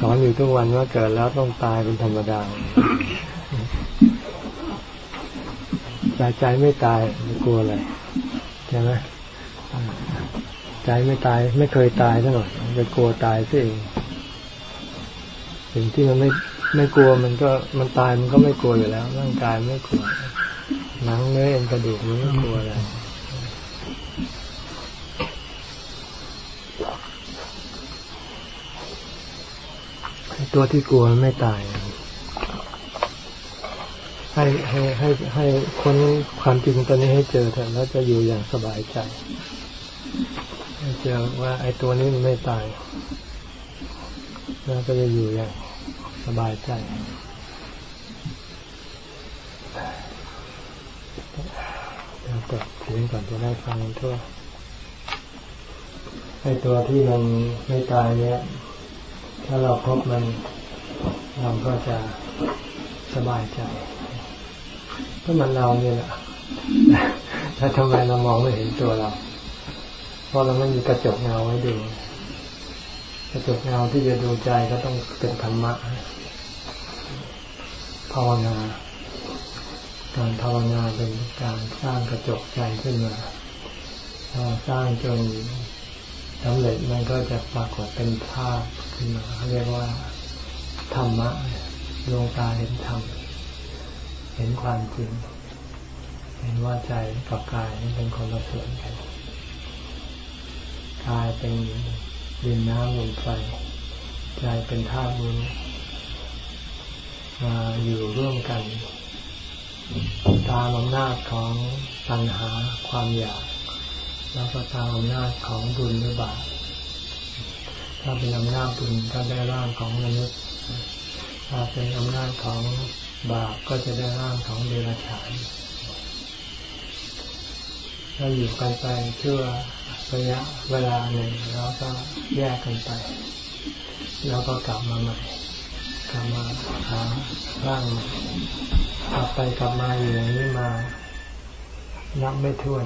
สอนอยู่ทุกวันว่าเกิดแล้วต้องตายเป็นธรรมดาใจใจไม่ตายไม่กลัวอะไรใช่ไหมใจไม่ตายไม่เคยตายซะหน่อยไปกลัวตายซะเองสิ่งที่มันไม่ไม่กลัวมันก็มันตายมันก็ไม่กลัวอยู่แล้วร่างกายไม่กลัวหนังเนื้อเอ็นกระดูกมันไม่กลัวอะไร ตัวที่กลัวไม่ตาย ให้ให้ให้ให้คนความจริงตอนนี้ให้เจอเถอะแล้วจะอยู่อย่างสบายใจให้เจอว่า ไอ้ตัวนี้มันไม่ตายแล้วก็จะอยู่อย่างสบายใจเดี๋ยวกดเสียงก่อนจะได้ฟังทั่วไอ้ตัวที่มันไม่ตายเนี่ย ถ้าเราพบมันเราก็จะสบายใจก็มันเราเนี่ยแหละถ้าทำไมเรามองไม่เห็นตัวเรา เพราะเราไม่มีกระจกเงาไว้ดู กระจกเงาที่จะดูใจก็ต้องเป็นธรรมะภาวนา การภาวนาเป็นการสร้างกระจกใจขึ้นมาสร้างจน สำเร็จมันก็จะปรากฏเป็นภาพขึ้นมาเขาเรียกว่า ธรรมะดวงตาเห็นธรรม เห็นความจริง เห็นว่าใจกับกายเป็นคนละส่วนกันกายเป็นดินน้ำลมไฟใจเป็นธาตุรู้มาอยู่ร่วมกัน ตามอำนาจของตัณหาความอยาก แล้วก็ตามอำนาจของบุญหรือบาปถ้าเป็นอำนาจบุญก็ได้ร่างของมนุษย์ ถ้าเป็นอำนาจของบาปก็จะได้ร่างของเดรัจฉานถ้าอยู่กันไปเชื่อระยะเวลาหนึ่งแล้วก็แยกกันไป แล้วก็กลับมาใหม่กลับมาหาร่างกลับไปกลับมาอยู่อย่างนี้มานับไม่ถ้วน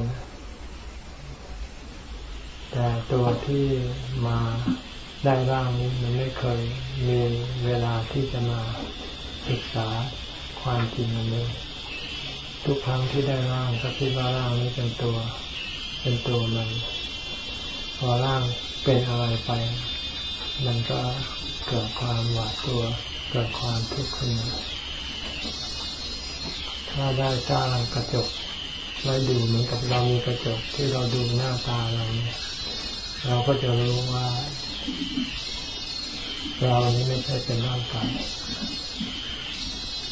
แต่ตัวที่มาได้ร่างนี้มันไม่เคยมีเวลาที่จะมาศึกษาความจริงอันนี้ทุกครั้งที่ได้ร่างก็คิดว่าร่างนี้เป็นตัว เป็นตัวมัน พอร่างเป็นอะไรไป มันก็เกิดความหวาดกลัวเกิดความทุกข์ขึ้นมาถ้าได้สร้างกระจกไว้ดูเหมือนกับเรามีกระจกที่เราดูหน้าตาเราเนี่ย เราก็จะรู้ว่า เรานี้ไม่ใช่เป็นร่างกาย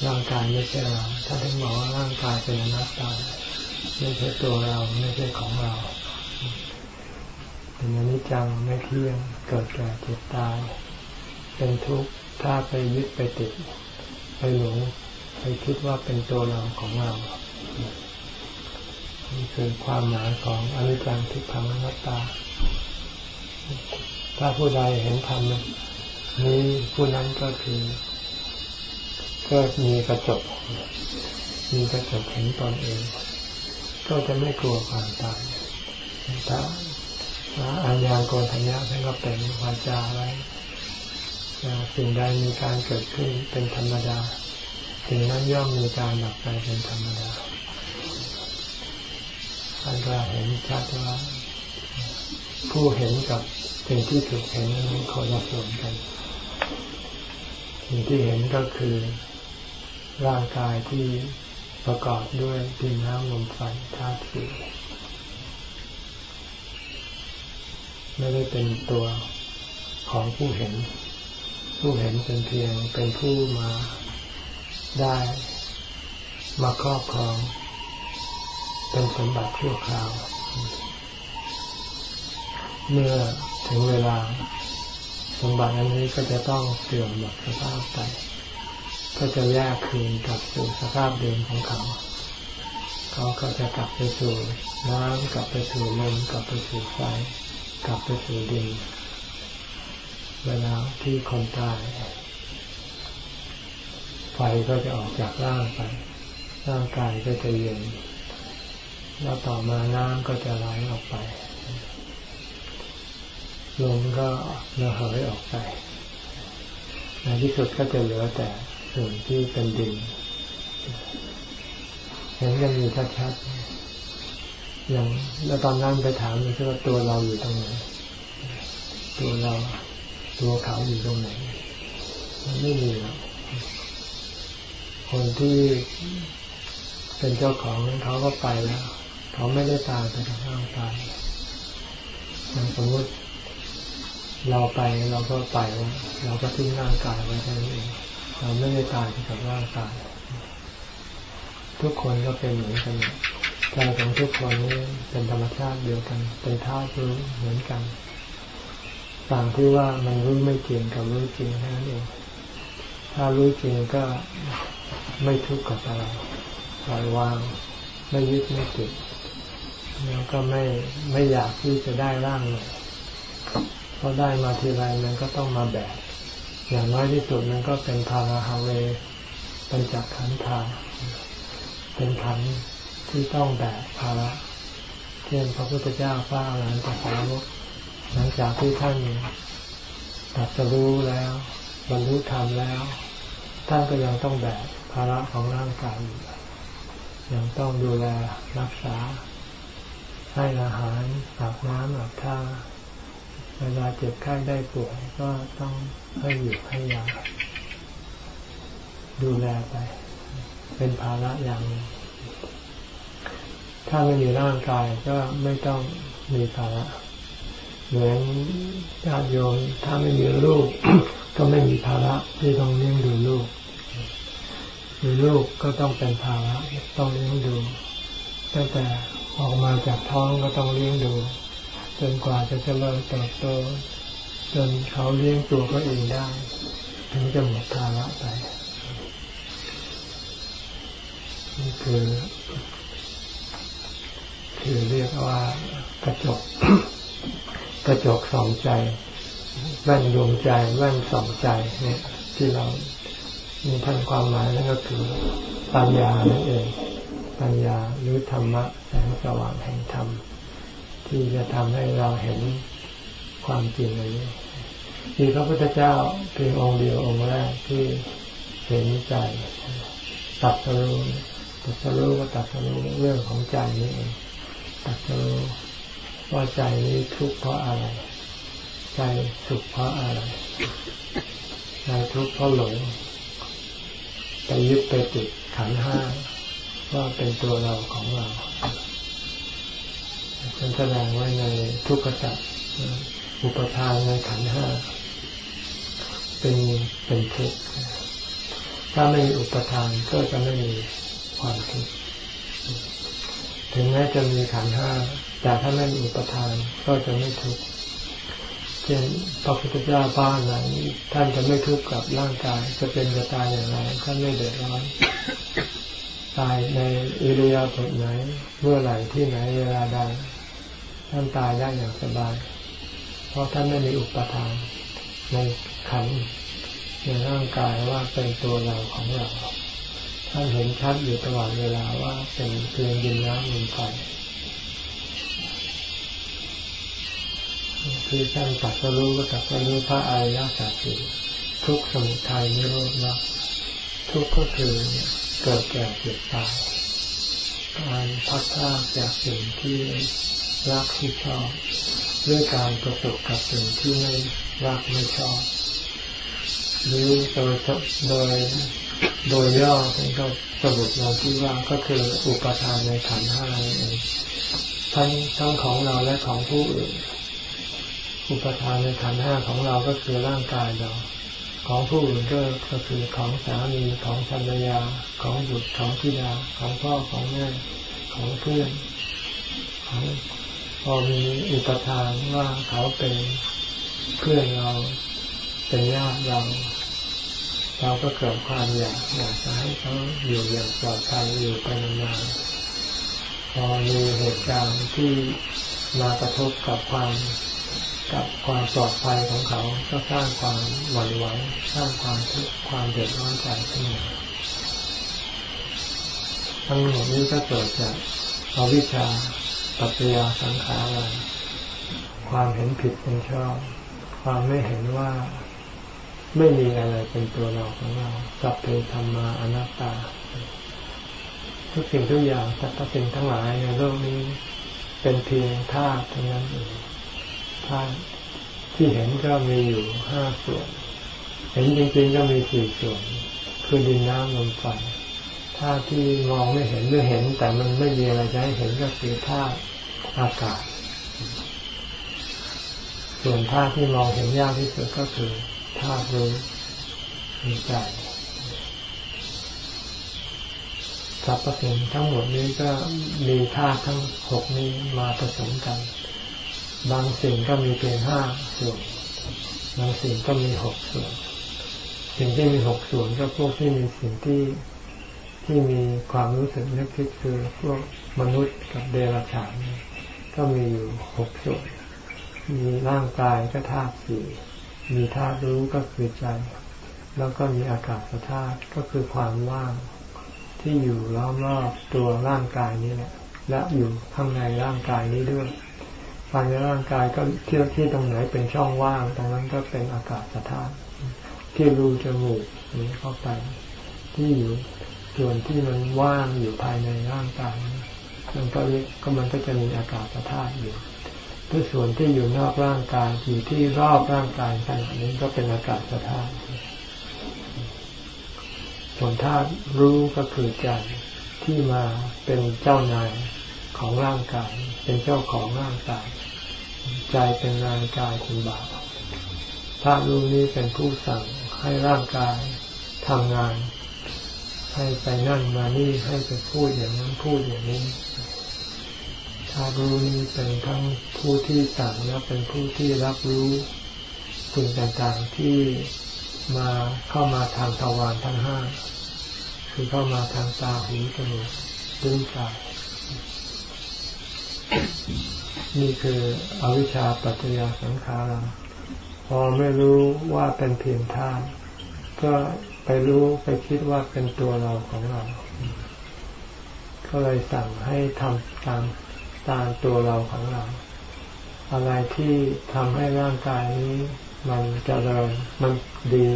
ร่างกายไม่ใช่เรา ถ้าท่านบอกว่าร่างกายเป็นอนัตตาไม่ใช่ตัวเราไม่ใช่ของเราเป็นอนิจจังไม่เที่ยงเกิดแก่เจ็บตาย เป็นทุกข์ถ้าไปยึดไปติด ไปหลงไปคิดว่าเป็นตัวเราของเรานี่คือความหมายของอนิจจังทุกขังอนัตตา ถ้าผู้ใดเห็นธรรมนี้ผู้นั้นก็คือ ก็มีกระจก มีกระจกเห็นตนเอง ก็จะไม่กลัวความตายถ้าอาญาโกฏัญญาท่านก็เป็นวาจาไว้สิ่งใดมีการเกิดขึ้นเป็นธรรมดา สิ่งนั้นย่อมมีการดับไปเป็นธรรมดาท่านก็เห็นชัดว่า ผู้เห็นกับสิ่งที่ถูกเห็นนั้นคนละส่วนกัน สิ่งที่เห็นก็คือ ร่างกายที่ประกอบด้วยดินน้ำลมไฟธาตุสี่ไม่ได้เป็นตัวของผู้เห็น ผู้เห็นเป็นเพียงเป็นผู้มาได้มาครอบครอง เป็นสมบัติชั่วคราว เมื่อถึงเวลาสมบัติอันนี้ก็จะต้องเสื่อมหมดสภาพไป ก็จะแยกคืนกลับสู่สภาพเดิมของเขา เขาก็จะกลับไปสู่น้ำกลับไปสู่ลมกลับไปสู่ไฟกลับไปสู่ดินเวลาที่คนตายไฟก็จะออกจากร่างไป ร่างกายก็จะเย็น แล้วต่อมาน้ำก็จะไหลออกไป ลมก็ระเหยออกไปในที่สุดก็จะเหลือแต่ส่วนที่เป็นดินเห็นกันอยู่ชัดๆอย่างแล้วตอนนั้นไปถามดูว่าตัวเราอยู่ตรงไหนตัวเราตัวเขาอยู่ตรงไหนมันไม่มีหรอกคนที่เป็นเจ้าของเขาก็ไปแล้ว เขาไม่ได้ตายไปกับร่างกายอย่างสมมติ เราไปเราก็ไปแล้เราก็ทิ้งร่างกายไว้แค่นี้เองเราไม่ได้ตายไปกับร่างกาย ทุกคนก็เป็นเหมือนกันใจของทุกคนนี้เป็นธรรมชาติเดียวกันเป็นธาตุรู้เหมือนกัน ต่างที่ว่ามันรู้ไม่จริงกับรู้จริงแค่นั้นเองถ้ารู้จริงก็ไม่ทุกข์กับอะไรปล่อยวาง ไม่ยึดไม่ติดแล้วก็ไม่ไม่อยากที่จะได้ร่างเลย พอได้มาทีไรมันก็ต้องมาแบกอย่างน้อยที่สุดมันก็เป็นภาราฮาเวเป็นจักขันธาเป็นขันที่ต้องแบกภาระเช่นพระพุทธเจ้าฟ้าหลังจากสาวกหลังจากที่ท่านตัดสรู้แล้วบรรลุธรรมแล้ว ท่านก็ยังต้องแบกภาระของร่างกายอยู่ยังต้องดูแลรักษาให้อาหารอาบน้ำอาบท่า เวลาเจ็บไข้ได้ป่วยก็ต้องให้อยู่ให้ยาดูแลไป เป็นภาระอย่างนึงถ้าไม่มีร่างกายก็ไม่ต้องมีภาระเหมือนญาติโยมถ้าไม่มีลูก ก็ไม่มีภาระที่ต้องเลี้ยงดูลูกมีลูกก็ต้องเป็นภาระต้องเลี้ยงดูตั้งแต่ออกมาจากท้องก็ต้องเลี้ยงดู จนกว่าจะเจริญเติบโตจนเขาเลี้ยงตัวก็เองได้ ถึงจะหมดภาระไป นี่คือคือเรียกว่ากระจกกระจกส่องใจแว่นดวงใจแว่นส่องใจเนี่ย ที่เรามีท่านความหมายนั่นก็คือปัญญานั่นเอง ปัญญาหรือธรรมะแสงสว่างแห่งธรรม ที่จะทำให้เราเห็นความจริงนี้มีพระพุทธเจ้าเพียงองค์เดียวองค์แรกที่เห็นใจตัดสรู้ตัดสรู้ก็ตัดสรู้เรื่องของใจนี่เองตัดสรู้ว่าใจนี้ทุกข์เพราะอะไร ใจสุขเพราะอะไรใจทุกข์เพราะหลงไปยึดไปติดขันห้าว่าเป็นตัวเราของเราันแสดงไว้ในทุกขสัจอุปทานในขันห้าเป็นเป็นทุกข์ถ้าไม่มีอุปทานก็จะไม่มีความทุกข์ถึงแม้จะมีขันห้าแต่ถ้าไม่มีอุปทานก็จะไม่ทุกข์เช่นพระพุทธเจ้าบ้านไหนท่านจะไม่ทุกข์กับร่างกาย จะเป็นจะตายอย่างไรท่านไม่เดือดร้อนตายในอิริยาบถไหนเมื่อไหร่ที่ไหนเวลาใด ท่านตายได้อย่างสบาย เพราะท่านไม่มีอุปทานในขันในร่างกายว่าเป็นตัวเราของเรา ท่านเห็นชัดอยู่ตลอดเวลาว่าเป็นเพียงดินน้ำลมไฟคือท่านตัดสรู้ก็ตัดสรู้พระอริยสัจสี่ทุกสมุทัยนิโรธนะทุกก็คือเกิดแก่เจ็บตายการพัดพลาดจากสิ่งที่ รักที่ชอบด้วยการประสบกับสิ่งที่ไม่รักไม่ชอบหรือโดยโดยโดยย่อท่านก็สรุปเราที่ว่าก็คืออุปทานในขันห้าเองทั้งทั้งของเราและของผู้อื่น อุปทานในขันห้าของเราก็คือร่างกายเรา ของผู้อื่นก็ก็คือของสามีของภรรยา ของบุตรของพิดาของพ่อของแม่ของเพื่อนของ อมีอุปทานว่าเขาเป็นเพื่อนเราเป็นญาติเรา เราก็เกิดความอยากอยากจะให้เขาอยู่อย่างปลอดภัยอยู่ไปนานๆพอมีเหตุการณ์ที่มากระทบกับความกับความปลอดภัยของเขา ก็สร้างความหวั่นไหวสร้างความทุกข์ความเดือดร้อนใจขึ้นมาทั้งหมดนี้ก็เกิดจากอวิชชา ปัจจยาสังขารความเห็นผิดเป็นชอบ ความไม่เห็นว่าไม่มีอะไรเป็นตัวเราของเรา สัพเพธรรมาอนัตตา ทุกสิ่งทุกอย่างสรรพสิ่งทั้งหลายในโลกนี้เป็นเพียงธาตุเท่านั้นเองธาตุที่เห็นก็มีอยู่ห้าส่วน เห็นจริงๆก็มีสี่ส่วน คือดินน้ำลมไฟ ธาตุที่มองไม่เห็นหรือเห็น แต่มันไม่มีอะไรจะให้เห็นก็คือธาตุอากาศ ส่วนธาตุที่มองเห็นยากที่สุดก็คือธาตุรู้มีใจสรรพสิ่งทั้งหมดนี้ก็มีธาตุทั้งหกนี้มาผสมกัน บางสิ่งก็มีเพียงห้าส่วน บางสิ่งก็มีหกส่วน สิ่งที่มีหกส่วนก็พวกที่มีสิ่งที่ ที่มีความรู้สึกนึกคิดคือพวกมนุษย์กับเดรัจฉานก็มีอยู่หกส่วน มีร่างกายก็ธาตุสี่ มีธาตุรู้ก็คือใจ แล้วก็มีอากาศธาตุก็คือความว่าง ที่อยู่ล้อมรอบตัวร่างกายนี้แหละ และอยู่ข้างในร่างกายนี้ด้วยภายในร่างกายก็ที่ที่ตรงไหนเป็นช่องว่าง ตรงนั้นก็เป็นอากาศธาตุที่รูจมูกนี้เข้าไป ที่อยู่ ส่วนที่มันว่างอยู่ภายในร่างกายมันก็ก็มันก็จะมีอากาศธาตุอยู่ด้วยส่วนที่อยู่นอกร่างกายอยู่ที่รอบร่างกายขนาดนี้ก็เป็นอากาศธาตุส่วนธาตุรู้ก็คือใจที่มาเป็นเจ้านายของร่างกาย เป็นเจ้าของร่างกาย ใจเป็นร่างกายคุณบาปธาตุรู้นี้เป็นผู้สั่งให้ร่างกายทำงาน ให้ไปนั่นมานี่ให้ไปพูดอย่างนั้นพูดอย่างนี้ธารู้นี้เป็นทั้งผู้ที่สั่งและเป็นผู้ที่รับรู้สิ่งต่างๆที่มาเข้ามาทางทวารทั้งห้าคือเข้ามาทางตาหูจมูกลิ้นกายนี่คืออวิชชาปัจจยาสังขาราพอไม่รู้ว่าเป็นเพียงธาตุก็ ไปรู้ไปคิดว่าเป็นตัวเราของเรา ก็เลยสั่งให้ทำตามตามตัวเราของเรา อะไรที่ทำให้ร่างกายนี้ มันจเจริญมันดี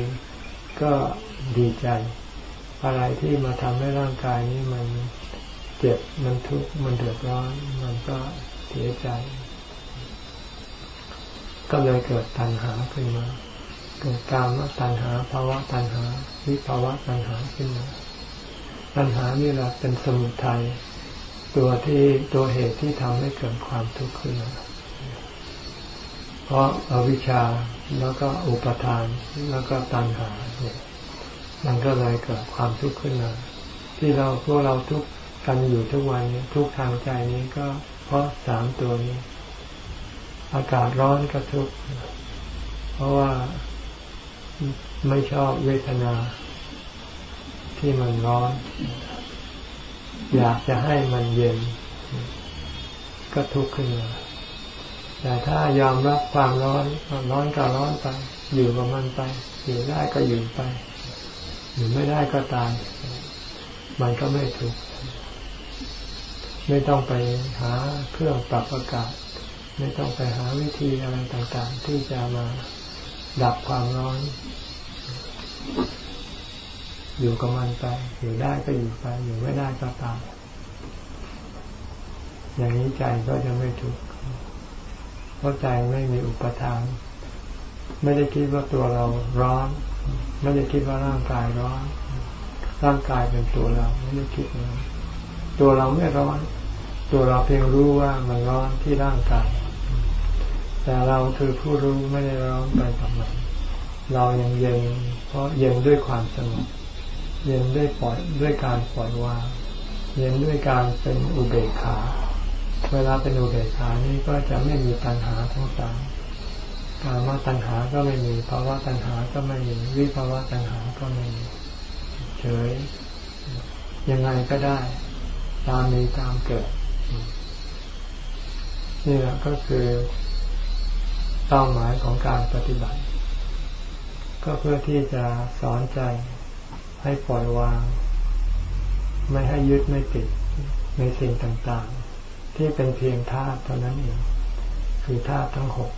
ก็ดีใจ อะไรที่มาทำให้ร่างกายนี้มันเจ็บมันทุกข์มันเดือดร้อน มันก็เสียใจ ก็เลยเกิดตัณหาขึ้นมา เกิดกามตัณหาภาวะตัณหา วิภาวะตัณหาขึ้นมาตัณหานี่แหละเป็นสมุทัยตัวที่ตัวเหตุที่ทำให้เกิดความทุกข์ขึ้นมาเพราะอาวิชชาแล้วก็อุปทานแล้วก็ตัณหาเนี่ยมันก็เลยเกิดความทุกข์ขึ้นมาที่เราพวกเราทุกกันอยู่ทุกวันนี้ทุกทางใจนี้ก็เพราะสามตัวนี้ อากาศร้อนก็ทุกข์เพราะว่า ไม่ชอบเวทนา ที่มันร้อน อยากจะให้มันเย็น ก็ทุกข์ขึ้นมาแต่ถ้ายอมรับความร้อนร้อนก็ร้อนไป อยู่กับมันไป อยู่ได้ก็อยู่ไป อยู่ไม่ได้ก็ตายมันก็ไม่ทุกข์ไม่ต้องไปหาเครื่องปรับอากาศ ไม่ต้องไปหาวิธีอะไรต่างๆ ที่จะมาดับความร้อน อยู่กับมันไป อยู่ได้ก็อยู่ไป อยู่ไม่ได้ก็ตายอย่างนี้ใจก็จะไม่ทุกข์เพราะใจไม่มีอุปทาน ไม่ได้คิดว่าตัวเราร้อน ไม่ได้คิดว่าร่างกายร้อน ร่างกายเป็นตัวเรา ไม่ได้คิดนะตัวเราไม่ร้อน ตัวเราเพียงรู้ว่ามันร้อนที่ร่างกาย แต่เราคือผู้รู้ไม่ได้ร้อนไปกับมันเรายังเย็น เพราะเย็นด้วยความสงบเย็นด้วยปล่อยด้วยการปล่อยวางเย็นด้วยการเป็นอุเบกขา เวลาเป็นอุเบกขานี้ก็จะไม่มีตัณหาทั้งสามกามตัณหาก็ไม่มีภาวะตัณหาก็ไม่มีวิภาวะตัณหาก็ไม่มีเฉยยังไงก็ได้ ตามมีตามเกิดนี่แหละก็คือเป้าหมายของการปฏิบัติ ก็เพื่อที่จะสอนใจให้ปล่อยวาง ไม่ให้ยึดไม่ติดในสิ่งต่างๆ ที่เป็นเพียงธาตุเท่านั้นเองคืคือธาตุทั้งหก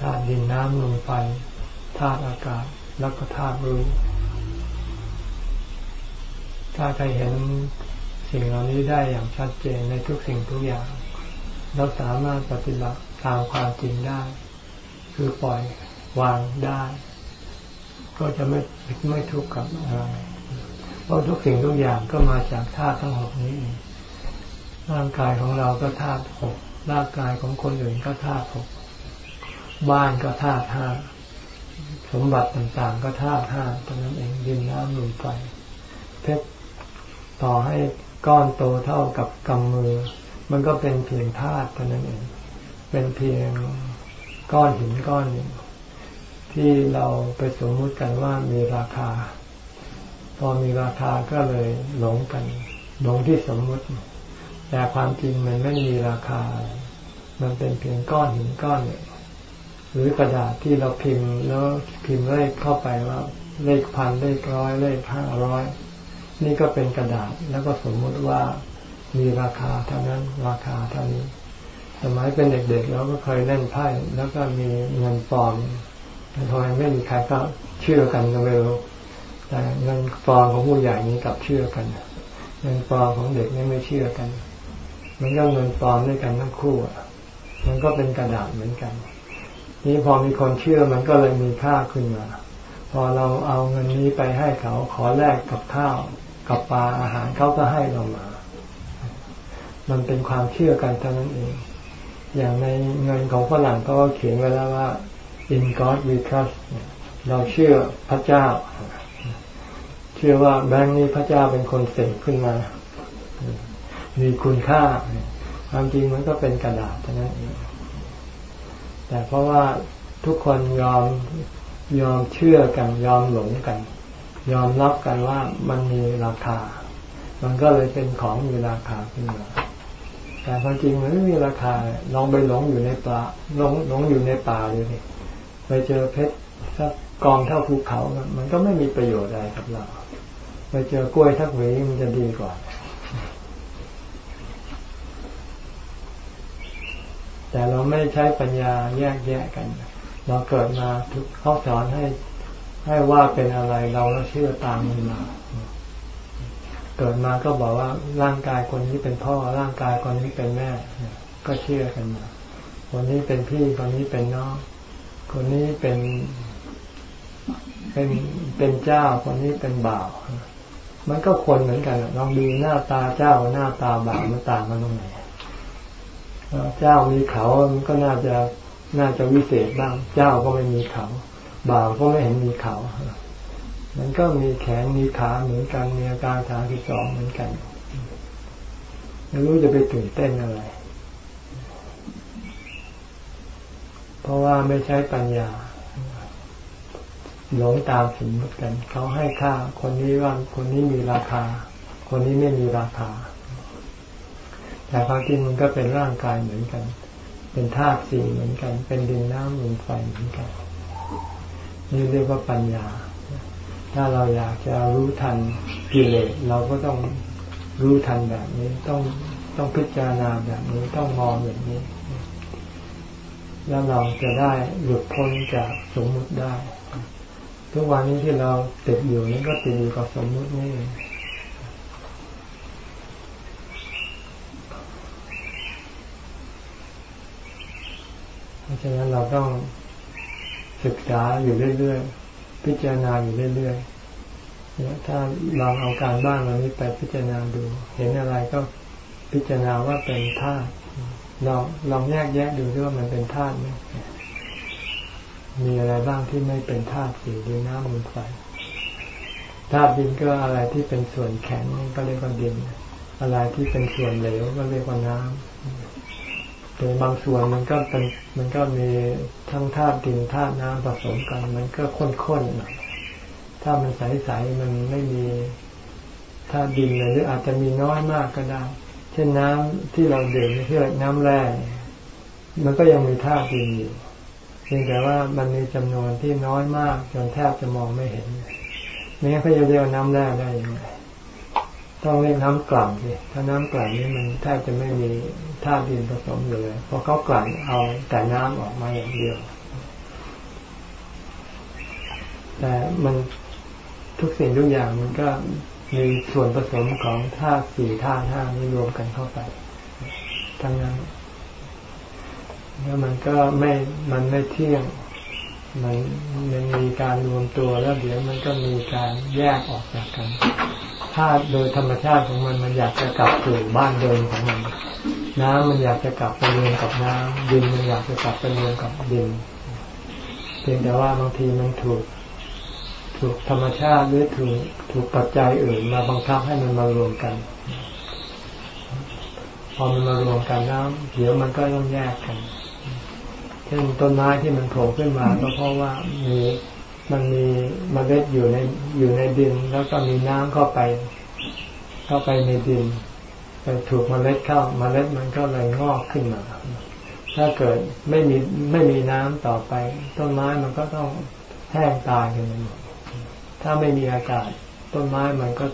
ธาตุดินน้ำลมไฟธาตุอากาศแล้วก็ธาตุรู้ถ้าใครเห็นสิ่งเหล่านี้ได้อย่างชัดเจนในทุกสิ่งทุกอย่าง เราสามารถปฏิบัติตามความจริงได้ คือปล่อย วางได้ ก็จะไม่ไม่ทุกข์กับอะไรเพราะทุกสิ่งทุกอย่างก็มาจากธาตุทั้งหกนี้ร่างกายของเราก็ธาตุหกร่างกายของคนอื่นก็ธาตุหกบ้านก็ธาตุห้าสมบัติต่างๆ ก็ธาตุห้าตรงนั้นเองดินน้ำลมไฟเพชรต่อให้ก้อนโตเท่ากับกำมือ มันก็เป็นเพียงธาตุเท่านั้นเอง เป็นเพียงก้อนหินก้อนหนึ่ง ที่เราไปสมมุติกันว่ามีราคา พอมีราคาก็เลยหลงกันหลงที่สมมุติ แต่ความจริงมันไม่มีราคา มันเป็นเพียงก้อนหินก้อนหนึ่งหรือกระดาษที่เราพิมพ์แล้วพิมพ์เลขเข้าไปว่าเลขพันเลขร้อยเลขห้าร้อยนี่ก็เป็นกระดาษแล้วก็สมมุติว่ามีราคาเท่านั้นราคาเท่านี้ สมัยเป็นเด็กๆเราก็เคยเล่นไพ่แล้วก็มีเงินปลอม ทำไมไม่มีใครก็เชื่อกันก็ไม่รู้แต่เงินปลอมของผู้ใหญ่นี้กลับเชื่อกันเงินปลอมของเด็กนี่ไม่เชื่อกันมันก็เงินปลอมด้วยกันทั้งคู่อะมันก็เป็นกระดาษเหมือนกัน นี้พอมีคนเชื่อมันก็เลยมีค่าขึ้นมา พอเราเอาเงินนี้ไปให้เขาขอแลกกับข้าวกับปลาอาหารเขาก็ให้เรามา มันเป็นความเชื่อกันเท่านั้นเอง อย่างในเงินของฝรั่งก็เขียนไว้แล้วว่า in God we trust เราเชื่อพระเจ้า เชื่อว่าแบงค์นี้พระเจ้าเป็นคนเสกขึ้นมา มีคุณค่าความจริงมันก็เป็นกระดาษเท่านั้นเองแต่เพราะว่าทุกคนยอมยอมเชื่อกันยอมหลงกัน ยอมรับกันว่ามันมีราคา มันก็เลยเป็นของมีราคาขึ้นมาแต่ความจริงมันไม่มีราคาลองไปหลงอยู่ในป่าหลงหลงอยู่ในป่าดูสิ ไปเจอเพชรสักกองเท่าภูเขา มันก็ไม่มีประโยชน์อะไรกับเรา ไปเจอกล้วยทักหวีมันจะดีกว่า แต่เราไม่ใช้ปัญญาแยกแยะกัน เราเกิดมาทุกเขาสอนให้ให้ว่าเป็นอะไรเราก็เชื่อตามมันมา เกิดมาก็บอกว่าร่างกายคนนี้เป็นพ่อ ร่างกายคนนี้เป็นแม่ ก็เชื่อกันมาคนนี้เป็นพี่คนนี้เป็นน้อง คนนี้เป็นเป็นเป็นเจ้าคนนี้เป็นบ่าว มันก็คนเหมือนกันลองดูหน้าตาเจ้าหน้าตาบ่าวมันต่างกันตรงไหนเจ้ามีเขามันก็น่าจะน่าจะวิเศษบ้าง เจ้าก็ไม่มีเขา บ่าวก็ไม่เห็นมีเขา มันก็มีแขนมีขาเหมือนกันมีอาการทางที่สองเหมือนกันไม่รู้จะไปตื่นเต้นอะไร เพราะว่าไม่ใช้ปัญญา หลงตามสมมติกัน เขาให้ค่า คนนี้ว่าคนนี้มีราคา คนนี้ไม่มีราคา แต่ความจริงมันก็เป็นร่างกายเหมือนกัน เป็นธาตุสี่เหมือนกัน เป็นดินน้ำลมไฟเหมือนกันนี่เรียกว่าปัญญา ถ้าเราอยากจะรู้ทันกิเลสเราก็ต้องรู้ทันแบบนี้ ต้องต้องพิจารณาแบบนี้ ต้องมองแบบนี้ แล้วเราจะได้หลุดพ้นจากสมมุติได้ ทุกวันนี้ที่เราติดอยู่นี่ก็ติดอยู่กับสมมุตินี่เพราะฉะนั้นเราต้องศึกษาอยู่เรื่อยๆ พิจารณาอยู่เรื่อยๆเนี่ยถ้าลองเอาการบ้านเรานี้ไปพิจารณาดู เห็นอะไรก็พิจารณาว่าเป็นธาตุ ลองลองแยกแยะดูด้วยว่ามันเป็นธาตุไหมมีอะไรบ้างที่ไม่เป็นธาตุสี่ดินน้ำลมไฟธาตุดินก็อะไรที่เป็นส่วนแข็งก็เรียกว่าดิน อะไรที่เป็นส่วนเหลวก็เรียกว่าน้ำแต่บางส่วนมันก็เป็นมันก็มีทั้งธาตุดินธาตุน้ำผสมกัน มันก็ข้นๆหน่อยถ้ามันใสๆมันไม่มีธาตุดินเลยหรืออาจจะมีน้อยมากก็ได้ เช่นน้ำที่เราดื่มที่เราน้ำแร่มันก็ยังมีธาตุดินอยู่เพียงแต่ว่ามันมีจำนวนที่น้อยมากจนแทบจะมองไม่เห็นไม่งั้นเขาจะเรียกน้ำแร่ได้ยังไงต้องเรียกน้ำกลั่นสิถ้าน้ำกลั่นนี่มันแทบจะไม่มีธาตุดินผสมอยู่เลยเพราะเขากลั่นเอาแต่น้ำออกมาอย่างเดียว แต่มันทุกสิ่งทุกอย่างมันก็ มีส่วนผสมของธาตุสี่ธาตุห้านี้รวมกันเข้าไป ทั้งนั้นแล้วมันก็ไม่มันไม่เที่ยงมันมันมีการรวมตัวแล้วเดี๋ยวมันก็มีการแยกออกจากกันธาตุโดยธรรมชาติของมันมันอยากจะกลับสู่บ้านเดิมของมัน น้ำมันอยากจะกลับไปเรียนกับน้ำดินมันอยากจะกลับไปเรียนกับดินเพียงแต่ว่าบางทีมันถูก ถูกธรรมชาติหรือถูกถูกปัจจัยอื่นมาบังคับให้มันมารวมกัน พอมันมารวมกันแล้วเดี๋ยวมันก็ต้องแยกกันเช่นต้นไม้ที่มันโผล่ขึ้นมาก็เพราะว่ามีมันมีมเมล็ดอยู่ในอยู่ในดิน แล้วก็มีน้ำเข้าไป เข้าไปในดินไปถูกมเมล็ดเข้าเมล็ดมันก็เลยงอกขึ้นมา ถ้าเกิดไม่มีไม่มีน้ำต่อไป ต้นไม้มันก็ต้องแห้งตายกันหมด ถ้าไม่มีอากาศ ต้นไม้มันก็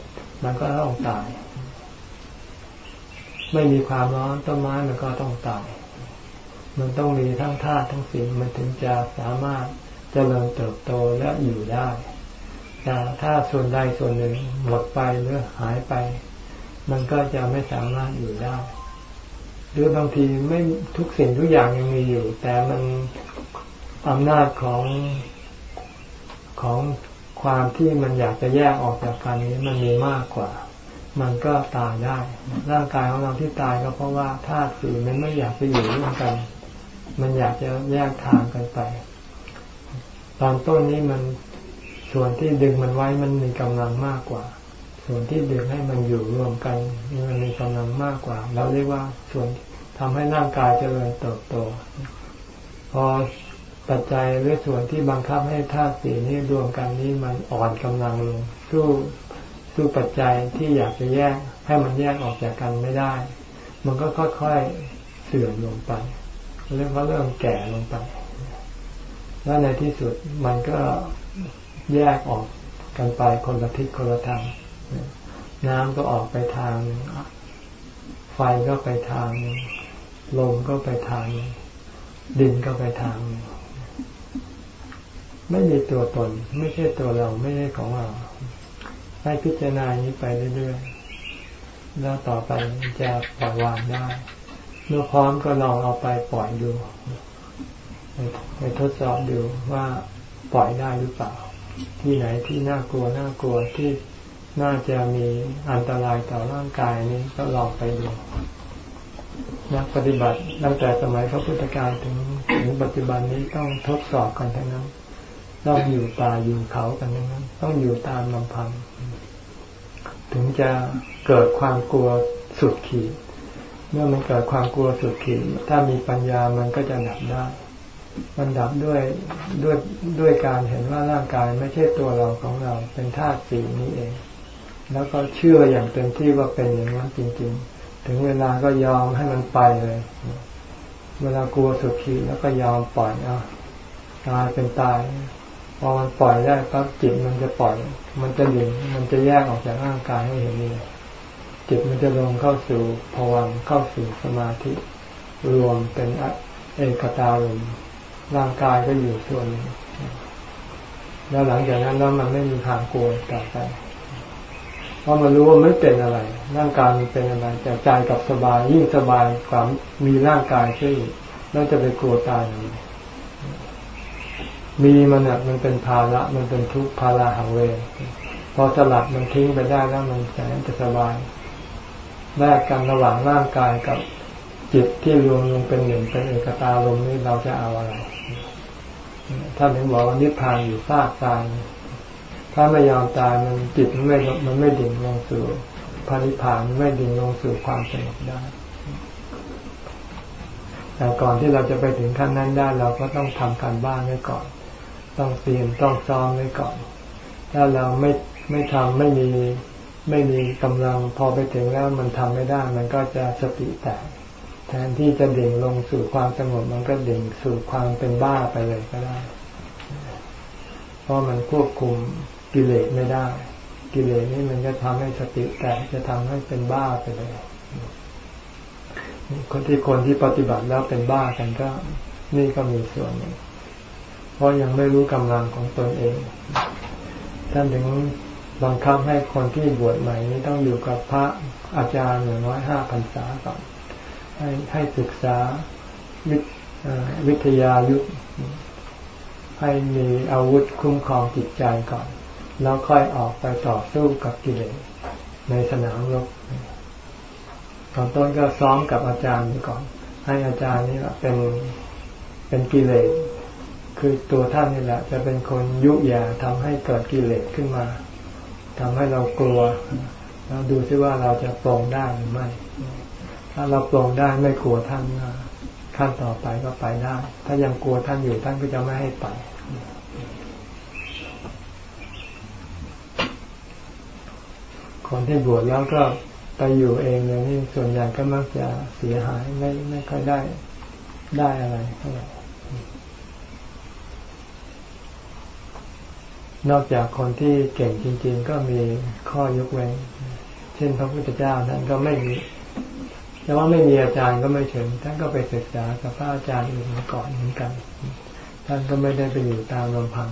มันก็ต้องตาย ไม่มีความร้อนต้นไม้มันก็ต้องตาย มันต้องมีทั้งธาตุทั้งสิ่งมันถึงจะสามารถเจริญเติบโตและอยู่ได้แต่ถ้าส่วนใดส่วนหนึ่งหมดไปหรือหายไป มันก็จะไม่สามารถอยู่ได้ หรือบางทีไม่ทุกสิ่งทุกอย่างยังมีอยู่ แต่มันอำนาจของของ ความที่มันอยากจะแยกออกจากกันนี้มันมีมากกว่า มันก็ตายได้ ร่างกายของเราที่ตายก็เพราะว่าธาตุสี่มันไม่อยากจะอยู่ร่วมกัน มันอยากจะแยกทางกันไป ตอนต้นนี้มันส่วนที่ดึงมันไว้มันมีกำลังมากกว่า ส่วนที่ดึงให้มันอยู่รวมกันมันมีกำลังมากกว่า เราเรียกว่าส่วนทำให้ร่างกายเจริญเติบโต พอ ปัจจัยหรือส่วนที่บังคับให้ธาตุสี่นี้รวมกันนี้มันอ่อนกำลังลงสู้สู้ปัจจัยที่อยากจะแยกให้มันแยกออกจากกันไม่ได้ มันก็ค่อยๆเสื่อมลงไปเรียกว่าเริ่มแก่ลงไป แล้วในที่สุดมันก็แยกออกกันไปคนละทิศคนละทางน้ำก็ออกไปทางไฟก็ไปทางลมก็ไปทางดินก็ไปทางนึง ไม่มีตัวตน ไม่ใช่ตัวเราไม่ใช่ของเราให้พิจารณานี้ไปเรื่อยๆแล้วต่อไปจะปล่อยวางได้เมื่อพร้อมก็ลองเอาไปปล่อยดูไปทดสอบดูว่าปล่อยได้หรือเปล่า ที่ไหนที่น่ากลัวน่ากลัวที่น่าจะมีอันตรายต่อร่างกายนี้ก็ลองไปดูนักปฏิบัติตั้งแต่สมัยพระพุทธการถึงถึงปัจจุบันนี้ต้องทดสอบกันทั้งนั้น ต้องอยู่ป่าอยู่เขากันนั้นต้องอยู่ตามลำพัง ถึงจะเกิดความกลัวสุดขีด เมื่อมันเกิดความกลัวสุดขีด ถ้ามีปัญญามันก็จะดับได้ มันดับด้วยด้วยด้วยการเห็นว่าร่างกายไม่ใช่ตัวเราของเรา เป็นธาตุสีนี้เอง แล้วก็เชื่ออย่างเต็มที่ว่าเป็นอย่างนั้นจริง ๆ ถึงเวลาก็ยอมให้มันไปเลย เวลากลัวสุดขีดแล้วก็ยอมปล่อยเอาตายเป็นตาย อมันปล่อยได้ปั๊บจิตมันจะปล่อย มันจะดึงมันจะแยกออกจากร่างกายให้เห็นนี่จิตมันจะลงเข้าสู่ภวังเข้าสู่สมาธิ รวมเป็นเอกตารมร่างกายก็อยู่ส่วนนึงแล้วหลังจากนั้นแล้วมันไม่มีทางกลัวต่อไปเพราะมันรู้ว่าไม่เป็นอะไร ร่างกายมันเป็นอะไรแต่ใจกับสบายยิ่งสบายกว่ามีร่างกายช่วยแล้วจะไปกลัวตายอะไร มีมันเนี่ยมันเป็นภาระมันเป็นทุกภาระหังเวพอสลัดมันทิ้งไปได้แล้วมันแสนจะสบายแลกกันระหว่างร่างกายกับจิตที่รวมลงเป็นหนึ่งเป็นเอกตาลมนี้เราจะเอาอะไร ถ้าถึงบอกว่านิพพานอยู่ซากตายถ้าไม่ยอมตายมันจิตมันไม่มันไม่ดิ่งลงสู่พระนิพพานไม่ดิ่งลงสู่ความสงบได้ แต่ก่อนที่เราจะไปถึงขั้นนั้นได้เราก็ต้องทำการบ้านไว้ก่อน ต้องเตรียมต้องซ้อมไว้ก่อน ถ้าเราไม่ไม่ทำไม่มีไม่มีกำลังพอไปถึงแล้วมันทำไม่ได้ มันก็จะสติแตกแทนที่จะเด่งลงสู่ความสงบมันก็เด่งสู่ความเป็นบ้าไปเลยก็ได้ เพราะมันควบคุมกิเลสไม่ได้ กิเลสนี่มันจะทำให้สติแตกจะทำให้เป็นบ้าไปเลย คนที่คนที่ปฏิบัติแล้วเป็นบ้ากันก็ นี่ก็มีส่วนหนึ่ง ราะยังไม่รู้กำลังของตนเองท่านถึงบังคับให้คนที่บวชใหม่นี้ต้องอยู่กับพระอาจารย์อย่างน้อยห้าพรรษาก่อนให้ให้ศึกษาวิวิทยายุทธให้มีอาวุธคุ้มครองจิตใจก่อน แล้วค่อยออกไปต่อสู้กับกิเลสในสนามรบตอนต้นก็ซ้อมกับอาจารย์ก่อน ให้อาจารย์นี่เป็นเป็นกิเลส คือตัวท่านนี่แหละ จะเป็นคนยุยาทำให้เกิดกิเลสขึ้นมาทำให้เรากลัว เราดูซิว่าเราจะปรงได้หรือไม่ ถ้าเราปรงได้ไม่กลัวท่านขั้นต่อไปก็ไปได้ ถ้ายังกลัวท่านอยู่ท่านก็จะไม่ให้ไปคนที่บวชแล้วก็ไปอยู่เองเลยนี่ส่วนใหญ่ก็มักจะเสียหายไม่ไม่ค่อยได้ได้อะไรเท่าไหร่ นอกจากคนที่เก่งจริง ๆ ก็มีข้อยกเว้น เช่นพระพุทธเจ้าท่านก็ไม่มีแต่ว่าไม่มีอาจารย์ก็ไม่ถึง ท่านก็ไปศึกษากับพระอาจารย์อื่นมาก่อนเหมือนกัน ท่านก็ไม่ได้ไปอยู่ตามลำพัง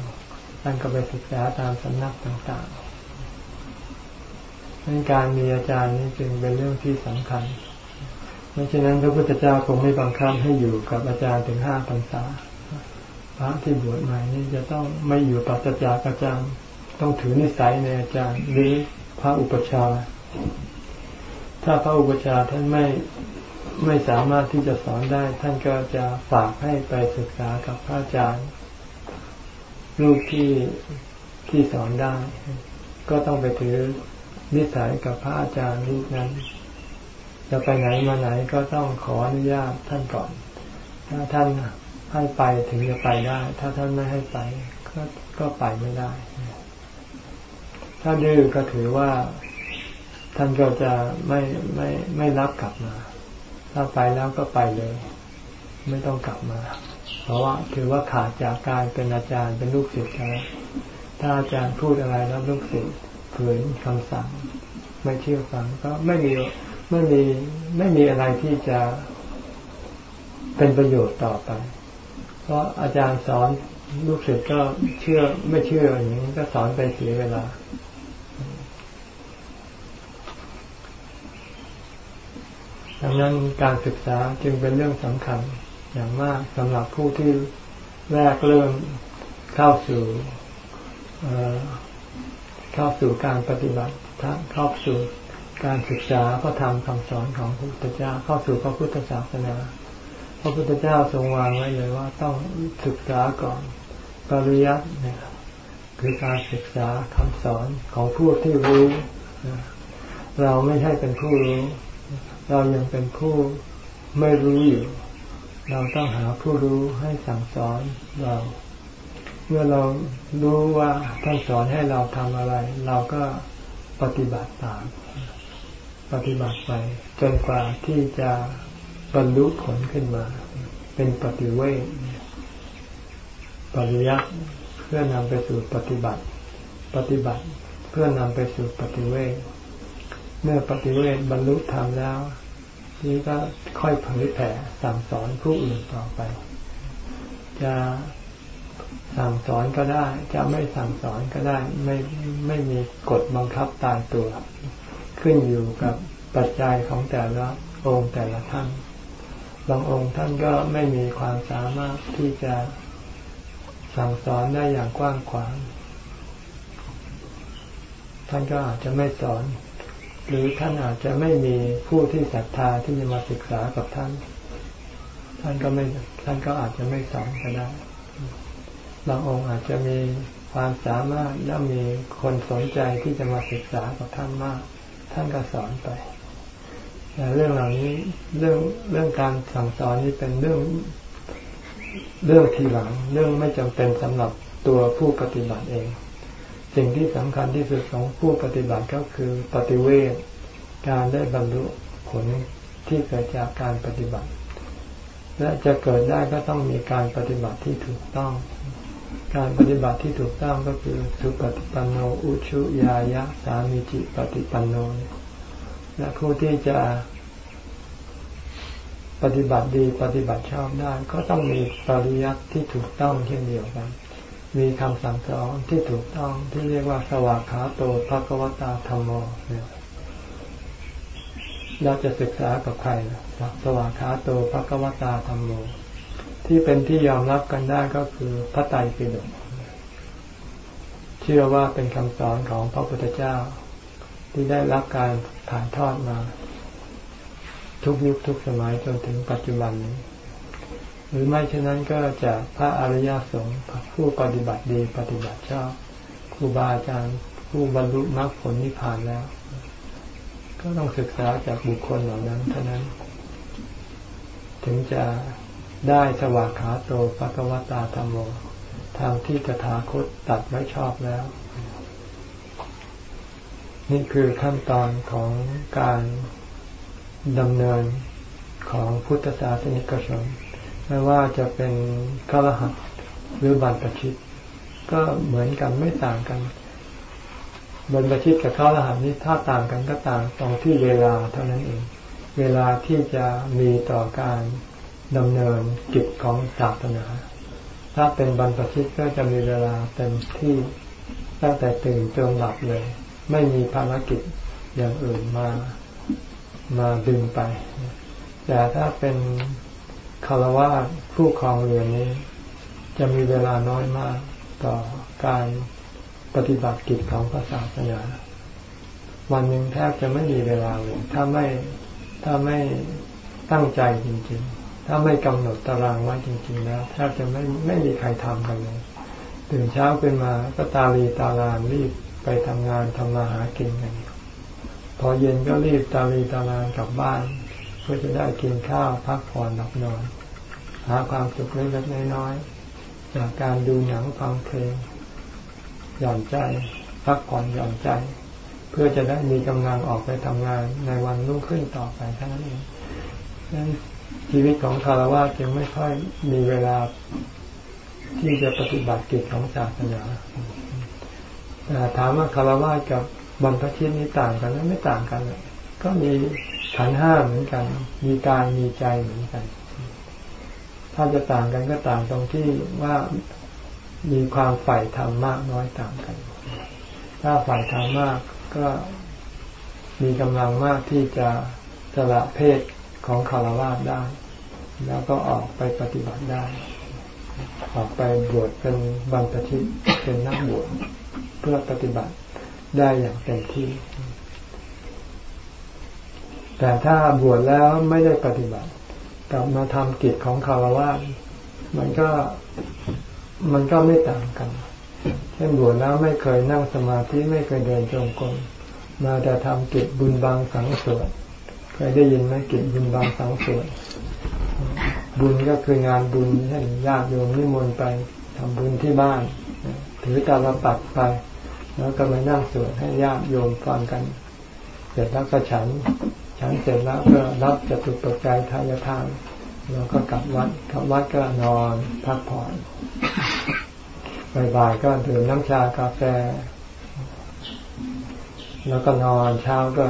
ท่านก็ไปศึกษาตามสำนักต่างๆดังการมีอาจารย์นี้จึงเป็นเรื่องที่สำคัญไม่เช่นนั้นพระพุทธเจ้าคงไม่บังคับให้อยู่กับอาจารย์ถึงห้าพรรษา ระที่บวชใหม่นี่จะต้องไม่อยู่ปัจจากอาจารย์ต้องถือนิสัยในอาจารย์หรือพระอุปชา ถ้าพระอุปชาท่านไม่ไม่สามารถที่จะสอนได้ ท่านก็จะฝากให้ไปศึกษากับพระอาจารย์รูปที่ที่สอนได้ ก็ต้องไปถือนิสัยกับพระอาจารย์รูปนั้น จะไปไหนมาไหนก็ต้องขออนุญาตท่านก่อน ถ้าท่าน ให้ไปถึงจะไปได้ ถ้าท่านไม่ให้ไป ก็ก็ไปไม่ได้ ถ้าดื้อก็ถือว่าท่านก็จะไม่ไม่ไม่รับกลับมา ถ้าไปแล้วก็ไปเลย ไม่ต้องกลับมา เพราะว่าถือว่าขาดจากการเป็นอาจารย์เป็นลูกศิษย์แล้วถ้าอาจารย์พูดอะไรแล้วลูกศิษย์ฝืนคำสั่ง ไม่เชื่อฟังก็ไม่มีไม่มีไม่มีอะไรที่จะเป็นประโยชน์ต่อไป ราะอาจารย์สอนลูกศิษย์ก็เชื่อไม่เชื่ออย่างนี้ก็สอนไปเสียเวลา ดังนั้นการศึกษาจึงเป็นเรื่องสำคัญอย่างมากสำหรับผู้ที่แรกเริ่มเข้าสู่เข้าสู่การปฏิบัติเข้าสู่การศึกษาพระธรรมคำสอนของพระพุทธเจ้าเข้าสู่พระพุทธศาสนา พระพุทธเจ้าทรงวางไว้เลยว่าต้องศึกษาก่อนปริยัติเนี่ยคือการศึกษาคำสอนของผู้ที่รู้ เราไม่ใช่เป็นผู้รู้ เรายังเป็นผู้ไม่รู้อยู่ เราต้องหาผู้รู้ให้สั่งสอนเรา เมื่อเรารู้ว่าท่านสอนให้เราทำอะไร เราก็ปฏิบัติตาม ปฏิบัติไปจนกว่าที่จะ บรรลุผลขึ้นมา เป็นปฏิเวทปริยัติเพื่อนำไปสู่ปฏิบัติ ปฏิบัติเพื่อนำไปสู่ปฏิเวทเมื่อปฏิเวทบรรลุธรรมแล้ว นี่ก็ค่อยเผยแผ่สั่งสอนผู้อื่นต่อไป จะสั่งสอนก็ได้ จะไม่สั่งสอนก็ได้ ไม่ไม่มีกฎบังคับตายตัว ขึ้นอยู่กับปัจจัยของแต่ละองค์แต่ละท่าน บางองค์ท่านก็ไม่มีความสามารถที่จะสั่งสอนได้อย่างกว้างขวาง ท่านก็อาจจะไม่สอน หรือท่านอาจจะไม่มีผู้ที่ศรัทธาที่จะมาศึกษากับท่าน ท่านก็ไม่ท่านก็อาจจะไม่สอนก็ได้ บางองค์อาจจะมีความสามารถและมีคนสนใจที่จะมาศึกษากับท่านมาก ท่านก็สอนไป แต่เรื่องเหล่านี้เรื่องเรื่องการสั่งสอนนี่เป็นเรื่องเรื่องทีหลัง เรื่องไม่จำเป็นสำหรับตัวผู้ปฏิบัติเอง สิ่งที่สำคัญที่สุดของผู้ปฏิบัติก็คือปฏิเวทการได้บรรลุผลที่เกิดจากการปฏิบัติ และจะเกิดได้ก็ต้องมีการปฏิบัติที่ถูกต้อง การปฏิบัติที่ถูกต้องก็คือสุปฏิปันโนอุชุยายะสามิจิปฏิปันโนและผู้ที่จะ ปฏิบัติดีปฏิบัติชอบได้ก็ต้องมีปริยัติที่ถูกต้องเช่นเดียวกัน มีคำสั่งสอนที่ถูกต้องที่เรียกว่าสวากขาโตภควตาธรรมโมเนี่ยเราจะศึกษากับใครสวากขาโตภควตาธรรมโม ที่เป็นที่ยอมรับกันได้ก็คือพระไตรปิฎกเชื่อว่าเป็นคำสอนของพระพุทธเจ้า ที่ได้รับการถ่ายทอดมา ทุกยุคทุกสมัยจนถึงปัจจุบันนี้ หรือไม่เช่นนั้นก็จะพระอริยสงฆ์ผู้ปฏิบัติดีปฏิบัติชอบครูบาอาจารย์ผู้บรรลุมรรคผลนิพพานแล้ว ก็ต้องศึกษาจากบุคคลเหล่านั้นเท่านั้น ถึงจะได้สวากขาโตภควตาธรรมโมทางที่ตถาคตตัดไว้ชอบแล้ว นี่คือขั้นตอนของการ ดำเนินของพุทธศาสนิกชนไม่ว่าจะเป็นฆรหัสหรือบรรพชิต ก็เหมือนกันไม่ต่างกันบรรพชิตกับฆรหัสนี้ถ้าต่างกันก็ต่างตรงที่เวลาเท่านั้นเอง เวลาที่จะมีต่อการดำเนินกิจของศาสนา ถ้าเป็นบรรพชิตก็จะมีเวลาเต็มที่ตั้งแต่ตื่นจนหลับเลย ไม่มีภารกิจอย่างอื่นมา มาดึงไป แต่ถ้าเป็นคารวะผู้ครองเรือนนี้ จะมีเวลาน้อยมากต่อการปฏิบัติกิจของศาสนาวันหนึ่งแทบจะไม่มีเวลาเลยถ้าไม่ถ้าไม่ตั้งใจจริง ๆ ถ้าไม่กำหนดตารางไว้จริงๆแล้วแทบจะไม่ไม่มีใครทำกันเลยตื่นเช้าขึ้นมาก็ตาลีตารางรีบไปทำงานทำมาหากินกัน พอเย็นก็รีบตาลีตารางกลับบ้าน เพื่อจะได้กินข้าวพักผ่อนหลับนอน หาความสุขเล็กๆน้อยๆจากการดูหนังฟังเพลงหย่อนใจ พักผ่อนหย่อนใจ เพื่อจะได้มีกำลังออกไปทำงานในวันรุ่งขึ้นต่อไปเท่านั้นเองนั้นชีวิตของคารวะจึงไม่ค่อยมีเวลาที่จะปฏิบัติกิจของศาสนาถามว่าคารวะกับ บรรพชิตนี้ต่างกันไหมไม่ต่างกันเลยก็มีขันห้าเหมือนกัน มีกายมีใจเหมือนกัน ถ้าจะต่างกันก็ต่างตรงที่ว่ามีความฝ่ายธรรมมากน้อยต่างกัน ถ้าฝ่ายธรรมมากก็มีกำลังมากที่จะสละเพศของคารวะได้ แล้วก็ออกไปปฏิบัติได้ ออกไปบวชเป็นบรรพชิตเป็นนักบวชเพื่อปฏิบัติ ได้อย่างเต็มที่ แต่ถ้าบวชแล้วไม่ได้ปฏิบัติ กลับมาทำกิจของคารวะมันก็มันก็ไม่ต่างกัน เช่นบวชแล้วไม่เคยนั่งสมาธิไม่เคยเดินจงกรมมาแต่ทำกิจบุญบางสังสวดคยได้ยินไหมกิจบุญบางสังส่วนบุญก็คืองานบุญเช่นญาติโยมนิมนต์ไปทำบุญที่บ้าน ถือตาลปัดไป แล้วก็มานั่งสวดให้ญาติโยมฟังกัน เสร็จแล้วก็ฉัน ฉันเสร็จแล้วก็รับจตุปัจจัยทายทานแล้วก็กลับวัดกลับวัดก็นอนพักผ่อนบ่ายๆก็ดื่มน้ำชากาแฟ แล้วก็นอนเช้าก็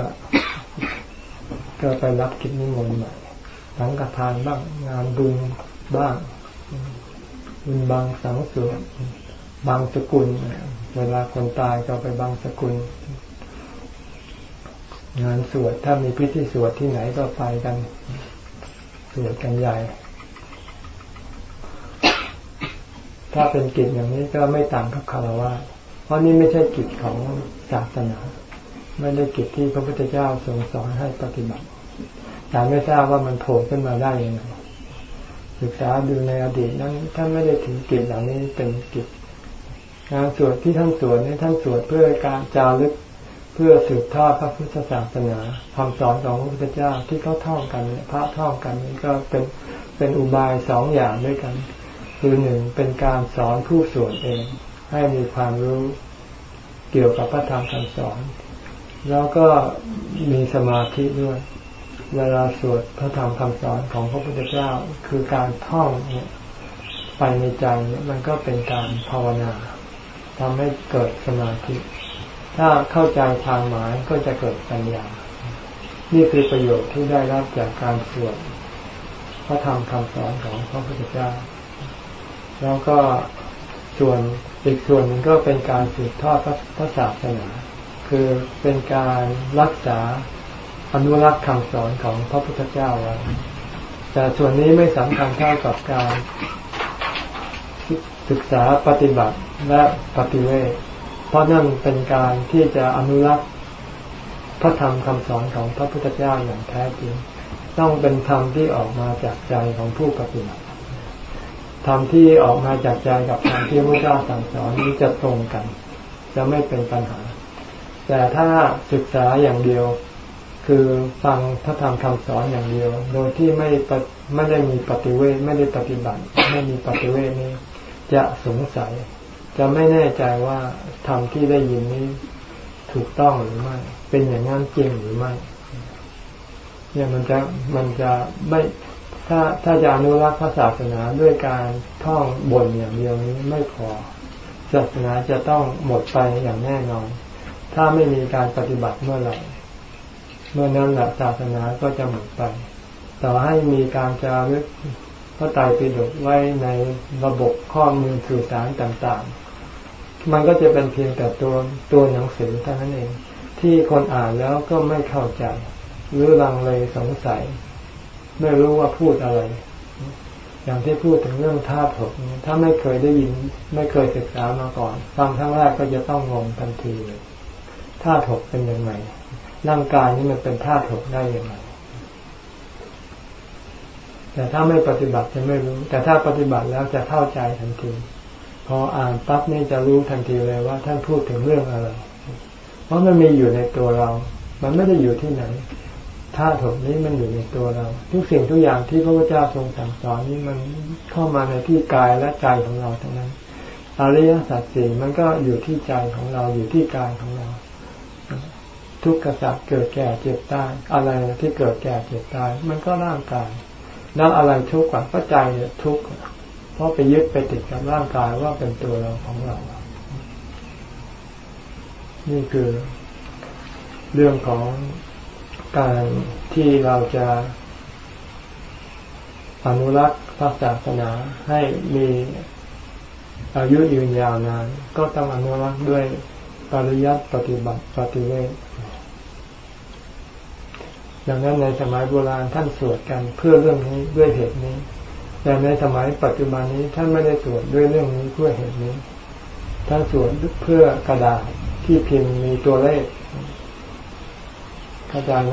ก็ไปรับกิจนิมนต์ใหม่สังฆทานบ้างงานบุญบ้างบุญบางสังสวดบางสกุล เวลาคนตายก็ไปบางสกุล งานสวดถ้ามีพิธีสวดที่ไหนก็ไปกัน สวดกันใหญ่ ถ้าเป็นกิจอย่างนี้ก็ไม่ต่างกับคารวะเพราะนี่ไม่ใช่กิจของศาสนา ไม่ได้กิจที่พระพุทธเจ้าทรงสอนให้ปฏิบัติแต่ไม่ทราบว่ามันโผล่ขึ้นมาได้ยังไงศึกษาดูในอดีตนั้นท่านไม่ได้ถือกิจเหล่านี้เป็นกิจ งานสวดที่ท่านสวดนี้ท่านสวดเพื่อการจารึกเพื่อสืบทอดพระพุทธศาสนาคำสอนของพระพุทธเจ้าที่เขาท่องกันพระท่องกันนี้ก็เป็นเป็นอุบายสองอย่างด้วยกัน คือหนึ่งเป็นการสอนผู้สวดเอง ให้มีความรู้เกี่ยวกับพระธรรมคำสอน แล้วก็มีสมาธิด้วย เวลาสวดพระธรรมคำสอนของพระพุทธเจ้าคือการท่องเนี่ยไปในใจมันก็เป็นการภาวนา ทำให้เกิดสมาธิ ถ้าเข้าใจทางหมายก็จะเกิดปัญญา นี่คือประโยชน์ที่ได้รับจากการสวดพระธรรมคำสอนของพระพุทธเจ้า แล้วก็ส่วนอีกส่วนหนึ่งก็เป็นการสืบทอดพระศาสนา คือเป็นการรักษาอนุรักษ์คำสอนของพระพุทธเจ้าไว้แต่ส่วนนี้ไม่สำคัญเท่ากับการ ศึกษาปฏิบัติและปฏิเวทเพราะนั่นเป็นการที่จะอนุรักษ์พระธรรมคำสอนของพระพุทธเจ้าอย่างแท้จริง ต้องเป็นธรรมที่ออกมาจากใจของผู้ปฏิบัติธรรมที่ออกมาจากใจกับธรรมที่พระเจ้าสั่งสอนนี้จะตรงกัน จะไม่เป็นปัญหา แต่ถ้าศึกษาอย่างเดียว คือฟังพระธรรมคำสอนอย่างเดียว โดยที่ไม่ไม่ได้มีปฏิเวทไม่ได้ปฏิบัติ ไม่มีปฏิเวทนี้ จะสงสัย จะไม่แน่ใจว่าธรรมที่ได้ยินนี้ถูกต้องหรือไม่ เป็นอย่างนั้นจริงหรือไม่เนี่ยมันจะมันจะไม่ถ้าถ้าจะอนุรักษ์พระศาสนาด้วยการท่องบนอย่างเดียวนี้ไม่พอศาสนาจะต้องหมดไปอย่างแน่นอน ถ้าไม่มีการปฏิบัติเมื่อไหร่ เมื่อนั้นหละศาสนาก็จะหมดไป ต่อให้มีการจารึก ระไตรปิฎกไว้ในระบบข้อมูลสื่อสารต่างๆ มันก็จะเป็นเพียงแต่ตัวตัวหนังสือเท่านั้นเอง ที่คนอ่านแล้วก็ไม่เข้าใจ หรือลังเลยสงสัย ไม่รู้ว่าพูดอะไร อย่างที่พูดถึงเรื่องธาตุหกถ้าไม่เคยได้ยิน ไม่เคยศึกษามาก่อนฟังครั้งแรกก็จะต้องงงทันทีเลยธาตุหกเป็นยังไงร่างกายนี้มันเป็นธาตุหกได้ยังไง แต่ถ้าไม่ปฏิบัติจะไม่รู้ แต่ถ้าปฏิบัติแล้วจะเข้าใจทันทีพออ่านปั๊บนี่จะรู้ทันทีเลยว่าท่านพูดถึงเรื่องอะไร เพราะมันมีอยู่ในตัวเรา มันไม่ได้อยู่ที่ไหนธาตุถกนี้มันอยู่ในตัวเรา ทุกสิ่งทุกอย่างที่พระพุทธเจ้าทรงสั่งสอนนี้มันเข้ามาในที่กายและใจของเราทั้งนั้นอริยสัจสี่มันก็อยู่ที่ใจของเราอยู่ที่กายของเรา ทุกขสัจเกิดแก่เจ็บตายอะไรที่เกิดแก่เจ็บตาย มันก็ร่างกาย แล้วอะไรทุกข์กว่าก็ใจเนี่ยทุกข์เพราะไปยึดไปติดกับร่างกายว่าเป็นตัวเราของเรา นี่คือ เรื่องของการที่เราจะอนุรักษ์พระศาสนาให้มีอายุยืนยาวนาน ก็ต้องอนุรักษ์ด้วยปริยัติปฏิบัติปฏิเวท ดังนั้นในสมัยโบราณท่านสวดกันเพื่อเรื่องนี้ด้วยเหตุนี้ แต่ในสมัยปัจจุบันนี้ท่านไม่ได้สวดด้วยเรื่องนี้เพื่อเหตุนี้ ท่านสวดเพื่อกระดาษที่พิมพ์มีตัวเลขเข้าใจไหม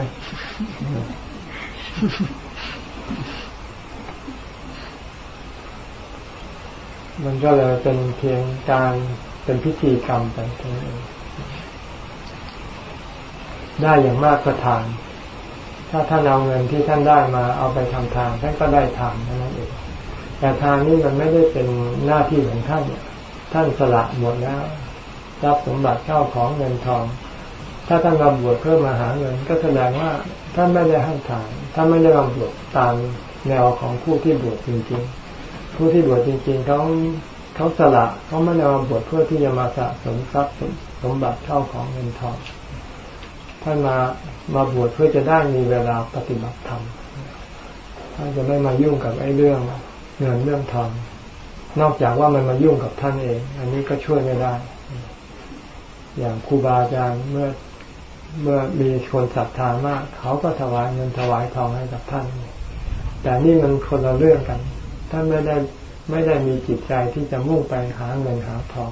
มันก็เลยเป็นเพียงการเป็นพิธีกรรมไปเท่านั้นได้อย่างมากก็ทาน ถ้าท่านเอาเงินที่ท่านได้มาเอาไปทำทานท่านก็ได้ทานนั้นเองแต่ทานนี้มันไม่ได้เป็นหน้าที่ของท่านท่านสละหมดแล้วรับสมบัติเข้าของเงินทอง ถ้าท่านรำบวชเพื่อมาหาเงิน ก็แสดงว่าท่านไม่ได้ให้ทานท่านไม่ได้รำบวชตามแนวของผู้ที่บวชจริงๆ ผู้ที่บวชจริงๆเขาเขาสละเขาไม่ได้รำบวชเพื่อที่จะมาสะสมทรัพย์สมบัติเข้าของเงินทองท่านมา มาบวชเพื่อจะได้มีเวลาปฏิบัติธรรมท่านจะไม่มายุ่งกับไอ้เรื่องเงินเรื่องทองนอกจากว่ามันมายุ่งกับท่านเอง อันนี้ก็ช่วยไม่ได้ อย่างครูบาอาจารย์เมื่อเมื่อมีคนศรัทธามาก เขาก็ถวายเงินถวายทองให้กับท่าน แต่นี่มันคนละเรื่องกัน ท่านไม่ได้ไม่ได้มีจิตใจที่จะมุ่งไปหาเงินหาทอง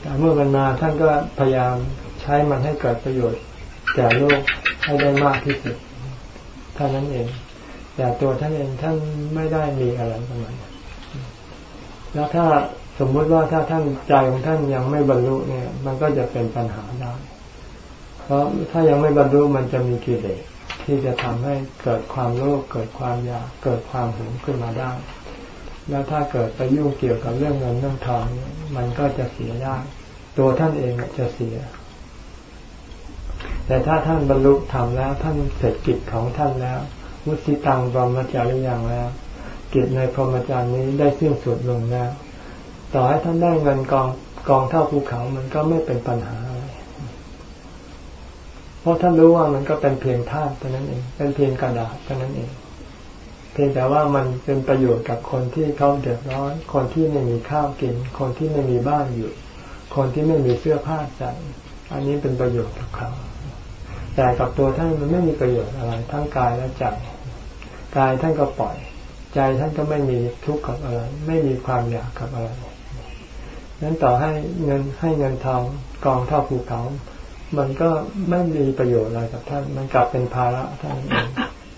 แต่เมื่อมันมาท่านก็พยายามใช้มันให้เกิดประโยชน์ แก่โลกให้ได้มากที่สุดเท่านั้นเอง แต่ตัวท่านเองท่านไม่ได้มีอะไรประมาณแล้วถ้าสมมุติว่าถ้าท่านใจของท่านยังไม่บรรลุเนี่ย มันก็จะเป็นปัญหาได้ เพราะถ้ายังไม่บรรลุมันจะมีกิเลสที่จะทำให้เกิดความโลภเกิดความอยากเกิดความหึงขึ้นมาได้ แล้วถ้าเกิดไปยุ่งเกี่ยวกับเรื่องเงินเรื่องทองมันก็จะเสียได้ ตัวท่านเองจะเสีย แต่ถ้าท่านบรรลุธรรมแล้ว ท่านเสร็จกิจของท่านแล้วมุสิตังบรมจาริยังแล้ว กิจในพรหมจรรย์นี้ได้สิ้นสุดลงแล้ว ต่อให้ท่านได้เงินกองกองเท่าภูเขามันก็ไม่เป็นปัญหาเพราะท่านรู้ว่ามันก็เป็นเพียงธาตุเท่านั้นเอง เป็นเพียงกระดาษเท่านั้นเอง เพียงแต่ว่ามันเป็นประโยชน์กับคนที่เขาเดือดร้อน คนที่ไม่มีข้าวกิน คนที่ไม่มีบ้านอยู่ คนที่ไม่มีเสื้อผ้าใส่ อันนี้เป็นประโยชน์กับเขา แต่กับตัวท่านมันไม่มีประโยชน์อะไร ทั้งกายและใจกายท่านก็ปล่อย ใจท่านก็ไม่มีทุกข์กับอะไร ไม่มีความอยากกับอะไรนั้นต่อให้เงินให้เงินทองกองเท่าภูเขา มันก็ไม่มีประโยชน์อะไรกับท่าน มันกลับเป็นภาระท่านเอง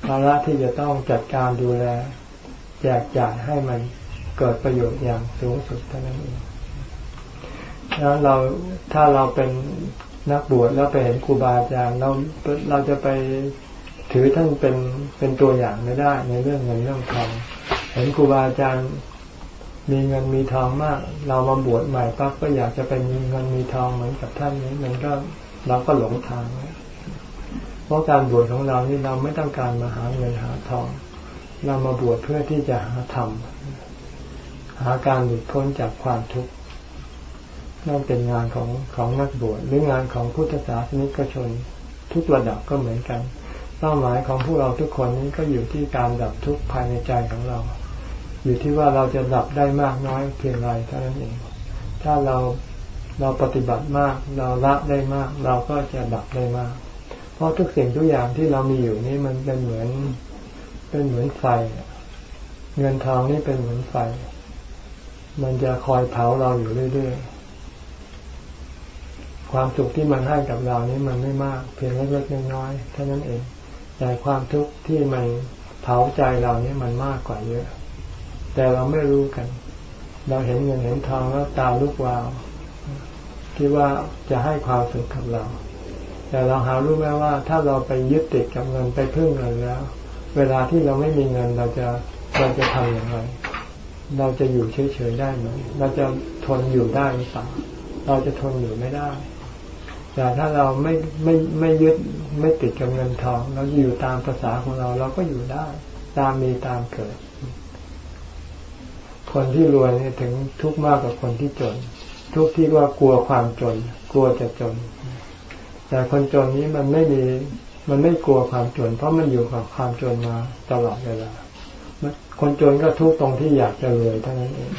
ภาระที่จะต้องจัดการดูแล แจกจ่ายให้มันเกิดประโยชน์อย่างสูงสุดเท่านั้นเองแล้วเราถ้าเราเป็น นักบวชแล้วไปเห็นครูบาอาจารย์เราเราจะไปถือท่านเป็นเป็นตัวอย่างไม่ได้ ในเรื่องเงินเรื่องทองเห็นครูบาอาจารย์มีเงินมีทองมาก เรามาบวชใหม่ปั๊บก็อยากจะไปมีเงินมีทองเหมือนกับท่านนี้มันก็เราก็หลงทางเพราะการบวชของเรานี่เราไม่ต้องการมาหาเงินหาทอง เรามาบวชเพื่อที่จะหาธรรมหาการหลุดพ้นจากความทุกข์ นั่นเป็นงานของของนักบวชหรืองานของพุทธศาสนิกชนทุกระดับก็เหมือนกันเป้าหมายของพวกเราทุกคนนี้ก็อยู่ที่การดับทุกข์ภายในใจของเรา อยู่ที่ว่าเราจะดับได้มากน้อยเพียงไรเท่านั้นเอง ถ้าเราเราปฏิบัติมากเราละได้มาก เราก็จะดับได้มาก เพราะทุกสิ่งทุกอย่างที่เรามีอยู่นี้มันเป็นเหมือนเป็นเหมือนไฟ เงินทองนี่เป็นเหมือนไฟ มันจะคอยเผาเราอยู่เรื่อยๆ ความสุขที่มันให้กับเรานี้มันไม่มาก เพียงเล็กๆน้อยๆเท่านั้นเอง แต่ความทุกข์ที่มันเผาใจเรานี้มันมากกว่าเยอะ แต่เราไม่รู้กัน เราเห็นเงินเห็นทองแล้วตาลุกวาวคิดว่าจะให้ความสุขกับเรา แต่เราหารู้ไหมว่า ถ้าเราไปยึดติดกับเงินไปพึ่งเงินแล้ว เวลาที่เราไม่มีเงินเราจะเราจะทำอย่างไร เราจะอยู่เฉยๆได้ไหมเราจะทนอยู่ได้หรือเปล่าเราจะทนอยู่ไม่ได้ แต่ถ้าเราไม่ไม่ไม่ยึดไม่ติดกับเงินทอง เราอยู่ตามภาษาของเราเราก็อยู่ได้ ตามมีตามเกิด คนที่รวยเนี่ยถึงทุกข์มากกว่าคนที่จน ทุกข์ที่ว่ากลัวความจน กลัวจะจน แต่คนจนนี้มันไม่มีมันไม่กลัวความจน เพราะมันอยู่กับความจนมาตลอดเวลาคนจนก็ทุกข์ตรงที่อยากจะรวยเท่านั้นเอง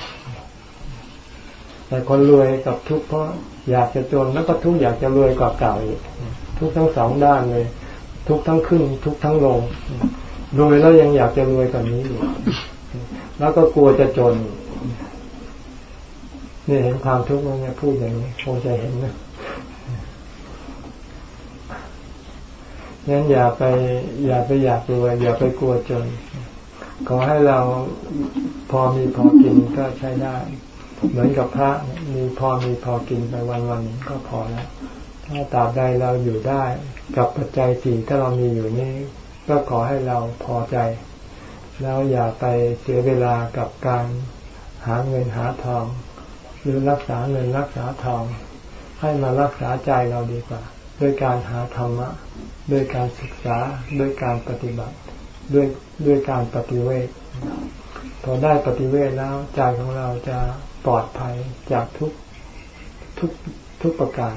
แต่คนรวยกับทุกข์เพราะ อยากจะจนแล้วก็ทุกข์อยากจะรวยกว่าเก่าอีกทุกทั้งสองด้านเลย ทุกทั้งขึ้น ทุกทั้งลงรวยแล้วยังอยากจะรวยกว่านี้อยู่แล้วก็กลัวจะจนนี่เห็นความทุกข์เนี่ยพูดอย่างนี้คงจะเห็นนะงั้นอย่าไป อย่าไปอยากรวยอย่าไปกลัวจน ขอให้เราพอมีพอกินก็ใช้ได้ เหมือนกับพระมีพอมีพอกินไปวันวันก็พอแล้ว ถ้าตราบใดเราอยู่ได้ กับปัจจัยสี่ถ้าเรามีอยู่นี้ ก็ขอให้เราพอใจ แล้วอย่าไปเสียเวลากับการหาเงินหาทอง หรือรักษาเงินรักษาทอง ให้มารักษาใจเราดีกว่าด้วยการหาธรรมะด้วยการศึกษาด้วยการปฏิบัติด้วยด้วยการปฏิเวทพอได้ปฏิเวทแล้วใจของเราจะ ปลอดภัยจากทุกทุกทุกประการ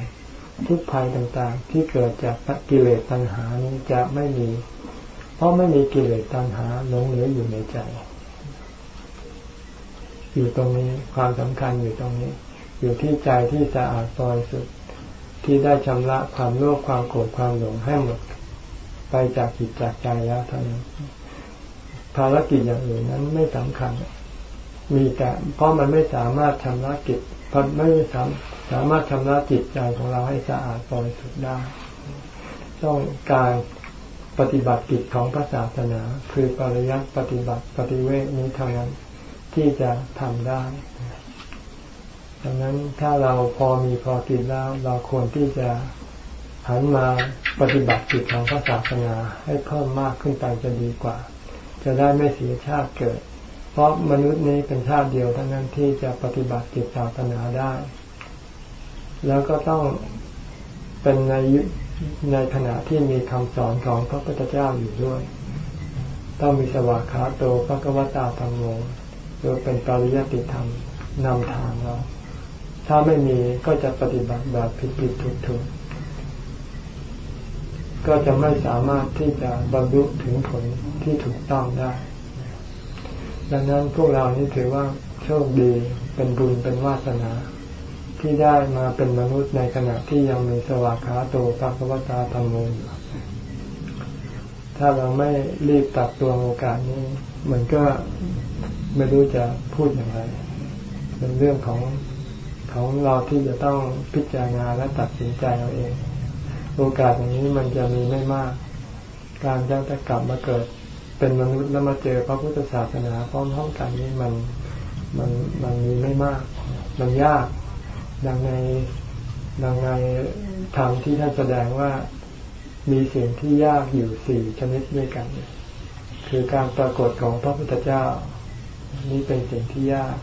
ทุกภัยต่างๆ ที่เกิดจากกิเลสตัณหานี้จะไม่มี เพราะไม่มีกิเลสตัณหาหลงเหลืออยู่ในใจ อยู่ตรงนี้ความสำคัญอยู่ตรงนี้ อยู่ที่ใจที่สะอาดบริสุดที่ได้ชำระความโลภความโกรธความหลงให้หมดไปจากจิตจากใจแล้วเท่านั้นภารกิจอย่างอื่นนั้นไม่สำคัญ มีแต่เพราะมันไม่สามารถชำระกิจพนไม่สามสามารถชำระจิตใจของเราให้สะอาดบริสุทธิ์ได้ ต้องการปฏิบัติกิจของพระศาสนา คือปริยัติปฏิบัติปฏิเวทนี้เท่านั้นที่จะทำได้ดังนั้นถ้าเราพอมีพอกินแล้ว เราควรที่จะหันมาปฏิบัติกิจของพระศาสนาให้เพิ่มมากขึ้นไปจะดีกว่า จะได้ไม่เสียชาติเกิด เพราะมนุษย์นี้เป็นชาติเดียวเท่านั้นที่จะปฏิบัติจิตศาสนาได้ แล้วก็ต้องเป็นในในขณะที่มีคำสอนของพระพุทธเจ้าอยู่ด้วย ต้องมีสวากขาโตพระกวตาธรรมโมคือเป็นปริยติธรรมนำทางเราถ้าไม่มีก็จะปฏิบัติแบบผิดผิดถูกถูกก็จะไม่สามารถที่จะบรรลุถึงผลที่ถูกต้องได้ ดังนั้นพวกเรานี่ถือว่าโชคดีเป็นบุญเป็นวาสนา ที่ได้มาเป็นมนุษย์ในขณะที่ยังมีสวากขาโตปักวตาธรรมโมอยู่ถ้าเราไม่รีบตัดตัวโอกาสนี้ มันก็ไม่รู้จะพูดอย่างไร เป็นเรื่องของของเราที่จะต้องพิจารณาและตัดสินใจเอาเอง โอกาสอย่างนี้มันจะมีไม่มาก การจะกลับมาเกิด เป็นมนุษย์แล้วมาเจอพระพุทธศาสนาพร้อมๆกันนี้มันมันมันมีไม่มาก มันยาก ดังในดังในธรรมที่ท่านแสดงว่ามีสิ่งที่ยากอยู่สี่ชนิดด้วยกัน คือการปรากฏของพระพุทธเจ้า นี่เป็นสิ่งที่ยาก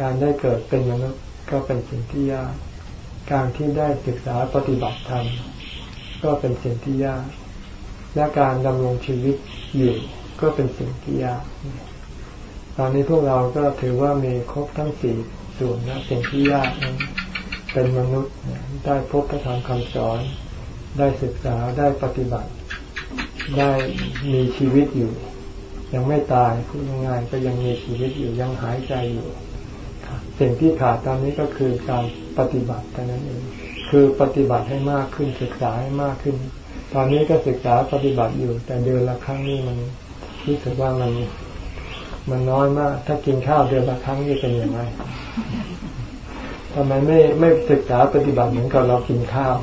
การได้เกิดเป็นมนุษย์ก็เป็นสิ่งที่ยาก การที่ได้ศึกษาปฏิบัติธรรมก็เป็นสิ่งที่ยาก และการดำรงชีวิตอยู่ก็เป็นสิ่งที่ยาก ตอนนี้พวกเราก็ถือว่ามีครบทั้งสี่ส่วนนะสิ่งที่ยากนั้นเป็นมนุษย์ได้พบพระธรรมคำสอน ได้ศึกษาได้ปฏิบัติ ได้มีชีวิตอยู่ ยังไม่ตายพูดง่ายๆก็ยังมีชีวิตอยู่ยังหายใจอยู่ สิ่งที่ขาดตอนนี้ก็คือการปฏิบัติเท่านั้นเองคือปฏิบัติให้มากขึ้นศึกษาให้มากขึ้น ตอนนี้ก็ศึกษาปฏิบัติอยู่ แต่เดือนละครั้งนี่มันรู้สึกว่ามัน มันน้อยมาก ถ้ากินข้าวเดือนละครั้งนี่เป็นอย่างไรทำไมไม่ไม่ศึกษาปฏิบัติเหมือนกับเรากินข้าว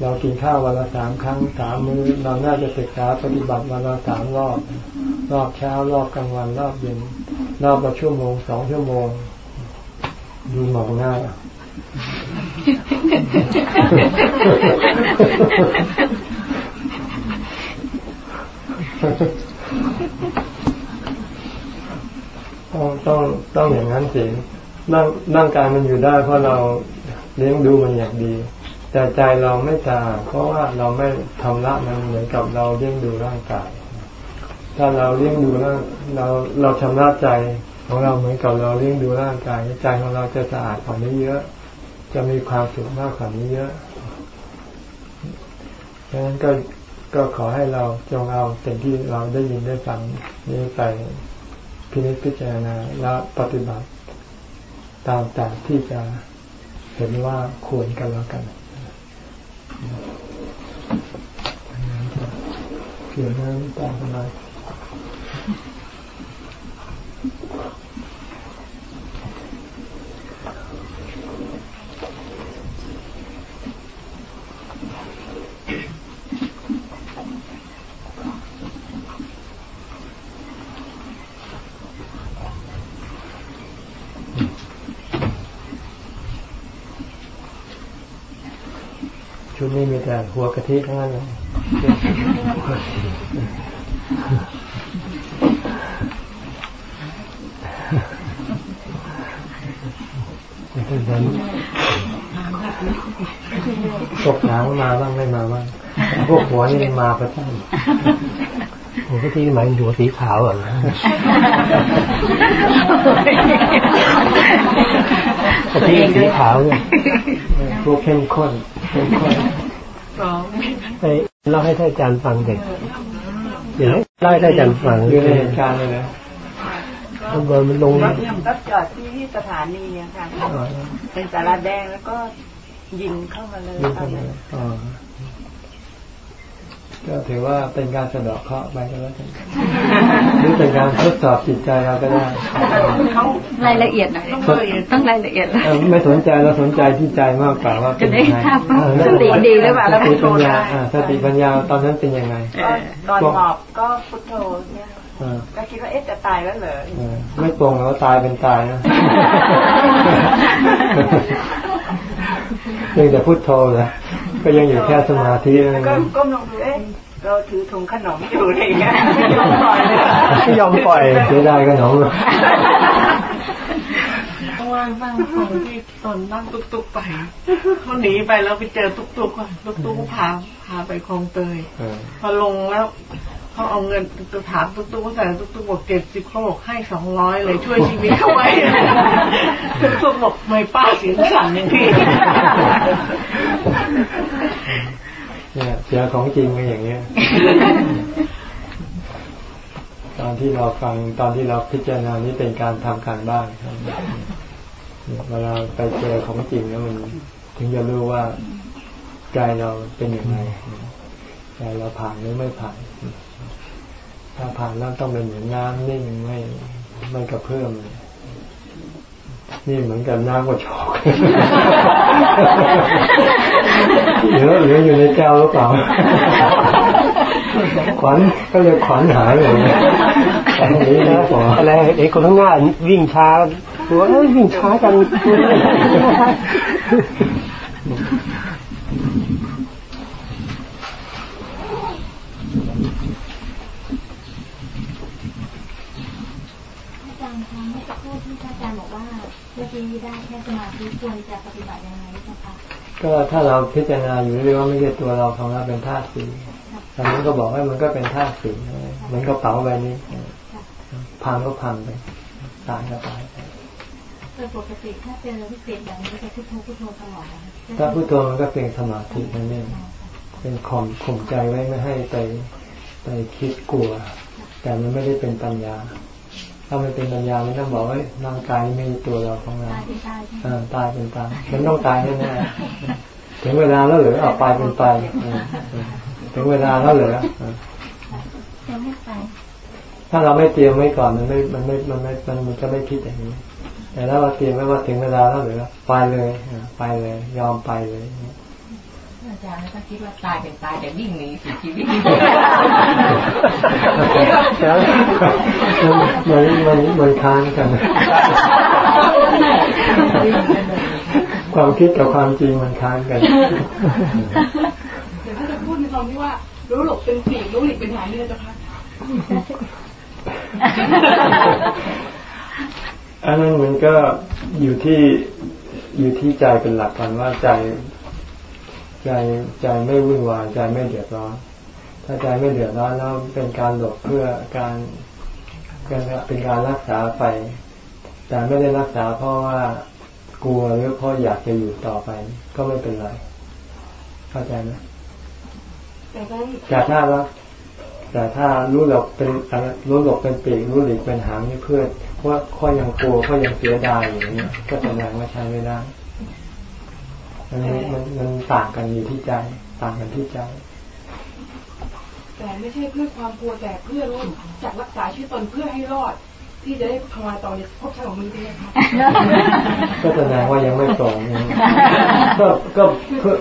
เรากินข้าววันละสามครั้งสามมื้อเราน่าจะศึกษาปฏิบัติวันละสามรอบ รอบเช้ารอบกลางวันรอบเย็นรอบละชั่วโมงสองชั่วโมง ดูหมองหน้า ต้องต้องต้องอย่างนั้นสิร่างร่างกายมันอยู่ได้ เพราะเราเลี้ยงดูมันอย่างดี แต่ใจเราไม่ตาเพราะว่าเราไม่ทำละมันเหมือนกับเราเลี้ยงดูร่างกาย ถ้าเราเลี้ยงดูร่างเราเราชำระใจของเราเหมือนกับเราเลี้ยงดูร่างกายใจของเราจะสะอาดกว่านี้เยอะ จะมีความสุขมากกว่านี้เยอะดังนั้นก็ก็ขอให้เราจงเอาสิ่งที่เราได้ยินได้ฟังนี้ไปพินิจพิจารณาและปฏิบัติตามแต่ที่จะเห็นว่าควรกันแล้วกันเขียนน้ำตาอะไร ชุดนี้มีแต่หัวกะทิทั้งนั้นเลยเป็นนั้นพวกหางมาบ้างไม่มาบ้างพวกหัวนี่มาประจำ หัวกะทิหมายถึงหัวสีขาวเหรอกะทิสีขาวเนี่ยพวกเข้มข้นเข้มข้นไปเล่าให้ท่านอาจารย์ฟังเด็กเดี๋ยวเล่าให้ท่านอาจารย์ฟังเรื่องเหตุการณ์เลยนะมันเบอร์มันลงก็จอดที่สถานีค่ะเป็นสาราแดงแล้วก็ยิงเข้ามาเลย ก็ถือว่าเป็นการสะดอกเคราะห์ไปก็แล้วกันหรือเป็นการทดสอบจิตใจเราก็ได้รายละเอียดหน่อยต้องรายละเอียดไม่สนใจเราสนใจที่ใจมากกว่าว่าเป็นยังไงสติดีหรือเปล่าสติปัญญาสติปัญญาตอนนั้นเป็นยังไงตอนหมอบก็พุทโธเนี่ยก็คิดว่าเอ๊ะจะตายแล้วเหรอไม่ตรงแล้วตายเป็นตายนะยังแต่พุทโธเลย ก็ยังอยู่แค่สมาธิก็ก้มลงดูเอ๊ะเราถือถุงขนมอยู่อะไรเงี้ยไม่ยอมปล่อยไม่ยอมปล่อยเสียดายขนมว่างนั่งฟังที่ตอนนั่งตุกตุกไปเขาหนีไปแล้วไปเจอตุกตุกตุกตุกพาพาไปคลองเตยพอลงแล้ว เขาเอาเงินตัวถามตุ๊กตุ๊กว่าใส่ตุ๊กตุ๊กบอกเจ็ดสิบเขาบอกให้สองร้อยเลยช่วยชีวิตเขาไว้ตุ๊กตุ๊กบอกไม่ป้าเสียงสั่นอย่างนี้เนี่ยเสียของจริงก็อย่างเงี้ย ตอนที่เราฟังตอนที่เราพิจารณานี่เป็นการทำการบ้านครับเวลาไปเจอของจริงแล้วมัน ถึงจะรู้ว่าใจเราเป็นยังไงใจเราผ่านหรือไม่ผ่าน ถ้าผ่านแล้วต้องเป็นเหมือนน้ำนิ่งไม่ไม่กระเพื่อมเลยนี่เหมือนกับน้ำกระชอกเหลือเหลืออยู่ในแก้วหรือเปล่า ขวัญก็เลยขวัญหายเลยอันนี้นะหมออะไรไอ้คนข้างหน้าวิ่งช้าตัวเอ้ยวิ่งช้าจัง อาจารย์คะเมื่อสักครู่ที่อาจารย์บอกว่าเมื่อกี้ได้แค่สมาธิควรจะปฏิบัติยังไงนะคะ ก็ถ้าเราพิจารณาอยู่เรื่อยว่าไม่ใช่ตัวเราของเราเป็นธาตุสีตอนนั้นก็บอกว่ามันก็เป็นธาตุสีเหมือนกระเป๋าใบนี้พังก็พังไปตายก็ตายไปโดยปกติถ้าเจอวิกฤตแบบนี้จะพุทโธพุทโธตลอดนะคะถ้าพุทโธมันก็เป็นสมาธินั่นเองเป็นข่มข่มใจไว้ไม่ให้ไปไปคิดกลัว แต่มันไม่ได้เป็นปัญญา ถ้ามันเป็นปัญญามันต้องบอกว่าร่างกายไม่ใช่ตัวเราของเราตายเป็นตายใช่ไหมอ่าตายเป็นตายมันต้องตายแน่ๆถึงเวลาแล้วเหรือเอาไปเป็นไปอ่าถึงเวลาแล้วเหรืออ่ายังไม่ไปถ้าเราไม่เตรียมไว้ก่อนมันไม่มันไม่มันไม่มันมันจะไม่คิดอย่างนี้ แต่ถ้าเราเตรียมไว้ว่าถึงเวลาแล้วเหรือไปเลยอ่าไปเลย ยอมไปเลยอา จารย์ก็คิดว่าตายเป็นตายแต่วิ่งหนีสิชีวิตแล้วมันมันมันค้านกัน ความคิดกับความจริงมันค้านกันเดี๋ยวถ้าจะพูดในตอนที่ว่า รู้หลบเป็นปีกรู้หลีกเป็นหางนี่นะเจ้าค่ะอันนั้นมันก็อยู่ที่อยู่ที่ใจเป็นหลักกันว่าใจ ใจใจไม่วุ่นวายใจไม่เดือดร้อน ถ้าใจไม่เดือดร้อนแล้วเป็นการหลบเพื่อการเป็นการรักษาไป แต่ไม่ได้รักษาเพราะว่ากลัวหรือเพราะอยากจะอยู่ต่อไป ก็ไม่เป็นไร เข้าใจไหมแต่ถ้ารักแต่ถ้ารู้หลบเป็นรู้หลบเป็นปีกรู้หลีกเป็นหางนี่เพื่อว่าข้อยังกลัวข้อยังเสียดายอย่างนี้ก็แสดงว่าใช้ไม่ได้ มันมันต่างกันอยู่ที่ใจ ต่างกันที่ใจ แต่ไม่ใช่เพื่อความกลัวแต่เพื่อรู้จักรักษาชีวิตตนเพื่อให้รอด ที่จะได้ทำลายต่อในภพชาติของมึงด้วยนะคะก็แสดงว่ายังไม่ตรงยังก็ก็เพื่อ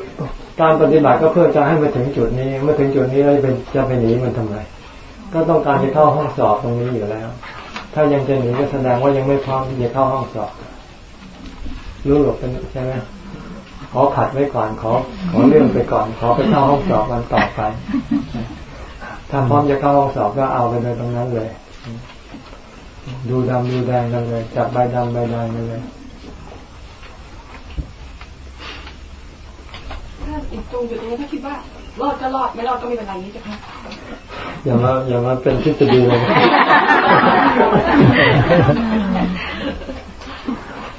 การปฏิบัติก็เพื่อจะให้มาถึงจุดนี้ เมื่อถึงจุดนี้แล้วจะเป็นจะไปหนีมันทำไมก็ต้องการจะเข้าห้องสอบตรงนี้อยู่แล้ว ถ้ายังจะหนีก็แสดงว่ายังไม่พร้อมที่จะเข้าห้องสอบรู้หรอกเป็นใช่ไหม ขอผัดไว้ก่อนขอขอเรื่องไปก่อนขอไปเข้าห้องสอบวันต่อไปถ้าพร้อมจะเข้าห้องสอบก็เอาไปเลยตรงนั้นเลย ดูดำดูแดงกันเลย จับใบดำใบแดงกันเลยถ้าอีกตรงจุดนี้ถ้าคิดว่ารอดก็รอดไม่รอดก็ไม่เป็นไรนี้เจ้าค่ะอย่ามาอย่ามาเป็นทฤษฎีเลยนะ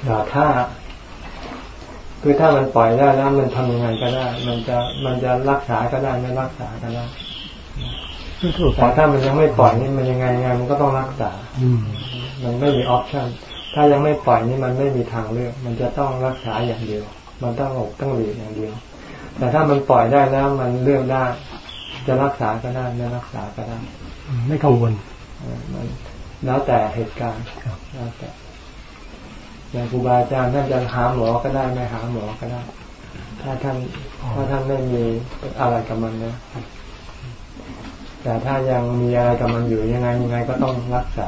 แต่ถ้า คือถ้ามันปล่อยได้แล้วมันทำยังไงก็ได้ มันจะมันจะรักษาก็ได้ไม่รักษาก็ได้แต่ถ้ามันยังไม่ปล่อยนี่มันยังไงยังไงมันก็ต้องรักษา อืมมันไม่มีออปชั่นถ้ายังไม่ปล่อยนี่มันไม่มีทางเลือก มันจะต้องรักษาอย่างเดียว มันต้องอกต้องหลีกอย่างเดียว แต่ถ้ามันปล่อยได้แล้วมันเลือกได้ จะรักษาก็ได้ไม่รักษาก็ได้ไม่กังวลเออมันแล้วแต่เหตุการณ์แล้วแต่ อย่างครูบาอาจารย์ท่านจะหาหมอก็ได้ไม่หาหมอก็ได้ ถ้าท่านถ้าท่านไม่มีอะไรกับมันนะแต่ถ้ายังมีอะไรกับมันอยู่ยังไงยังไงก็ต้องรักษา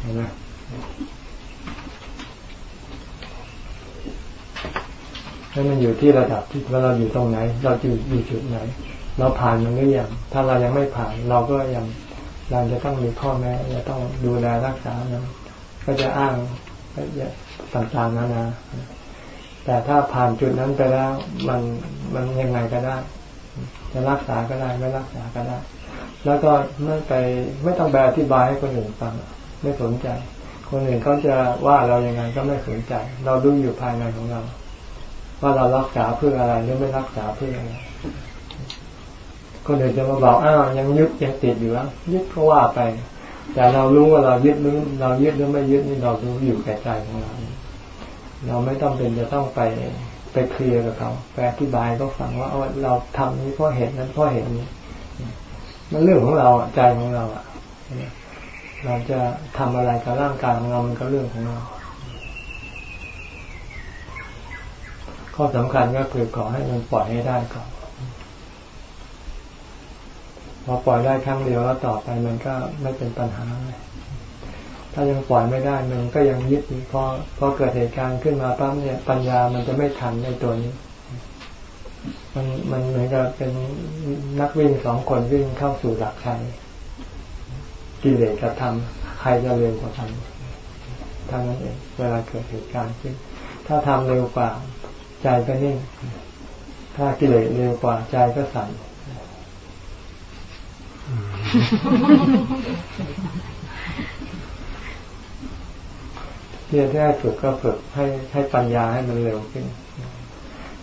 เห็นไหมให้มันอยู่ที่ระดับที่ว่าเราอยู่ตรงไหน เราจะอยู่จุดไหน เราผ่านมันหรือยังถ้าเรายังไม่ผ่าน เราก็ยังเราจะต้องมีข้อแม้จะต้องดูแลรักษานะก็จะอ้าง ต่างๆนานาแต่ถ้าผ่านจุดนั้นไปแล้ว มันมันยังไงก็ได้ จะรักษาก็ได้ไม่รักษาก็ได้ แล้วก็ไม่ไปไม่ต้องไปอธิบายให้คนอื่นฟังไม่สนใจ คนอื่นเขาจะว่าเรายังไงก็ไม่สนใจ เราดูอยู่ภายในของเรา ว่าเรารักษาเพื่ออะไรหรือไม่รักษาเพื่ออะไรคนอื่นจะมาบอกอ้าวยังยึดยังติดอยู่แล้วยึดก็ว่าไป แต่เรารู้ว่าเรายึดหรือเรายึดหรือไม่ยึดนี่เรารู้อยู่แก่ใจของเรา เราไม่ต้องเป็นจะต้องไปไปเคลียร์กับเขาไปอธิบายก็ฟังว่าเราทำนี้เพราะเหตุนั้นเพราะเหตุนี้ มันเรื่องของเราใจของเราอะเราจะทำอะไรกับร่างกายของเรามันก็เรื่องของเรา ข้อสำคัญก็คือขอให้มันปล่อยให้ได้ก่อนพอปล่อยได้ครั้งเดียวแล้วต่อไปมันก็ไม่เป็นปัญหาเลย ถ้ายังปล่อยไม่ได้มันก็ยังยึดพอพอเกิดเหตุการณ์ขึ้นมาปั๊บเนี่ยปัญญามันจะไม่ทันในตัวนี้ มันมันเหมือนกับเป็นนักวิ่งสองคนวิ่งเข้าสู่หลักชัยกิเลสกับธรรมใครจะเร็วกว่ากันเท่านั้นเองเวลาเกิดเหตุการณ์ขึ้น ถ้าทำเร็วกว่าใจก็นิ่ง ถ้ากิเลสเร็วกว่าใจก็สั่น ที่จะได้ฝึกก็ฝึกให้ให้ปัญญาให้มันเร็วขึ้น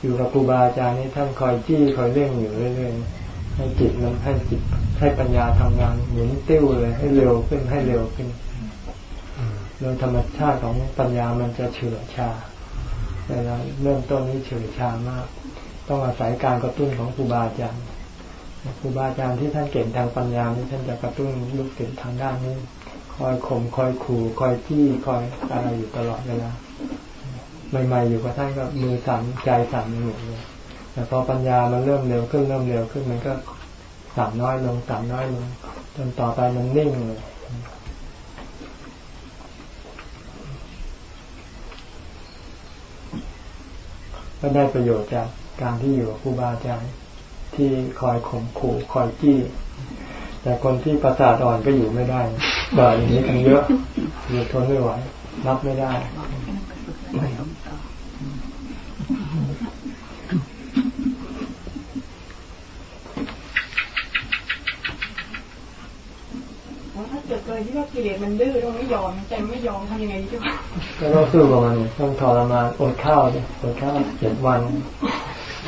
อยู่กับครูบาอาจารย์นี่ท่านคอยจี้คอยเร่งอยู่เรื่อยๆให้จิตมันให้จิตให้ปัญญาทำงานหมุนติ้วเลยให้เร็วขึ้นให้เร็วขึ้นโดยธรรมชาติของปัญญามันจะเฉื่อยชาเวลาเริ่มต้นนี้เฉื่อยชามาก ต้องอาศัยการกระตุ้นของครูบาอาจารย์ครูบาอาจารย์ที่ท่านเก่งทางปัญญานี่ท่านจะกระตุ้นลูกศิษย์ทางด้านนี้ อยข่มคอยขู่คอยที่คอยอะไรอยู่ตลอดเวลาใหม่ๆอยู่กับท่านก็มือสั่นใจสั่นหมดเลยแต่พอปัญญามันเริ่มเร็วขึ้นเริ่มเร็วขึ้นมันก็สั่นน้อยลงสั่นน้อยลงจนต่อไปมันนิ่งเลยก็ได้ประโยชน์จากการที่อยู่กับครูบาอาจารย์ที่คอยข่มขู่คอยจี้ แต่คนที่ประสาทอ่อนก็อยู่ไม่ได้เบิดอย่างนี้กันเยอะอยู่ทนไม่ไหวรับไม่ได้ถ้าเกิดกรณีที่ว่ากิเลสมันดื้อต้องไม่ยอมใจไม่ยอมทำยังไงดีจ้ะก็ต้องสู้กับมันต้องทรมานอดข้าวอดข้าวเจ็ดวัน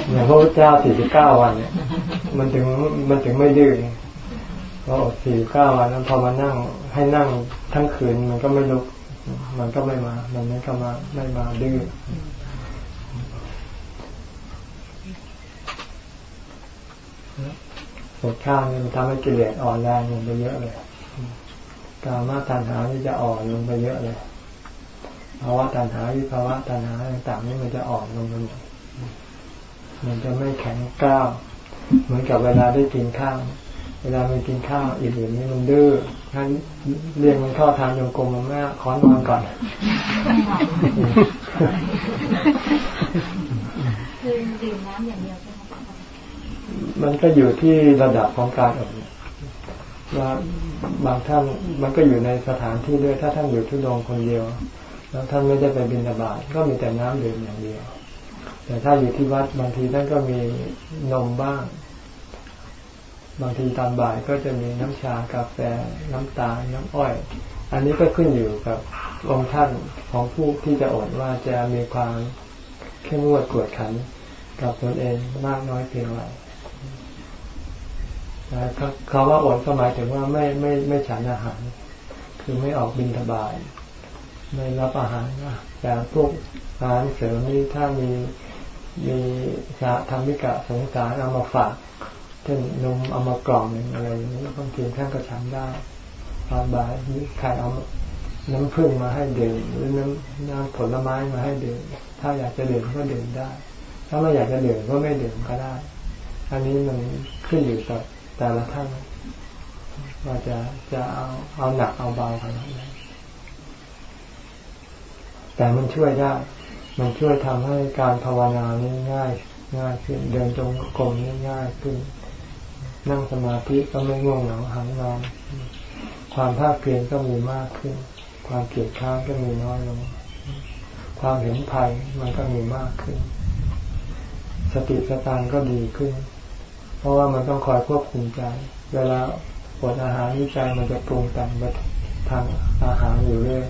อย่างพระพุทธเจ้าสี่สิบเก้าวันเนี่ยมันถึงมันถึงไม่ดื้อ พออดสี่เก้าวันนั้นพอมานั่งให้นั่งทั้งคืนมันก็ไม่ลุก มันก็ไม่มา มันไม่ก็มาไม่มาดื้ออดข้าวนี่มันทำให้กิเลสอ่อนแรงลงไปเยอะเลยกามาตัณหานี่จะอ่อนลงไปเยอะเลยภาวะตัณหาวิภาวะตัณหาต่างๆนี่มันจะอ่อนลงไปหมดมันจะไม่แข็งกร้าวเหมือนกับเวลาได้กินข้าว เวลามันกินข้าวอื่นๆนี่มันดื้อท่านเรียนมันเข้าทางโยกลมมันแม่ขอนอนก่อนคือดื่มน้ำอย่างเดียวใช่ไหมมันก็อยู่ที่ระดับของการอดว่าบางท่านมันก็อยู่ในสถานที่ด้วยถ้าท่านอยู่ทุดงคนเดียว แล้วท่านไม่ได้ไปบินบาตก็มีแต่น้ำดื่มอย่างเดียว แต่ถ้าอยู่ที่วัดบางทีท่านก็มีนมบ้าง บางทีตอนบ่ายก็จะมีน้ำชากาแฟน้ำตาลน้ำอ้อย อันนี้ก็ขึ้นอยู่กับองค์ท่านของผู้ที่จะอดว่าจะมีความเข้มงวดกวดขันกับตนเองมากน้อยเพียงไรเขาว่าอดก็หมายถึงว่าไม่ไม่ไม่ฉันอาหาร คือไม่ออกบินทบาย ไม่รับอาหารแต่พวกอาหารเสริมนี่ถ้ามีมีสาธรรมิกะสงสารเอามาฝาก เช่นนมเอามากล่องหนึ่งอะไรอย่างนี้บางทีท่านก็ฉันได้ตอนบ่ายนี่ใครเอาน้ำผึ้งมาให้ดื่มหรือน้ำน้ำผลไม้มาให้ดื่มถ้าอยากจะดื่มก็ดื่มได้ ถ้าไม่อยากจะดื่มก็ไม่ดื่มก็ได้ อันนี้มันขึ้นอยู่กับแต่ละท่านว่าจะจะเอาเอาหนักเอาเบาขนาดไหนแต่มันช่วยได้ มันช่วยทำให้การภาวนานี้ง่าย ง่ายขึ้น เดินจงกรมนี่ง่ายขึ้น นั่งสมาธิก็ไม่ง่วงเหงาหังนอนความภาคเพียรก็มีมากขึ้น ความเกลียดข้างก็มีน้อยลง ความเห็นภัยมันก็มีมากขึ้น สติสตางก็ดีขึ้น เพราะว่ามันต้องคอยควบคุมใจ เวลาอดอาหารนี่ใจมันจะปรุงแต่งไปทางอาหารอยู่เรื่อย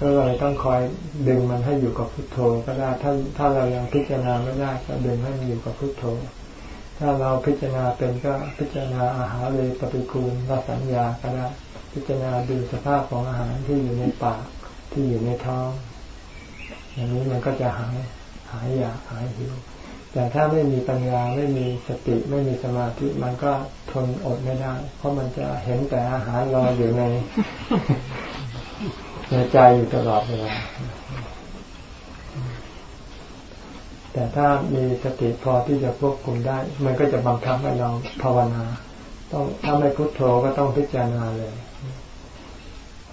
ก็เลยต้องคอยดึงมันให้อยู่กับพุทโธก็ได้ ถ้าถ้าเรายังพิจารณาไม่ได้ก็ดึงให้มันอยู่กับพุทโธ ถ้าเราพิจารณาเป็นก็พิจารณาอาหารเลยปฏิกูลรสัญญาก็ได้พิจารณาดูสภาพของอาหารที่อยู่ในปากที่อยู่ในท้อง อย่างนี้มันก็จะหายหายอยากหายหิวแต่ถ้าไม่มีปัญญาไม่มีสติไม่มีสมาธิมันก็ทนอดไม่ได้ เพราะมันจะเห็นแต่อาหารรออยู่ในในใจอยู่ตลอดเวลา แต่ถ้ามีสติพอที่จะควบคุมได้ มันก็จะบังคับให้เราภาวนา ต้องถ้าไม่พุโทโธก็ต้องพิจารณาเลย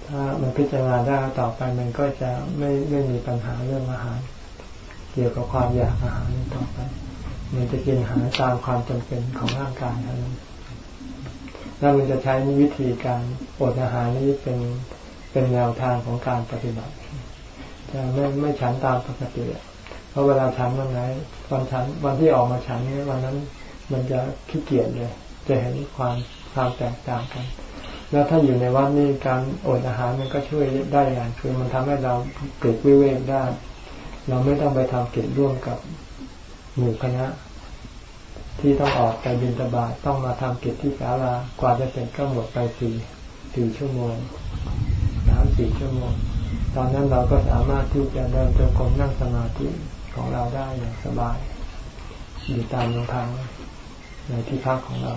ถ้ามันพิจารณาได้ต่อไปมันก็จะไม่ไม่มีปัญหาเรื่องอาหาร เกี่ยวกับความอยากอาหารต่อไป มันจะกินอาหารตามความจำเป็นของร่างกายเท่านั้นแล้วมันจะใช้วิธีการอดอาหารนี้เป็นเป็นแนวทางของการปฏิบัติจะไม่ไม่ฉันตามปกติ เพราะเวลาฉันวันไหนวันฉันวันที่ออกมาฉันนี้วันนั้นมันจะขี้เกียจเลย จะเห็นความความแตกต่างกัน แล้วถ้าอยู่ในวัดนี่การอดอาหารมันก็ช่วยได้อย่างคือมันทำให้เราเกิดวิเวกได้ เราไม่ต้องไปทำกิจร่วมกับหมู่คณะ ที่ต้องออกไปบินตบาทต้องมาทำกิจที่ศาลากว่าจะเสร็จก็หมดไปสี่สี่ชั่วโมงสามสี่ชั่วโมง ตอนนั้นเราก็สามารถที่จะเดินจงกรมนั่งสมาธิ ของเราได้อย่างสบาย อยู่ตามลำพังในที่พักของเรา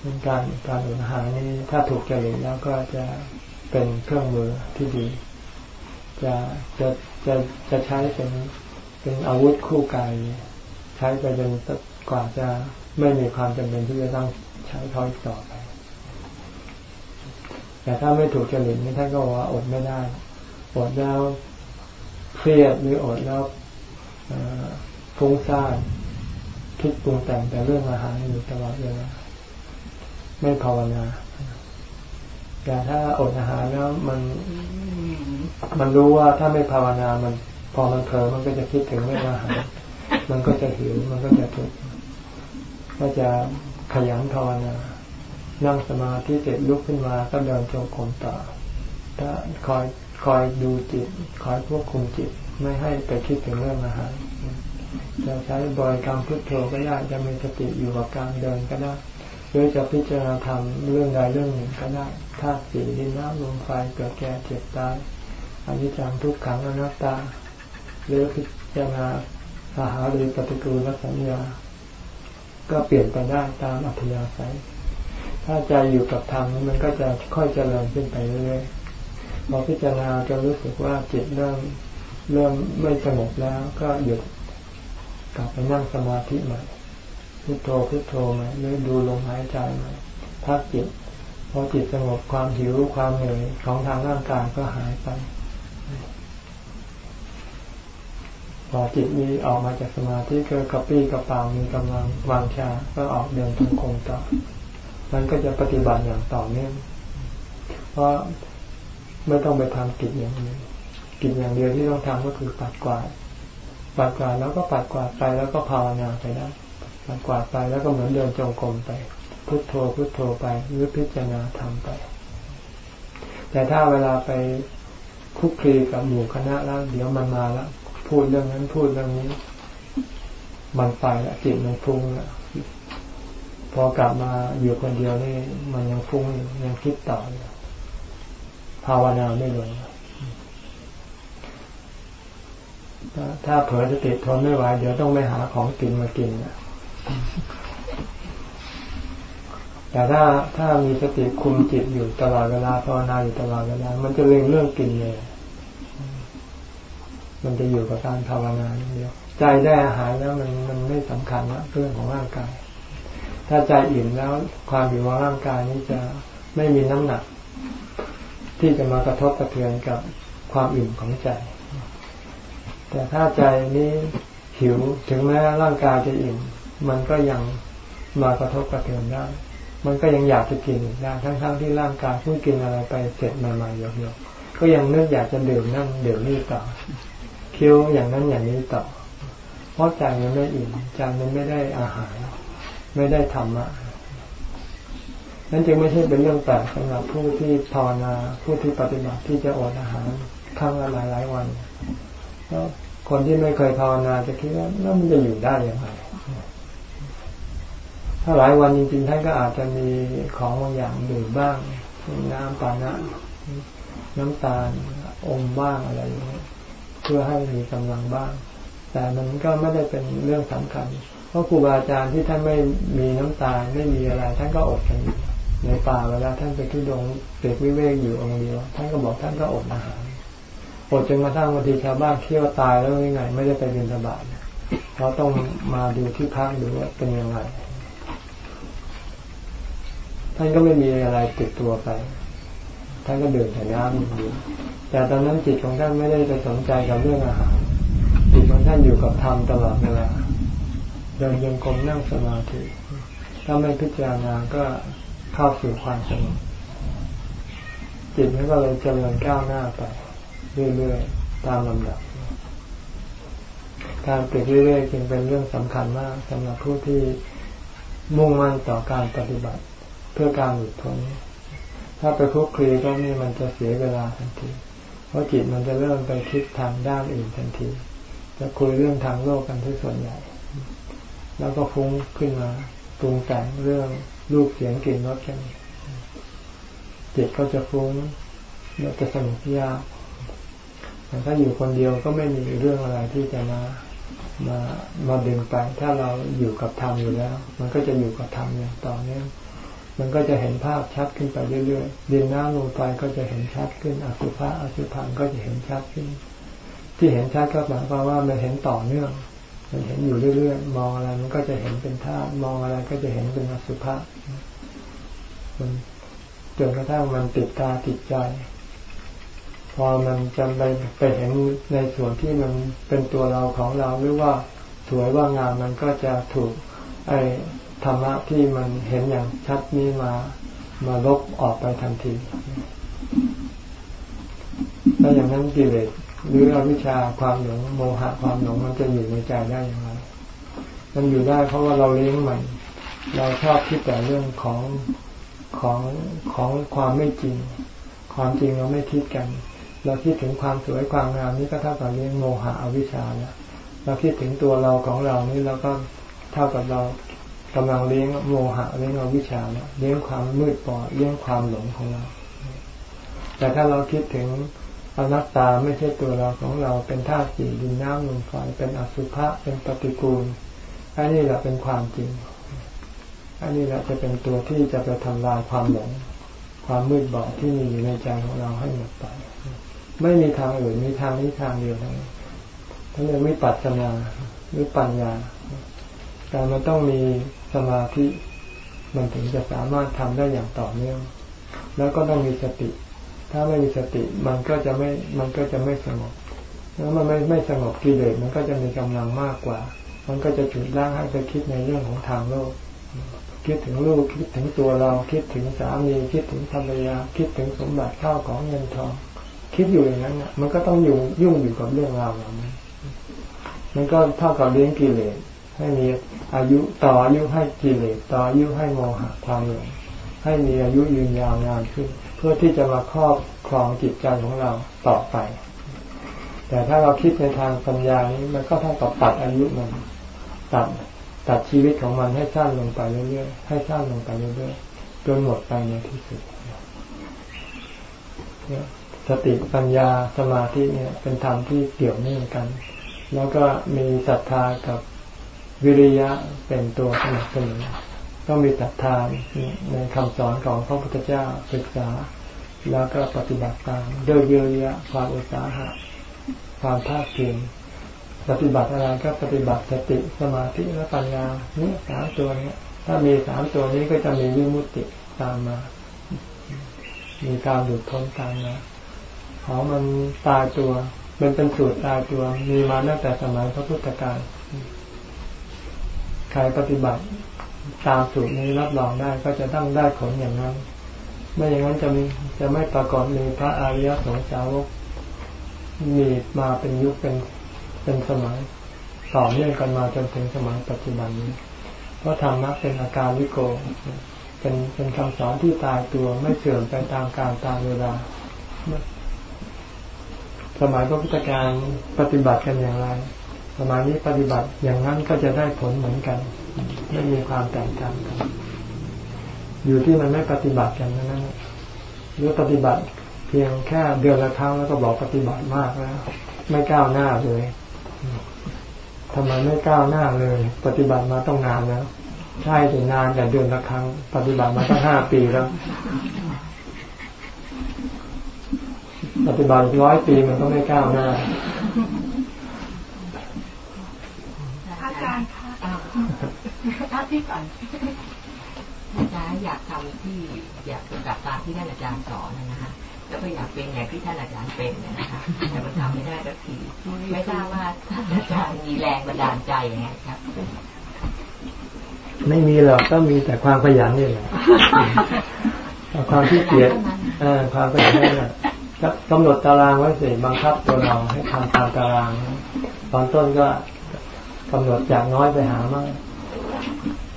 เป็นการการอดอาหานี้ถ้าถูกจริตแล้วก็จะเป็นเครื่องมือที่ดี จะจะจะจะใช้เป็นเป็นอาวุธคู่กายใช้ไปจนกว่าจะไม่มีความจำเป็นที่จะต้องใช้เขาต่อไป แต่ถ้าไม่ถูกจริตนี่ท่านก็ว่าอดไม่ได้อดแล้ว เครียดหรืออดแล้วฟุ้งซ่านคิดปรุงแต่งแต่เรื่องอาหารอยู่ตลอดเวลาไม่ภาวนาแต่ถ้าอดอาหารแล้วมัน มันรู้ว่าถ้าไม่ภาวนามัน พอมันเผลอมันก็จะคิดถึงเรื่องอาหาร มันก็จะหิวมันก็จะทุกข์ก็จะขยันภาวนา นั่งสมาธิเสร็จลุกขึ้นมาก็เดินจงกรมต่อ ถ้าคอย คอยดูจิต คอยควบคุมจิตไม่ให้ไปคิดถึงเรื่องอาหารจะใช้บริกรรมพุทโธก็ได้จะมีสติอยู่กับการเดินก็ได้หรือจะพิจารณาธรรมเรื่องใดเรื่องหนึ่งก็ได้ธาตุสี่ดินน้ำลมไฟเกิดแก่เจ็บตายอนิจจังทุกขังอนัตตา หรือพิจารณาอาหารหรือปฏิกูลสัญญา ก็เปลี่ยนไปได้ตามอัธยาศัย ถ้าใจอยู่กับธรรมมันก็จะค่อยเจริญขึ้นไปเรื่อยๆ พอพิจารณาจะรู้สึกว่าจิตเริ่มเริ่มไม่สงบแล้วก็หยุดกลับไปนั่งสมาธิใหม่พุโทโธพุโทโธใหม่หรือดูลมหายใจใหม่พักจิตพอจิตสงบความหิวความเหนื่อยของทางร่างกายก็หายไปพอจิตมีออกมาจากสมาธิก็กระปี้กระเป๋ามีกำลังวางชาก็ออกเดินทุกคงต่อมันก็จะปฏิบัติอย่างต่อเนื่องเพราะ ไม่ต้องไปทำกิจอย่างนี้กิจอย่างเดียวที่ต้องทำก็คือปัดกวาดปัดกวาดแล้วก็ปัดกวาดไปแล้วก็ภาวนาไปนะปัดกวาดไปแล้วก็เหมือนเดินจงกรมไป พุทโธพุทโธไปหรือพิจารณาทำไป แต่ถ้าเวลาไปคุกคีกับหมู่คณะแล้วเดี๋ยวมันมาแล้วพูดเรื่องนั้นพูดเรื่องนี้ มันไปแล้วจิตมันฟุ้งแล้วพอกลับมาอยู่คนเดียวนี่มันยังฟุ้งยังคิดต่ออยู่ ภาวนาไม่ลงถ้าเผลอสติทนไม่ไหวเดี๋ยวต้องไปหาของกินมากินนะแต่ถ้าถ้ามีสติคุมจิตอยู่ตลอดเวลาภาวนาอยู่ตลอดเวลา มันจะเล็งเรื่องกินเลย มันจะอยู่กับการภาวนาเดียว ใจได้อาหารแล้วมันมันไม่สำคัญละเรื่องของร่างกาย ถ้าใจอิ่มแล้วความอยู่ของร่างกายนี้จะไม่มีน้ำหนัก ที่จะมากระทบกระเทือนกับความอิ่มของใจ แต่ถ้าใจนี้หิวถึงแม้ร่างกายจะอิ่ม มันก็ยังมากระทบกระเทือนได้ มันก็ยังอยากจะกินได้ทั้งๆทที่ร่างกายเพิ่งกินอะไรไปเสร็จใหม่ๆเยอะๆก็ยังนึกอยากจะดื่มนั่นดื่มนี่ต่อเคี้ยวอย่างนั้นอย่างนี้ต่อ เพราะใจมันไม่อิ่มใจมันไม่ได้อาหาร ไม่ได้ธรรมะ นั่นจึงไม่ใช่เป็นเรื่องแปลกสำหรับผู้ที่ภาวนาผู้ที่ปฏิบัติที่จะอดอาหารครั้งละหลายหลายวันเพราะคนที่ไม่เคยภาวนาจะคิดว่าแล้วมันจะอยู่ได้อย่างไรถ้าหลายวันจริงๆท่านก็อาจจะมีของบางอย่างดื่มบ้าง น้ำปานะ น้ำตาลอมบ้างอะไรอย่างนี้เพื่อให้มีกำลังบ้าง แต่มันก็ไม่ได้เป็นเรื่องสำคัญ เพราะครูบาอาจารย์ที่ท่านไม่มีน้ำตาลไม่มีอะไร ท่านก็อดกันอยู่ ในป่าเวลาท่านไปทุดงเปีกวิเวกอยู่องค์เดียวท่านก็บอกท่านก็อดอาหารอดจนกระทั่งบางทีชาวบ้านเที่ยวตายแล้วยังไง ไม่ได้ไปบินสบายเขาต้องมาดูที่พักดูว่าเป็นยังไงท่านก็ไม่มีอะไรติดตัวไป ท่านก็เดินแต่น้ำอยู่แต่ตอนนั้นจิตของท่านไม่ได้ไปสนใจกับเรื่องอาหาร จิตของท่านอยู่กับธรรมตลอดเวลาเดินยังกรมนั่งสมาธิ ถ้าไม่พิจารณาก็ เข้าสู่ความสงบจิตนั้นก็เลยเจริญก้าวหน้าไป เรื่อยๆตามลำดับ การเปลี่ยนเรื่อยๆจึงเป็นเรื่องสำคัญมากสำหรับผู้ที่มุ่งมั่นต่อการปฏิบัติ เพื่อการหลุดพ้นถ้าไปคุกคีก็นี่มันจะเสียเวลาทันที เพราะจิตมันจะเริ่มไปคิดทางด้านอื่นทันที จะคุยเรื่องทางโลกกันที่ส่วนใหญ่ แล้วก็ฟุ้งขึ้นมาปรุงแต่งเรื่อง รูปเสียงกลิ่นรสกันจิตก็จะฟุ้งแล้วจะสงบยากแต่ถ้าอยู่คนเดียวก็ไม่มีเรื่องอะไรที่จะมามามาดึงไป ถ้าเราอยู่กับธรรมอยู่แล้ว มันก็จะอยู่กับธรรมอย่างต่อเนื่องมันก็จะเห็นภาพชัดขึ้นไปเรื่อยๆดินน้ำลมไฟก็จะเห็นชัดขึ้นอสุภะอสุพังก็จะเห็นชัดขึ้น ที่เห็นชัดก็หมายความว่ามันเห็นต่อเนื่อง มันเห็นอยู่เรื่อยๆมองอะไร มันก็จะเห็นเป็นธาตุมองอะไรก็จะเห็นเป็นอสุภะมันจนกระทั่งมันติดตาติดใจ พอมันจำไปไปเห็นในส่วนที่มันเป็นตัวเราของเราหรือว่าสวยว่างามมันก็จะถูก ไอธรรมะที่มันเห็นอย่างชัดนี้มามาลบออกไปทันทีถ้าอย่างนั้นกิเลส หรืออวิชชาความหลงโมหะความหลงมันจะอยู่ในใจได้อย่างไรมันอยู่ได้เพราะว่าเราเลี้ยงมัน เราชอบคิดแต่เรื่องของของของความไม่จริง ความจริงเราไม่คิดกัน เราคิดถึงความสวยความงามนี่ก็เท่ากับเลี้ยงโมหะอวิชชาแล้วเราคิดถึงตัวเราของเรานี่เราก็เท่ากับเรากำลังเลี้ยงโมหะเลี้ยงอวิชชาเลี้ยงความมืดบอดเลี้ยงความหลงของเรา แต่ถ้าเราคิดถึง อนัตตาไม่ใช่ตัวเราของเราเป็นธาตุสี่ดินน้ำลมไฟเป็นอสุภะเป็นปฏิกูลอันนี้แหละเป็นความจริง อันนี้แหละจะเป็นตัวที่จะไปทำลายความหลงความมืดบอดที่มีอยู่ในใจของเราให้หมดไปไม่มีทางอื่นมีทางนี้ทางเดียวเท่านั้นทั้งเรียกไม่ปัจจนาหรือปัญญา แต่มันต้องมีสมาธิมันถึงจะสามารถทำได้อย่างต่อเนื่อง แล้วก็ต้องมีสติ ถ้าไม่มีสติมันก็จะไม่มันก็จะไม่สงบแล้วมันไม่ไม่สงบกิเลสมันก็จะมีกำลังมากกว่า มันก็จะฉุดร่างให้ไปคิดในเรื่องของทางโลก คิดถึงลูกคิดถึงตัวเรา คิดถึงสามีคิดถึงภรรยา คิดถึงสมบัติข้าวของเงินทอง คิดอยู่อย่างนั้นมันก็ต้องอยู่ยุ่งอยู่กับเรื่องราวเหล่านั้นมันก็เท่ากับเลี้ยงกิเลสให้มีอายุต่ออายุให้กิเลสต่ออายุให้โมหะความหลงให้มีอายุยืนยาวนานขึ้น พื่อที่จะมาครอบครองจิตใจของเราต่อไป แต่ถ้าเราคิดในทางปัญญานี้มันก็เท่ากับตัดอายุมันตัดตัดชีวิตของมันให้สั้นลงไปเรื่อยๆให้สั้นลงไปเรื่อยๆจนหมดไปในที่สุดสติปัญญาสมาธิเนี่ย เป็นธรรมที่เกี่ยวเนื่องกัน แล้วก็มีศรัทธากับวิริยะเป็นตัวสนับสนุนต้องมีศรัทธาในคำสอนของพระพุทธเจ้าศึกษา แล้วก็ปฏิบัติตามด้วยวิริยะความอุตสาหะ ความภาคเพียรปฏิบัติอะไรก็ปฏิบัติสติสมาธิและปัญญาเนี่ยสามตัวนี้ถ้ามีสามตัวนี้ก็จะมีวิมุตติตามมา มีการหลุดพ้นตามมาของมันตายตัว มันเป็นสูตรตายตัว มีมาตั้งแต่สมัยพระพุทธการใครปฏิบัติตามสูตรนี้รับรองได้ก็จะต้องได้ผลอย่างนั้น ไม่อย่างนั้นจะจะไม่ปรากฏมีพระอริยสงฆ์สาวกมีมาเป็นยุคเป็นเป็นสมัยต่อเนื่องกันมาจนถึงสมัยปัจจุบันนี้ เพราะธรรมะเป็นอาการวิโกเป็นเป็นคำสอนที่ตายตัวไม่เสื่อมไปตามการตามเวลา สมัยพระพุทธการปฏิบัติกันอย่างไร สมัยนี้ปฏิบัติอย่างนั้นก็จะได้ผลเหมือนกัน ไม่มีความแตกต่างกัน อยู่ที่มันไม่ปฏิบัติกันนั้นหรือปฏิบัติเพียงแค่เดือนละครั้งแล้วก็บอกปฏิบัติมากแล้ว ไม่ก้าวหน้าเลยทำไมไม่ก้าวหน้าเลย ปฏิบัติมาต้องนานแล้วใช่ถึงนานแต่เดือนละครั้ง ปฏิบัติมาตั้งห้าปีแล้วปฏิบัติร้อยปีมันก็ไม่ก้าวหน้าอาจารย์คะถ้าที่ก่อน อาจารย์อยากทำที่อยากปฏิบัติตามที่ท่านอาจารย์สอนนะคะแล้วก็อยากเป็นอย่างที่ท่านอาจารย์เป็นนะคะแต่มันทำไม่ได้สักทีไม่ทราบว่าท่านอาจารย์มีแรงบันดาลใจยังไงครับ ไม่มีหรอกก็มีแต่ความขยันนี่แหละความที่เกียจความขยันนี่แหละก็กำหนดตารางไว้สิบังคับตัวเราให้ทำตามตาราง ตอนต้นก็กำหนดจากน้อยไปหามาก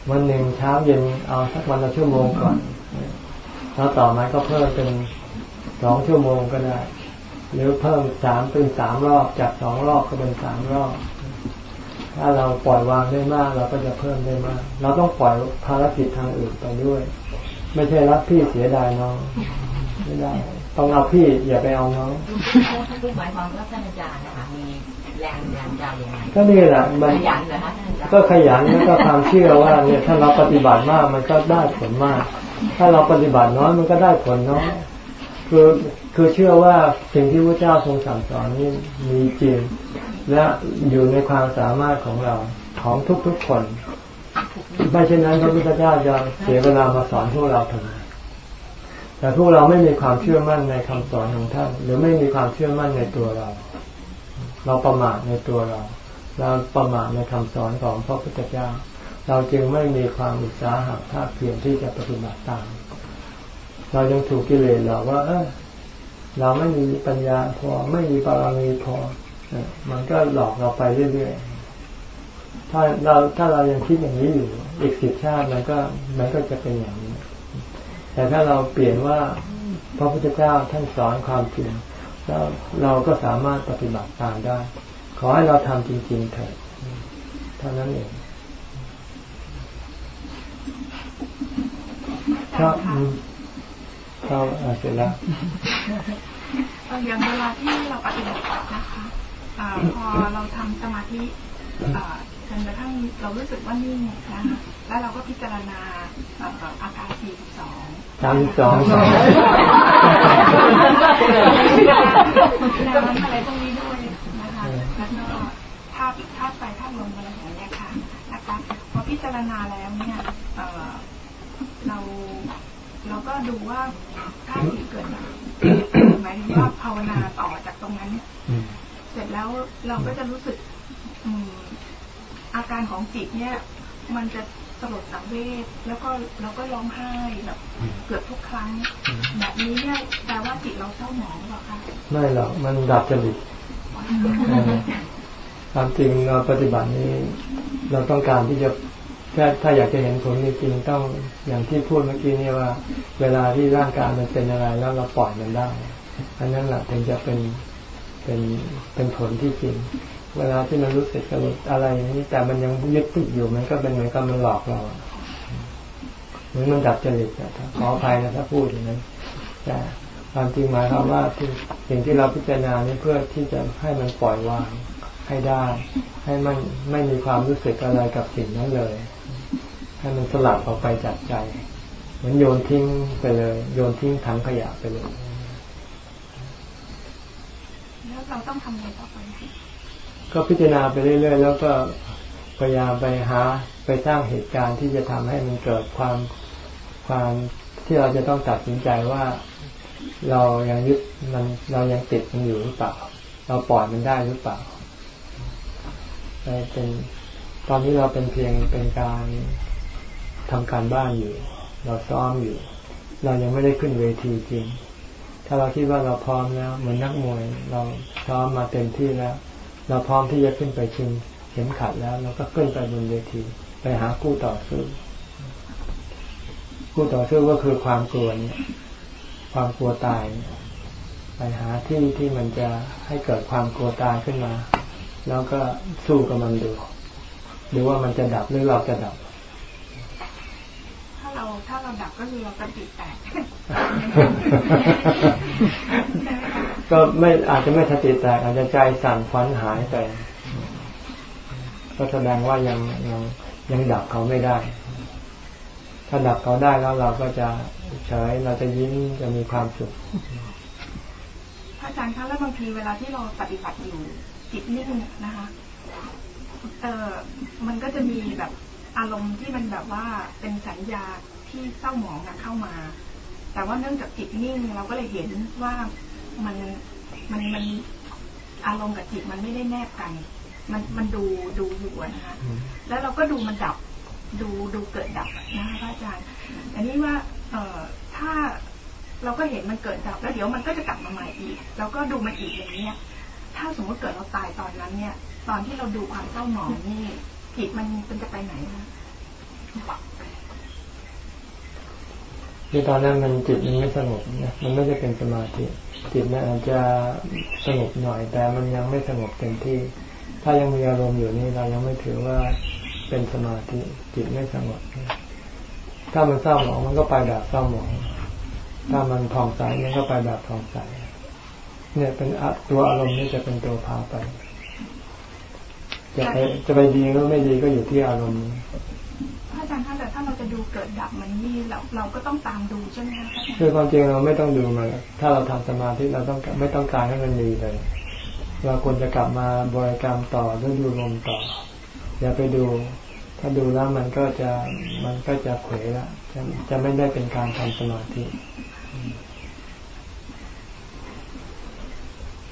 วันหนึ่งเช้าเย็นเอาสักวันละชั่วโมงก่อน แล้วต่อมาก็เพิ่มเป็นสองชั่วโมงก็ได้ หรือเพิ่มสามเป็นสามรอบจากสองรอบก็เป็นสามรอบ ถ้าเราปล่อยวางได้มาก เราก็จะเพิ่มได้มาก เราต้องปล่อยภารกิจทางอื่นไปด้วย ไม่ใช่รักพี่เสียดายน้องไม่ได้ต้องเอาพี่อย่าไปเอาน้องคือหมายความว่าท่านอาจารย์นะคะมี แรงบันดาลใจยังไงก็นี่แหละมันขยันเหรอคะท่านอาจารย์ก็ขยันแล้วก็ความเชื่อว่าเนี่ยถ้าเราปฏิบัติมากมันก็ได้ผลมาก ถ้าเราปฏิบัติน้อยมันก็ได้ผลน้อยคือคือเชื่อว่าสิ่งที่พระเจ้าทรงสั่งสอนนี่มีจริง และอยู่ในความสามารถของเราของทุกๆคนไม่เช่นนั้นพระพุทธเจ้าจะเสียเวลามาสอนพวกเราทำไมแต่พวกเราไม่มีความเชื่อมั่นในคำสอนของท่าน หรือไม่มีความเชื่อมั่นในตัวเรา เราประมาทในตัวเรา เราประมาทในคำสอนของพระพุทธเจ้า เราจึงไม่มีความอุตสาหะภาคเพียรที่จะปฏิบัติตาม เรายังถูกกิเลสหลอกว่า เออเราไม่มีปัญญาพอไม่มีบารมีพอเอมันก็หลอกเราไปเรื่อยๆ ถ้าเราถ้าเรายังคิดอย่างนี้อยู่อีกสิบชาติมันก็มันก็จะเป็นอย่างนี้ แต่ถ้าเราเปลี่ยนว่าพระพุทธเจ้าท่านสอนความจริ งแล้วเราก็สามารถปฏิบัติตามได้ ขอให้เราทำจริง ๆ เถิดเท่านั้นเองครับเราอ่าเสร็จแล้วเอ่อย่างเวลาที่เราปฏิบัตินะคะอพอเราทำสมาธิจนกระทั่งเรารู้สึกว่านิ่งนะคะแล้วเราก็พิจารณาเอ่ออาการ 42 สามสิบสองแล้วอะไรพวกนี้ด้วยนะคะแล้วก็ภาพภาพไปภาพลงอะไรอย่างเงี้ยค่ะนะคะพอพิจารณาแล้วเนี่ยเราเราก็ดูว่าถ้าจิตเกิดดับหมายถึงว่าภาวนาต่อจากตรงนั้นอืมเสร็จแล้วเราก็จะรู้สึกอืมอาการของจิตเนี่ย มันจะ สลดสังเวชแล้วก็เราก็ร้องไห้แบบเกือบทุกครั้ง แบบนี้เนี่ยแปลว่าจิตเราเศร้าหมองหรือเปล่าคะไม่หรอกมันดับจริตเออความจริงเราปฏิบัตินี้ เราต้องการที่จะถ้าถ้าอยากจะเห็นผลจริงๆต้องอย่างที่พูดเมื่อกี้เนี่ยว่า เวลาที่ร่างกายมันเป็นอะไรแล้วเราปล่อยมันได้ อันนั้นแหละถึงจะเป็น เป็นเป็นผลที่จริง เวลาที่มันรู้สึกสนุกอะไรนี้แต่มันยังยึดติดอยู่มันก็เป็นเหมือนกับมันหลอกเราเหมือนมันดับจริตอะขออภัยนะถ้าพูดอย่างนั้นแต่ความจริงหมายความว่าที่สิ่งที่เราพิจารณานี่เพื่อที่จะให้มันปล่อยวางให้ได้ ให้มันไม่มีความรู้สึกอะไรกับสิ่งนั้นเลย ให้มันสลัดออกไปจากใจเหมือนโยนทิ้งไปเลย โยนทิ้งถังขยะไปเลย แล้ว เราต้องทำอะไรต่อไปก็พิจารณาไปเรื่อย ๆ แล้วก็พยายามไปหาไปสร้างเหตุการณ์ที่จะทำให้มันเกิดความความที่เราจะต้องตัดสินใจว่าเรายังยึดมันเรายังติดมันอยู่หรือเปล่า เราปล่อยมันได้หรือเปล่าเป็นตอนนี้เราเป็นเพียงเป็นการทำการบ้านอยู่ เราซ้อมอยู่ เรายังไม่ได้ขึ้นเวทีจริง ถ้าเราคิดว่าเราพร้อมแล้ว เหมือนนักมวย เราซ้อมมาเต็มที่แล้ว เราพร้อมที่จะขึ้นไปชิงเข็มขัดแล้ว เราก็ขึ้นไปบนเวทีไปหาคู่ต่อสู้คู่ต่อสู้ก็คือความกลัวเนี่ยความกลัวตายไปหาที่ที่มันจะให้เกิดความกลัวตายขึ้นมา แล้วก็สู้กับมันดูหรือว่ามันจะดับหรือเราจะดับ ถ้าเราถ้าเราดับก็คือเราปฏิแตก ก็ไม่อาจจะไม่สติแตกอาจจะใจสั่นฟันหายไป ก็แสดงว่ายังยังยังดับเขาไม่ได้ ถ้าดับเขาได้แล้วเราก็จะเฉยเราจะยิ้มจะมีความสุขพระอาจารย์คะแล้วบางทีเวลาที่เราปฏิบัติอยู่จิตนิ่งนะคะเออมันก็จะมีแบบอารมณ์ที่มันแบบว่าเป็นสัญญาที่เศร้าหมองอะเข้ามา แต่ว่าเนื่องจากจิตนิ่งเราก็เลยเห็นว่ามันมันมันอารมณ์กับจิตมันไม่ได้แนบกัน มันมันดูดูอยู่นะคะ แล้วเราก็ดูมันดับ ดูดูเกิดดับนะคะพระอาจารย์ อันนี้ว่าเอ่อถ้าเราก็เห็นมันเกิดดับ แล้วเดี๋ยวมันก็จะกลับมาใหม่อีก เราก็ดูมันอีกอย่างเนี้ย ถ้าสมมติเกิดเราตายตอนนั้นเนี่ย ตอนที่เราดูความเศร้าหมองนี่จิตมันมันจะไปไหนคะ ที่ตอนนั้นมันจิตมันไม่สงบนะมันไม่ได้เป็นสมาธิจิตมันอาจจะสงบหน่อย แต่มันยังไม่สงบเต็มที่ ถ้ายังมีอารมณ์อยู่นี่เรายังไม่ถือว่าเป็นสมาธิจิตไม่สงบถ้ามันเศร้าหมองมันก็ไปแบบเศร้าหมองถ้ามันผ่องใสมันก็ไปแบบผ่องใสเนี่ยเป็นตัวอารมณ์นี่จะเป็นตัวพาไปจะไปจะไปดีก็ไม่ดีก็อยู่ที่อารมณ์ อาจารย์คะแต่ถ้าเราจะดูเกิดดับมันนี่เราเราก็ต้องตามดูใช่ไหมคะคือความจริงเราไม่ต้องดูมันถ้าเราทำสมาธิเราต้องไม่ต้องการให้มันดีเลย เราควรจะกลับมาบริกรรมต่อหรือดูลมต่อ อย่าไปดู ถ้าดูแล้วมันก็จะมันก็จะเผยละจะจะไม่ได้เป็นการทำสมาธิ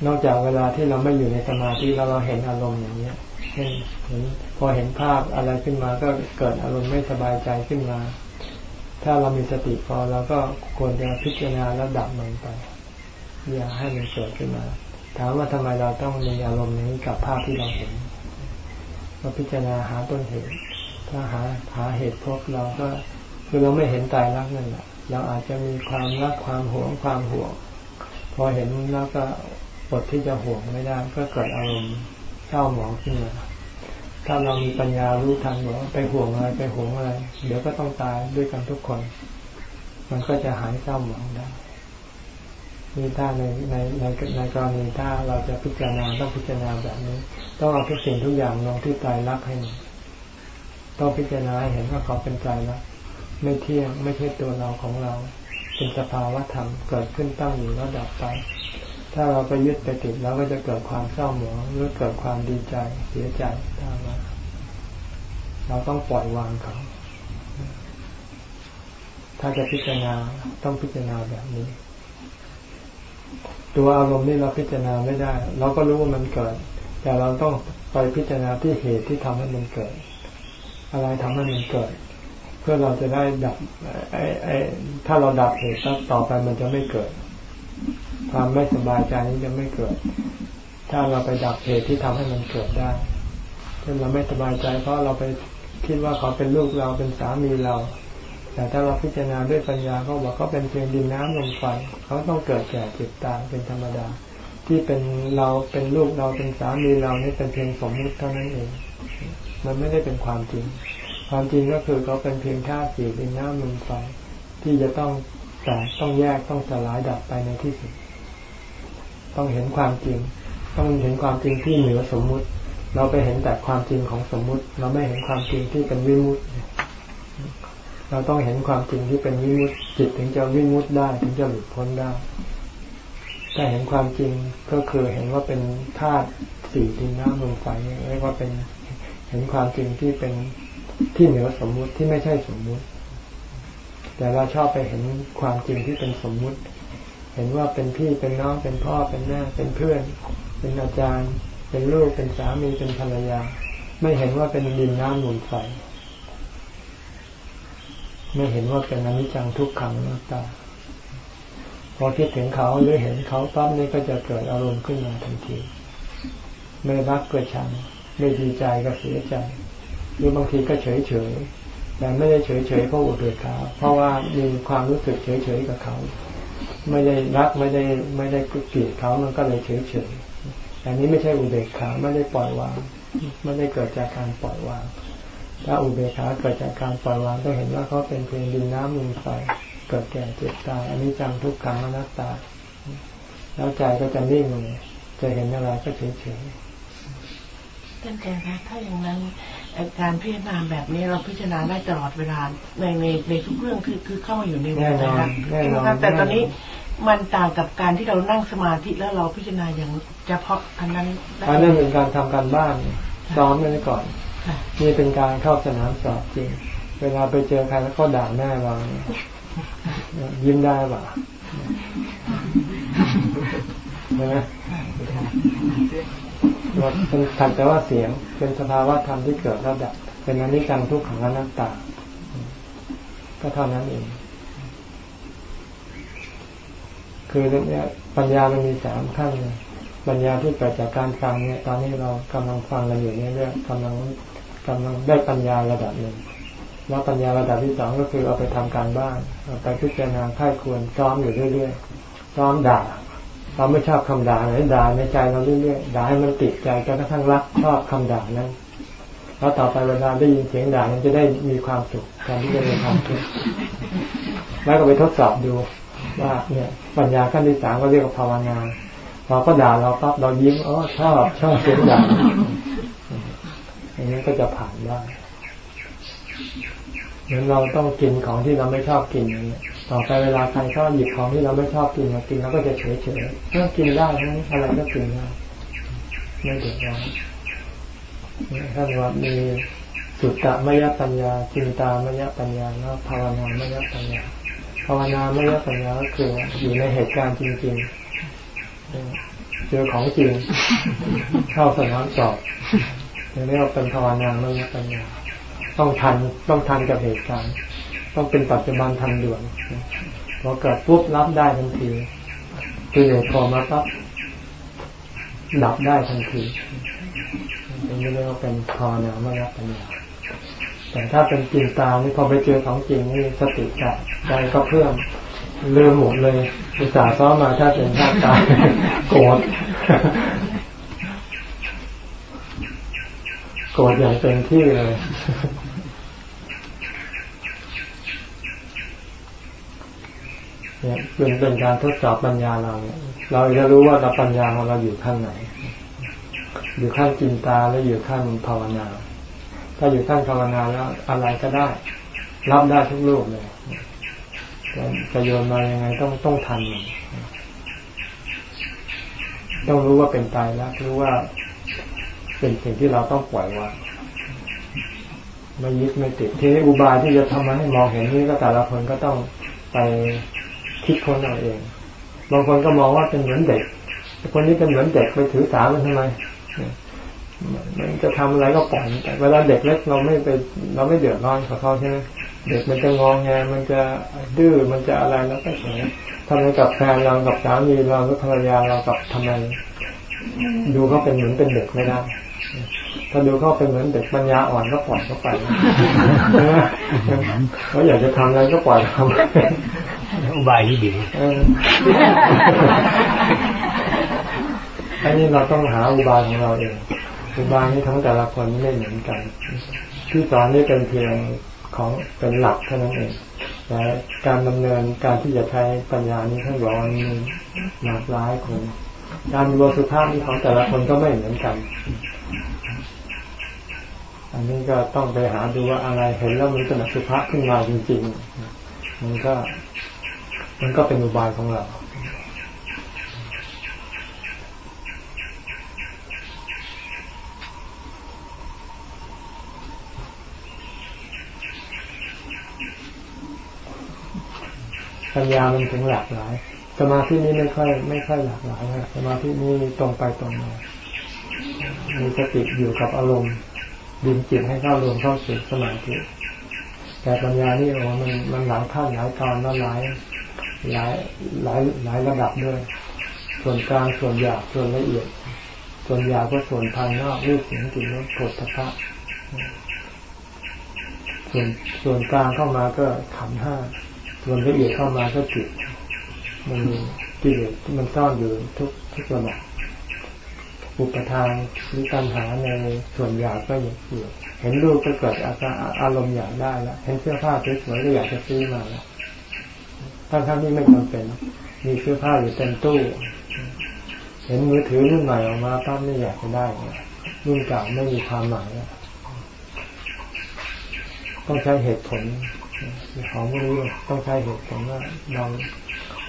นอกจากเวลาที่เราไม่อยู่ในสมาธิแล้วเราเห็นอารมณ์อย่างเนี้ย เช่นเห็นพอเห็นภาพอะไรขึ้นมาก็เกิดอารมณ์ไม่สบายใจขึ้นมา ถ้าเรามีสติพอเราก็ควรจะพิจารณาแล้วดับมันไปอย่าให้มันเกิดขึ้นมา ถามว่าทำไมเราต้องมีอารมณ์นี้กับภาพที่เราเห็นเราพิจารณาหาต้นเหตุ ถ้าหาหาเหตุพบเราก็คือเราไม่เห็นตายรักนั่นแหละเราอาจจะมีความรักความหวงความห่วง พอเห็นแล้วก็อดที่จะห่วงไม่ได้ก็เกิดอารมณ์ เศร้าหมองขึ้นมาถ้าเรามีปัญญารู้ทันว่าไปห่วงอะไรไปห่วงอะไรเดี๋ยวก็ต้องตายด้วยกันทุกคน มันก็จะหายเศร้าหมองได้นี่ถ้าในในในในกรณีถ้าเราจะพิจารณาต้องพิจารณาแบบนี้ ต้องเอาทุกสิ่งทุกอย่างลงที่ตายรักให้หมดต้องพิจารณาเห็นว่าเขาเป็นใจรักไม่เที่ยงไม่ใช่ตัวเราของเรา เป็นสภาวะธรรมเกิดขึ้นตั้งอยู่แล้วดับไป ถ้าเราไปยึดไปติดเราก็จะเกิดความเศร้าหมองหรือเกิดความดีใจเสียใจตามมาเราต้องปล่อยวางเขา ถ้าจะพิจารณาต้องพิจารณาแบบนี้ ตัวอารมณ์นี่เราพิจารณาไม่ได้ เราก็รู้ว่ามันเกิด แต่เราต้องไปพิจารณาที่เหตุที่ทำให้มันเกิด อะไรทำให้มันเกิด เพื่อเราจะได้ดับไอ้ไอ้ถ้าเราดับเหตุต่อไปมันจะไม่เกิด ความไม่สบายใจนี้จะไม่เกิด ถ้าเราไปดับเหตุที่ทำให้มันเกิดได้เช่นเราไม่สบายใจเพราะเราไปคิดว่าเขาเป็นลูกเราเป็นสามีเรา แต่ถ้าเราพิจารณาด้วยปัญญาเขาบอกเขาเป็นเพียงดินน้ำลมไฟเขาต้องเกิดแก่เจ็บตายเป็นธรรมดา ที่เป็นเราเป็นลูกเราเป็นสามีเรานี่เป็นเพียงสมมติเท่านั้นเอง มันไม่ได้เป็นความจริง ความจริงก็คือเขาเป็นเพียงธาตุสี่ดินน้ำลมไฟที่จะต้องแตกต้องแยกต้องสลายดับไปในที่สุด ต้องเห็นความจริง ต้องเห็นความจริงที่เหนือสมมุติ เราไปเห็นแต่ความจริงของสมมุติ เราไม่เห็นความจริงที่เป็นวิมุตติเราต้องเห็นความจริงที่เป็นวิมุตติจิตถึงจะวิมุตติได้ถึงจะหลุดพ้นได้ถ้าเห็นความจริงก็คือเห็นว่าเป็นธาตุสี่ดินน้ำลมไฟเรียกว่าเป็นเห็นความจริงที่เป็นที่เหนือสมมุติที่ไม่ใช่สมมุติ แต่เราชอบไปเห็นความจริงที่เป็นสมมุติ เห็นว่าเป็นพี่เป็นน้องเป็นพ่อเป็นแม่เป็นเพื่อน เป็นอาจารย์ เป็นลูกเป็นสามีเป็นภรรยา ไม่เห็นว่าเป็นดินน้ำลมไฟไม่เห็นว่าเป็นอนิจจังทุกขังนัตตาพอคิดถึงเขาหรือเห็นเขาปั๊บนี่ก็จะเกิดอารมณ์ขึ้นมาทันที ไม่รักก็ชัง ไม่ดีใจก็เสียใจหรือบางทีก็เฉยเฉยแต่ไม่ได้เฉยเฉยเพราะอุเบกขาเพราะว่ามีความรู้สึกเฉยเฉยกับเขา ไม่ได้รักไม่ได้ไม่ได้เกลียดเขามันก็เลยเฉยเฉยแต่นี้ไม่ใช่อุเบกขาไม่ได้ปล่อยวาง ไม่ได้เกิดจากการปล่อยวาง ถ้าอุเบกขาเกิดจากการปล่อยวางก็เห็นว่าเขาเป็นเพียงดินน้ำลมไฟเกิดแก่เจ็บตายอันนี้จังทุกขังอนัตตา แล้วใจก็จะนิ่งเลยจะเห็นอะไรก็เฉยเฉยท่านอาจารย์คะถ้าอย่างนั้น การพิจารณาแบบนี้เราพิจารณาได้ตลอดเวลาในในในทุกเรื่องคือคือเข้ามาอยู่ในหัวใจนะแต่ตอนนี้มันต่างกับการที่เรานั่งสมาธิแล้วเราพิจารณาอย่างเฉพาะอันนั้นอันนั้นเป็นการทำการบ้านซ้อมไว้ก่อนนี่เป็นการเข้าสนามสอบจริง เวลาไปเจอใครแล้วก็ด่าแม่เรายิ้มได้ป่ะใช่ไหม เป็นขัดแต่ว่าเสียง เป็นสภาวะธรรมที่เกิดแล้วดับ เป็นอนิจจังทุกขังอนัตตา ก็เท่านั้นเอง คือเนี่ยปัญญามันมีสามขั้นเลยปัญญาที่เกิดจากการฟังเนี่ย ตอนนี้เรากำลังฟังกันอยู่เนี่ยเรื่องกำลังกำลังได้ปัญญาระดับหนึ่งแล้วปัญญาระดับที่สองก็คือเอาไปทำการบ้านเอาไปพิจารณาค่ายควรซ้อมอยู่เรื่อยๆซ้อมด่า เราไม่ชอบคำด่าไหนด่าในใจเราเรื่อยๆด่าให้มันติดใจจนกระทั่งรักชอบคำด่านั้นแล้วต่อไปเวลาได้ยินเสียงด่ามันจะได้มีความสุขแทนที่จะมีความทุกข์แล้วก็ไปทดสอบดูว่าเนี่ยปัญญาขั้นที่สามก็เรียกว่าภาวนาพอก็ด่าเราปั๊บเรายิ้มอ๋อชอบชอบเสียงด่าอย่างนี้ก็จะผ่านได้เหมือนเราต้องกินของที่เราไม่ชอบกินอย่างนี้ ต่อไปเวลาใครชอบหยิบของที่เราไม่ชอบกินมากินเราก็จะเฉยเฉยก็กินได้ทั้งอะไรก็กินได้ไม่เดือดร้อนท่านว่ามีสุตตะมยปัญญาจินตามยปัญญาแล้วภาวนามยปัญญาภาวนามยปัญญาก็คืออยู่ในเหตุการณ์จริงๆเจอของจริงเข้าสนามสอบเรียกว่าเป็นภาวนามยปัญญาต้องทันต้องทันกับเหตุการณ์ ต้องเป็นปัจจุบันทันด่วนพอเกิดปุ๊บรับได้ทันทีคือเหตุพอมาปั๊บดับได้ทันทีเป็นเรียกว่าเป็นพอนาไม่รับปัญญาแต่ถ้าเป็นจินตานี่พอไปเจอของจริงนี่สติจับใจก็เพิ่มเลื่อมหมดเลยอุตส่าห์ซ้อมมาถ้าเป็นท่าตายโกรธโกรธอย่างเต็มที่เลย เนี่ยเป็นเป็นการทดสอบปัญญาเราเนี่ยเราจะรู้ว่าเราปัญญาของเราอยู่ขั้นไหน อยู่ขั้นจินตาแล้วอยู่ขั้นภาวนา ถ้าอยู่ขั้นภาวนาแล้วอะไรก็ได้ รับได้ทุกรูปเลยจะโยนมายังไงต้องต้องทันต้องรู้ว่าเป็นตายแล้วรู้ว่าเป็นสิ่งที่เราต้องปล่อยวางไม่ยึดไม่ติดทีนี้อุบายที่จะทำมาให้มองเห็นนี้ก็แต่ละคนก็ต้องไป คิดคนเอาเองบางคนก็มองว่าเป็นเหมือนเด็กคนนี้เป็นเหมือนเด็กไปถือสามันทำไมมันจะทำอะไรก็ปล่อยแต่เวลาเด็กเล็กเราไม่ไปเราไม่เดือดร้อนกับเขาใช่ไหมเด็กมันจะงองแงมันจะดื้อมันจะอะไรแล้วก็เฉยทำไมกับแฟนเรากับสามีเรากับภรรยาเรากับทำไมดูเขาเป็นเหมือนเป็นเด็กไม่ได้ถ้าดูเขาเป็นเหมือนเด็กปัญญาอ่อนก็ปล่อยเขาไปเขาอยากจะทำอะไรก็ปล่อยทำ อุบายที่ดีอันนี้เราต้องหาอุบายของเราเองอุบายนี้ทั้งแต่ละคนไม่เหมือนกัน ที่สอนนี่เป็นเพียงของเป็นหลักเท่านั้นเองแต่การดำเนินการที่จะใช้ปัญญานี้ท่านบอกว่ามีหลากหลายคนการดูสุภาพนี้ของแต่ละคนก็ไม่เหมือนกัน อันนี้ก็ต้องไปหาดูว่าอะไรเห็นแล้วมันเป็นสุภาพขึ้นมาจริงๆมันก็ มันก็เป็นอุบายของเราปัญญามันถึงหลากหลาย สมาธินี้ไม่ค่อยไม่ค่อยหลากหลายนะสมาธินี้ตรงไปตรงมามีสติอยู่กับอารมณ์ดึงจิตให้เข้ารวมเข้าสู่สมาธิแต่ปัญญานี่โอ้มันมันหลายขั้นหลายตอนแล้วหลาย หลายหลายหลายระดับด้วย ส่วนกลางส่วนหยาบส่วนละเอียด ส่วนหยาบก็ส่วนภายนอกรูปเสียงกลิ่นรสผลพภะถ้าส่วนส่วนกลางเข้ามาก็ขันห้าส่วนละเอียดเข้ามาก็จิตมันมีกิเลสที่มันซ่อนอยู่ทุกทุกระดับอุปทานหรือตัณหาในส่วนหยาบก็อย่างอยู่เห็นรูปก็เกิดอาการอารมณ์อยากได้แล้วเห็นเสื้อผ้าสวยๆก็อยากจะซื้อมาแล้ว ทั้งๆที่ไม่จำเป็น มีเสื้อผ้าอยู่เต็มตู้เห็นมือถือรุ่นใหม่ออกมาปั๊บไม่อยากจะได้รุ่นเก่าไม่มีความหมายแล้วต้องใช้เหตุผลของพวกนี้ต้องใช้เหตุผลว่าเรา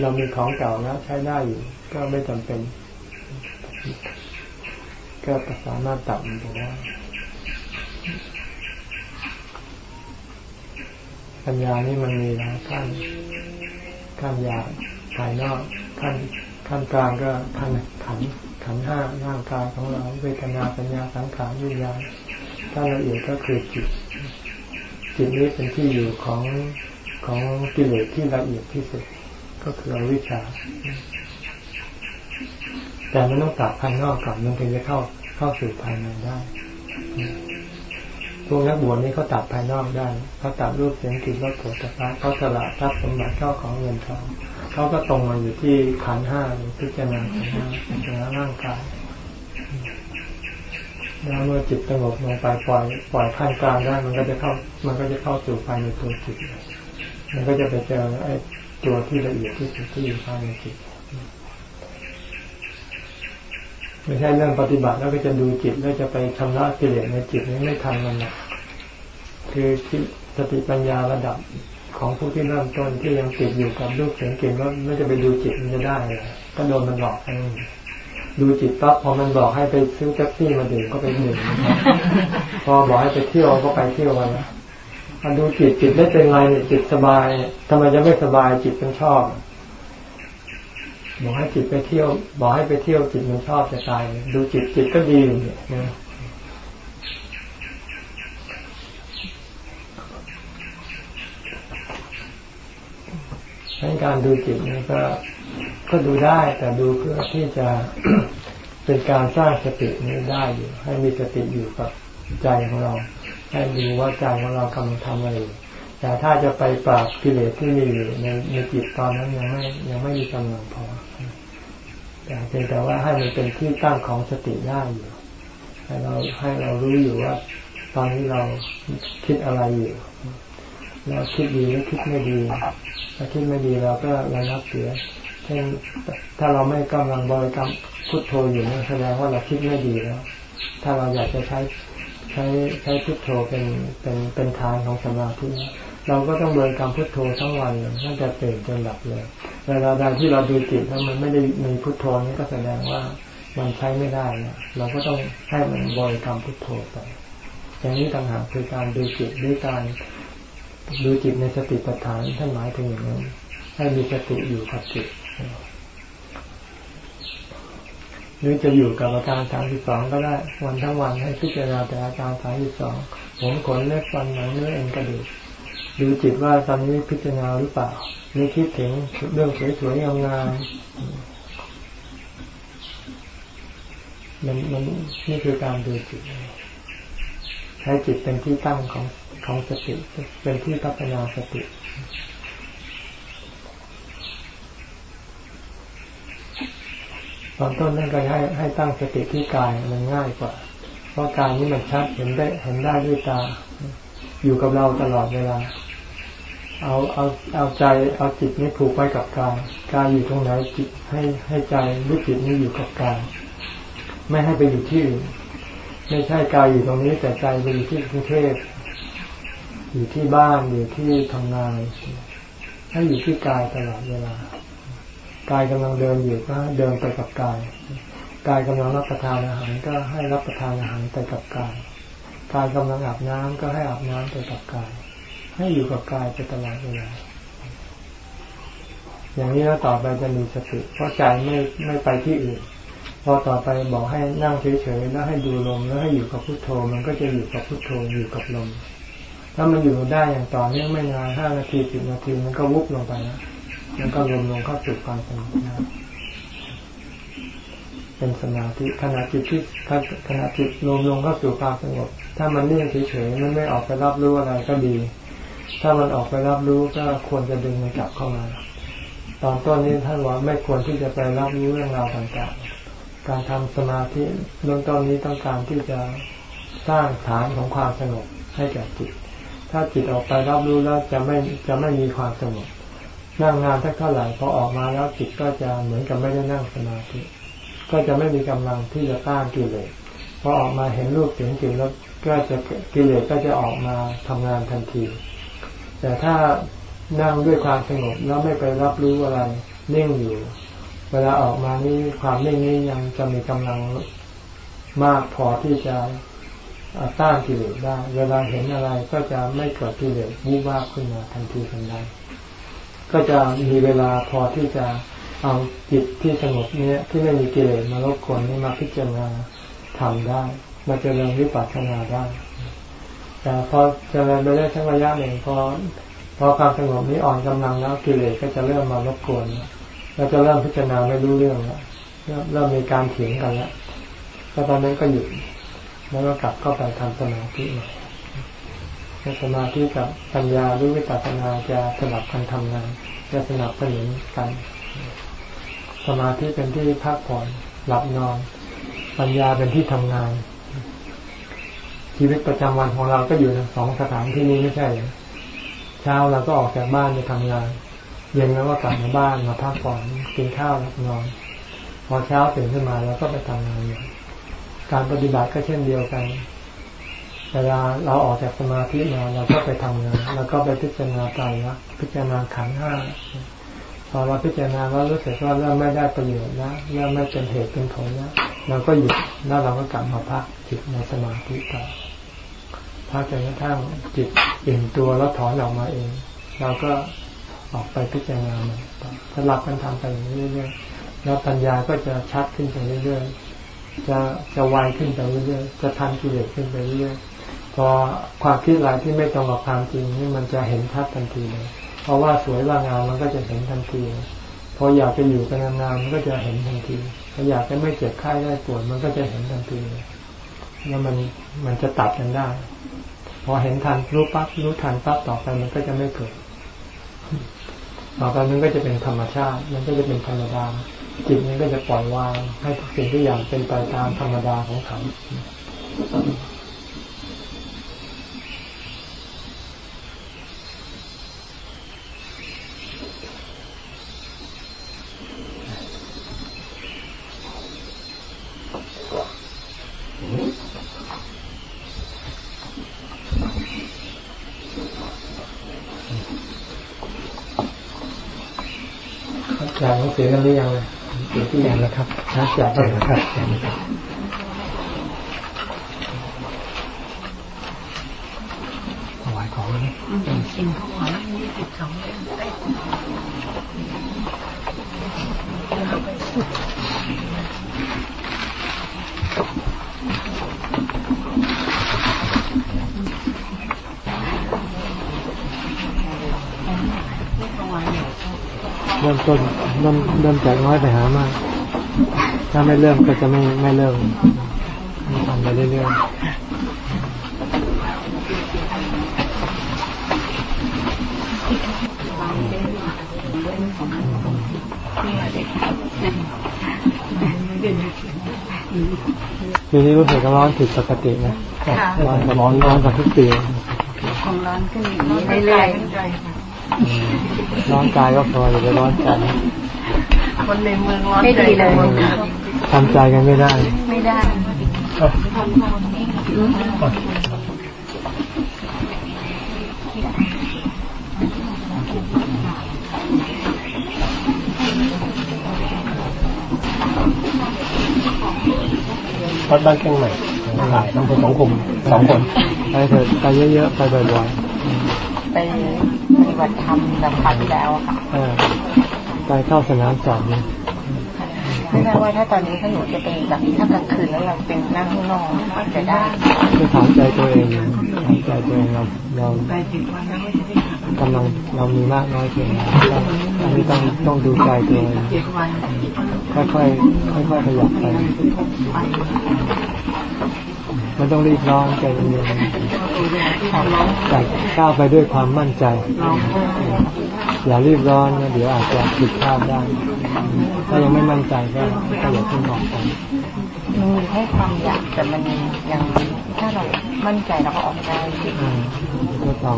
เรามีของเก่าแล้วใช้ได้อยู่ ก็ไม่จำเป็น ก็สามารถตัดมันไปได้ปัญญานี่มันมีนะขั้น ขั้นยาภายนอกขั้นขั้นกลางก็ขั้นขันขันห้าร่างกายของเราเวทนาปัญญาสังขารวิญญาณขั้นละเอียดก็คือจิตจิตนี้เป็นที่อยู่ของของกิเลสที่ละเอียดที่สุด ก็คืออวิชชา แต่มันต้องตัดภายนอกก่อนมันถึงจะเข้าเข้าสู่ภายในได้ พวกนักบวชนี่เขาตัดภายนอกได้เขาตัดรูปเสียงกลิ่นรสโผฏฐัพพะเขาสละทรัพย์สมบัติเข้าของเงินทองเขาก็ตรงมาอยู่ที่ขันห้าพิจารณาขันห้าพิจารณาร่างกายแล้วเมื่อจิตสงบลงไปปล่อยปล่อยขั้นกลางได้มันก็จะเข้า มันก็จะเข้าสู่ภายในตัวจิตมันก็จะไปเจอไอ้ตัวที่ละเอียดที่สุดที่อยู่ภายในจิต ไม่ใช่เรื่องปฏิบัติแล้วก็จะดูจิตแล้วจะไปชำระกิเลสในจิตนี้ไม่ทันมันนะคือสติปัญญาระดับของผู้ที่เริ่มต้นที่ยังติดอยู่กับรูปเสียงกลิ่นว่าไม่จะไปดูจิตมันจะได้เลยก็โดนมันหลอกให้ดูจิตปั๊บพอมันบอกให้ไปซื้อแท็กซี่มาดื่มก็ไปดื่มพอบอกให้ไปเที่ยวก็ไปเที่ยวมาแล้วมาดูจิตจิตไม่เป็นไรเนี่ยจิตสบายทำไมจะไม่สบายจิตมันชอบ บอกให้จิตไปเที่ยว บอกให้ไปเที่ยวจิตมันชอบจะตายดูจิตจิตก็ดีเนี่ยนะการดูจิตนี่ก็ก็ดูได้ แต่ดูเพื่อที่จะเป็นการสร้างสตินี้ได้อยู่ ให้มีสติอยู่กับใจของเรา ให้ดูว่าใจของเรากำลังทำอะไรแต่ถ้าจะไปปราบกิเลสที่มีอยู่ในในจิตตอนนั้นยังไม่ยังไม่มีกำลังพอ แต่เพียงแต่ว่าให้มันเป็นที่ตั้งของสติได้อยู่ให้เราให้เรารู้อยู่ว่า ตอนนี้เราคิดอะไรอยู่เราคิดดีหรือคิดไม่ดีถ้าคิดไม่ดีเราก็ระงับเสียเช่นถ้าเราไม่กำลังบริกรรมพุทโธอยู่นั่นแสดงว่าเราคิดไม่ดีแล้ว ถ้าเราอยากจะใช้ใช้ใช้พุทโธเป็นเป็นเป็นทางของสมาธิ เราก็ต้องบริกรรมพุทโธทั้งวันเลยตั้งแต่ตื่นจนหลับเลยเวลาใดที่เราดูจิตแล้วมันไม่ได้มีพุทโธนี่ก็แสดงว่ามันใช้ไม่ได้นะเราก็ต้องให้มันบริกรรมพุทโธไปอย่างนี้ต่างหากคือการดูจิตด้วยการดูจิตในสติปัฏฐานท่านหมายถึงอย่างนั้นให้มีสติอยู่กับจิตหรือจะอยู่กับอาการสามสิบสองก็ได้วันทั้งวันให้พิจารณาแต่อาการสามสิบสองผมขนเล็บฟันหนังเนื้อเอ็นกระดูก ดูจิตว่าตอนนี้พิจารณาหรือเปล่าหรือคิดถึงเรื่องสวยๆงามๆมันมันนี่คือการดูจิตใช้จิตเป็นที่ตั้งของของสติเป็นที่พัฒนาสติตอนต้นนั่นก็ให้ให้ตั้งสติที่กายมันง่ายกว่า เพราะกายนี้มันชัดเห็นได้เห็นได้ด้วยตา อยู่กับเราตลอดเวลา เอาเอาเอาใจเอาจิตนี้ผูกไว้กับกายกายอยู่ตรงไหนจิตให้ให้ใจรู้จิตนี้อยู่กับกายไม่ให้ไปอยู่ที่อื่นไม่ใช่กายอยู่ตรงนี้ แต่ใจไปอยู่ที่กรุงเทพอยู่ที่บ้านอยู่ที่ทำงานให้อยู่ที่กายตลอดเวลากายกำลังเดินอยู่ก็เดินไปกับกายกายกำลังรับประทานอาหารก็ให้รับประทานอาหารไปกับกาย กายกำลังอาบน้ำก็ให้อาบน้ำไปกับกาย ให้อยู่กับกายไปตลอดเวลาอย่างนี้แล้วต่อไปจะมีสติเพราะใจไม่ไม่ไปที่อื่น พอต่อไปบอกให้นั่งเฉยๆแล้วให้ดูลมแล้วให้อยู่กับพุทโธ มันก็จะอยู่กับพุทโธอยู่กับลมถ้ามันอยู่ได้อย่างต่อเนื่องไม่นานห้านาทีสิบนาทีมันก็วุบลงไปนะมันก็รวมลงเข้าสู่ความสงบนะเป็นสมาธิขณะจิตที่ขณะจิตรวมลงเข้าสู่ความสงบ ถ้ามันเนิ่งเฉยๆมันไม่ออกไปรับรู้อะไรก็ดี ถ้ามันออกไปรับรู้ก็ควรจะดึงมันกลับเข้ามา ตอนต้นนี้ท่านว่าไม่ควรที่จะไปรับรู้เรื่องราวต่างๆ การทำสมาธิเรื่องต้นนี้ต้องการที่จะสร้างฐานของความสงบให้แก่จิต ถ้าจิตออกไปรับรู้แล้วจะไม่จะไม่มีความสงบนั่งงานสักเท่าไหร่พอออกมาแล้วจิตก็จะเหมือนกับไม่ได้นั่งสมาธิ ก็จะไม่มีกำลังที่จะต้านกิเลสพอออกมาเห็นรูปเสียงกลิ่นแล้ว ก็จะกิเลสก็จะออกมาทำงานทันที แต่ถ้านั่งด้วยความสงบแล้วไม่ไปรับรู้อะไรนิ่งอยู่ เวลาออกมานี่ความนิ่งนี้ยังจะมีกำลังมากพอที่จะต้านกิเลสได้ เวลาเห็นอะไรก็จะไม่เกิดกิเลสวูบวาบขึ้นมาทันทีทันใดก็จะมีเวลาพอที่จะเอาจิตที่สงบเนี้ยที่ไม่มีกิเลสมารบกวนนี้มาพิจารณาทำได้ มาเจริญวิปัสสนาได้แต่พอเจริญไปได้ทั้งระยะหนึ่งพอพอความสงบนี้อ่อนกำลังแล้วกิเลสก็จะเริ่มมารบกวนแล้วจะเริ่มพิจารณาไม่รู้เรื่องแล้วเริ่มมีการเถียงกันแล้วก็ตอนนั้นก็หยุดแล้วก็กลับเข้าไปทำสมาธิใหม่สมาธิกับปัญญาหรือวิปัสสนาจะสลับกันทำงานจะสนับสนุนกัน สมาธิเป็นที่พักผ่อนหลับนอน ปัญญาเป็นที่ทำงาน ชีวิตประจำวันของเราก็อยู่ในสองสถานที่นี้ไม่ใช่หรือเช้าเราก็ออกจากบ้านไปทำงาน เย็นแล้วก็กลับมาบ้านมาพักผ่อนกินข้าวหนอน พอเช้าตื่นขึ้นมาเราก็ไปทำงานอย่างการปฏิบัติก็เช่นเดียวกันเวลาเราออกจากสมาธิมาเราก็ไปทำงานแล้วก็ไปพิจารณาใจนะพิจารณาขันห้าพอเราพิจารณาแล้วรู้สึกว่าเริ่มไม่ได้ประโยชน์นะเริ่มไม่เป็นเหตุเป็นผลแล้วเราก็หยุดแล้วเราก็กลับมาพักจิตในสมาธิต่อ พักจนกระทั่งจิตเอิ่มตัวแล้วถอนออกมาเอง เราก็ออกไปพิจารณาใหม่ต่อสลับกันทำไปเรื่อยๆแล้วปัญญาก็จะชัดขึ้นไปเรื่อยๆจะจะไวขึ้นไปเรื่อยๆจะทันกิเลสขึ้นไปเรื่อยๆพอความคิดอะไรที่ไม่ตรงกับความจริงนี่มันจะเห็นชัดทันทีเลยเพราะว่าสวยว่างามมันก็จะเห็นทันทีพออยากจะอยู่กันนานๆมันก็จะเห็นทันทีพออยากจะไม่เจ็บไข้ได้ปวดมันก็จะเห็นทันทีแล้วมันมันจะตัดกันได้ พอเห็นทันรู้ปั๊บรู้ทันปั๊บต่อไปมันก็จะไม่เกิด ต่อไปมันก็จะเป็นธรรมชาติ มันก็จะเป็นธรรมดาจิตมันก็จะปล่อยวางให้ทุกสิ่งทุกอย่างเป็นไปตามธรรมดาของเขา จ่ายหนังสือกันหรือยังเลยเสียที่ยังนะครับนะจ่ายแล้วครับถวายของนะสิ่งเขาหวานยี่สิบสองเล่มได้ เริ่มต้นเริ่มเริ่มจากน้อยไปหามาก ถ้าไม่เริ่มก็จะไม่ไม่เริ่มทำไปเรื่อยๆปีนี้รู้สึกร้อนผิดปกตินะร้อนร้อนร้อนกว่าทุกปีของร้อนขึ้นไม่เรื่อยอืม ร้อนกายก็พออย่าไปร้อนใจคนในเมืองร้อนไม่ดีเลยทำใจกันไม่ได้ ไม่ได้วัดบ้านแข้งใหม่หลายต้องคนสองกลุ่มสองคนไปเถอะไปเยอะๆไปบ่อยไปปฏิ บัติธรรมแบบครั้งที่แล้วอะค่ะๆเออไปเข้าสนามสอบนี่ไม่แน่ว่าถ้าตอนนี้ถ้าหนูจะเป็นแบบถ้ากลางคืนแล้วเราเป็นนั่งข้างนอกอาจจะได้คือถามใจตัวเองถามใจตัวเองเราเราไปสิบวันแล้วก็จะได้กลับกำลังเรามีมากน้อยเพียงไรอันนี้ต้องต้องดูใจตัวเองค่อยๆค่อยๆขยับไป มันต้องรีบร้อนใจเย็นๆแต่ก้าวไปด้วยความมั่นใจ อย่ารีบร้อนนะเดี๋ยวอาจจะผิดพลาดได้ ถ้ายังไม่มั่นใจก็ก็อย่าขึ้นออกไปมันมีแค่ความอยากแต่มันยังถ้าเรามั่นใจเราก็ออกได้อืมก็ต่อ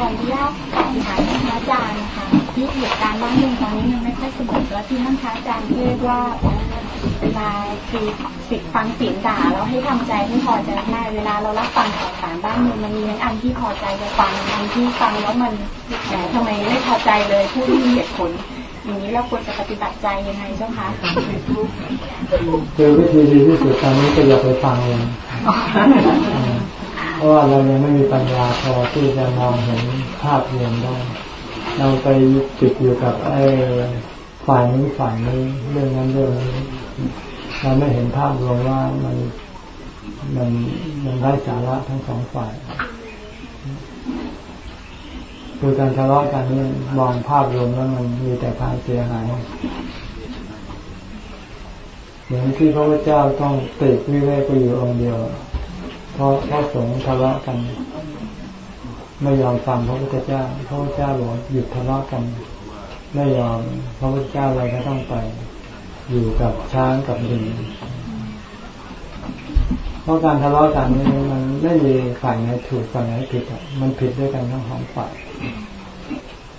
ออนุญาตถามพระอาจารย์นะคะที่เหตุการณ์บ้านเมืองตอนนี้มันไม่ค่อยสงบแล้วที่นั่นพระอาจารย์เรียกว่าเวลาคือสิดฟังเสียงด่าแล้วให้ทำใจให้พอใจได้เวลาเรารับฟังข่าวสารบ้านเมืองมันมีทั้งอันที่พอใจจะฟังอันที่ฟังแล้วมันแหมทำไมไม่พอใจเลยผู้ที่มีเหตุผลอย่างนี้เราควรจะปฏิบัติใจยังไงเจ้าคะคือวิธีดีที่สุดตอนนี้ก็อย่าไปฟังเลย ราะว่าเรายังไม่มีปัญญาพอที่จะมองเห็นภาพรวมได้เราไปติดอยู่กับไอ้ฝ่ายนี้ฝ่ายนี้เรื่องนั้นเรื่องนี้เราไม่เห็นภาพรวมว่ามันมันมันไร้สาระทั้งสองฝ่ายคือการทะเลาะกันนี่มองภาพรวมแล้วมันมีแต่ความเสียหายเหมือนที่พระพุทธเจ้าต้องติดวิเวกไปอยู่องค์เดียว เพราะพระสงฆ์ทะเลาะกัน ไม่ยอมฟังพระพุทธเจ้าพระพุทธเจ้าบอกหยุดทะเลาะกัน ไม่ยอมพระพุทธเจ้าอะไรก็ต้องไป อยู่กับช้างกับลิงเพราะการทะเลาะกันนี่มันไม่มีฝ่ายไหนถูกฝ่ายไหนผิดมันผิดด้วยกันทั้งสองฝ่าย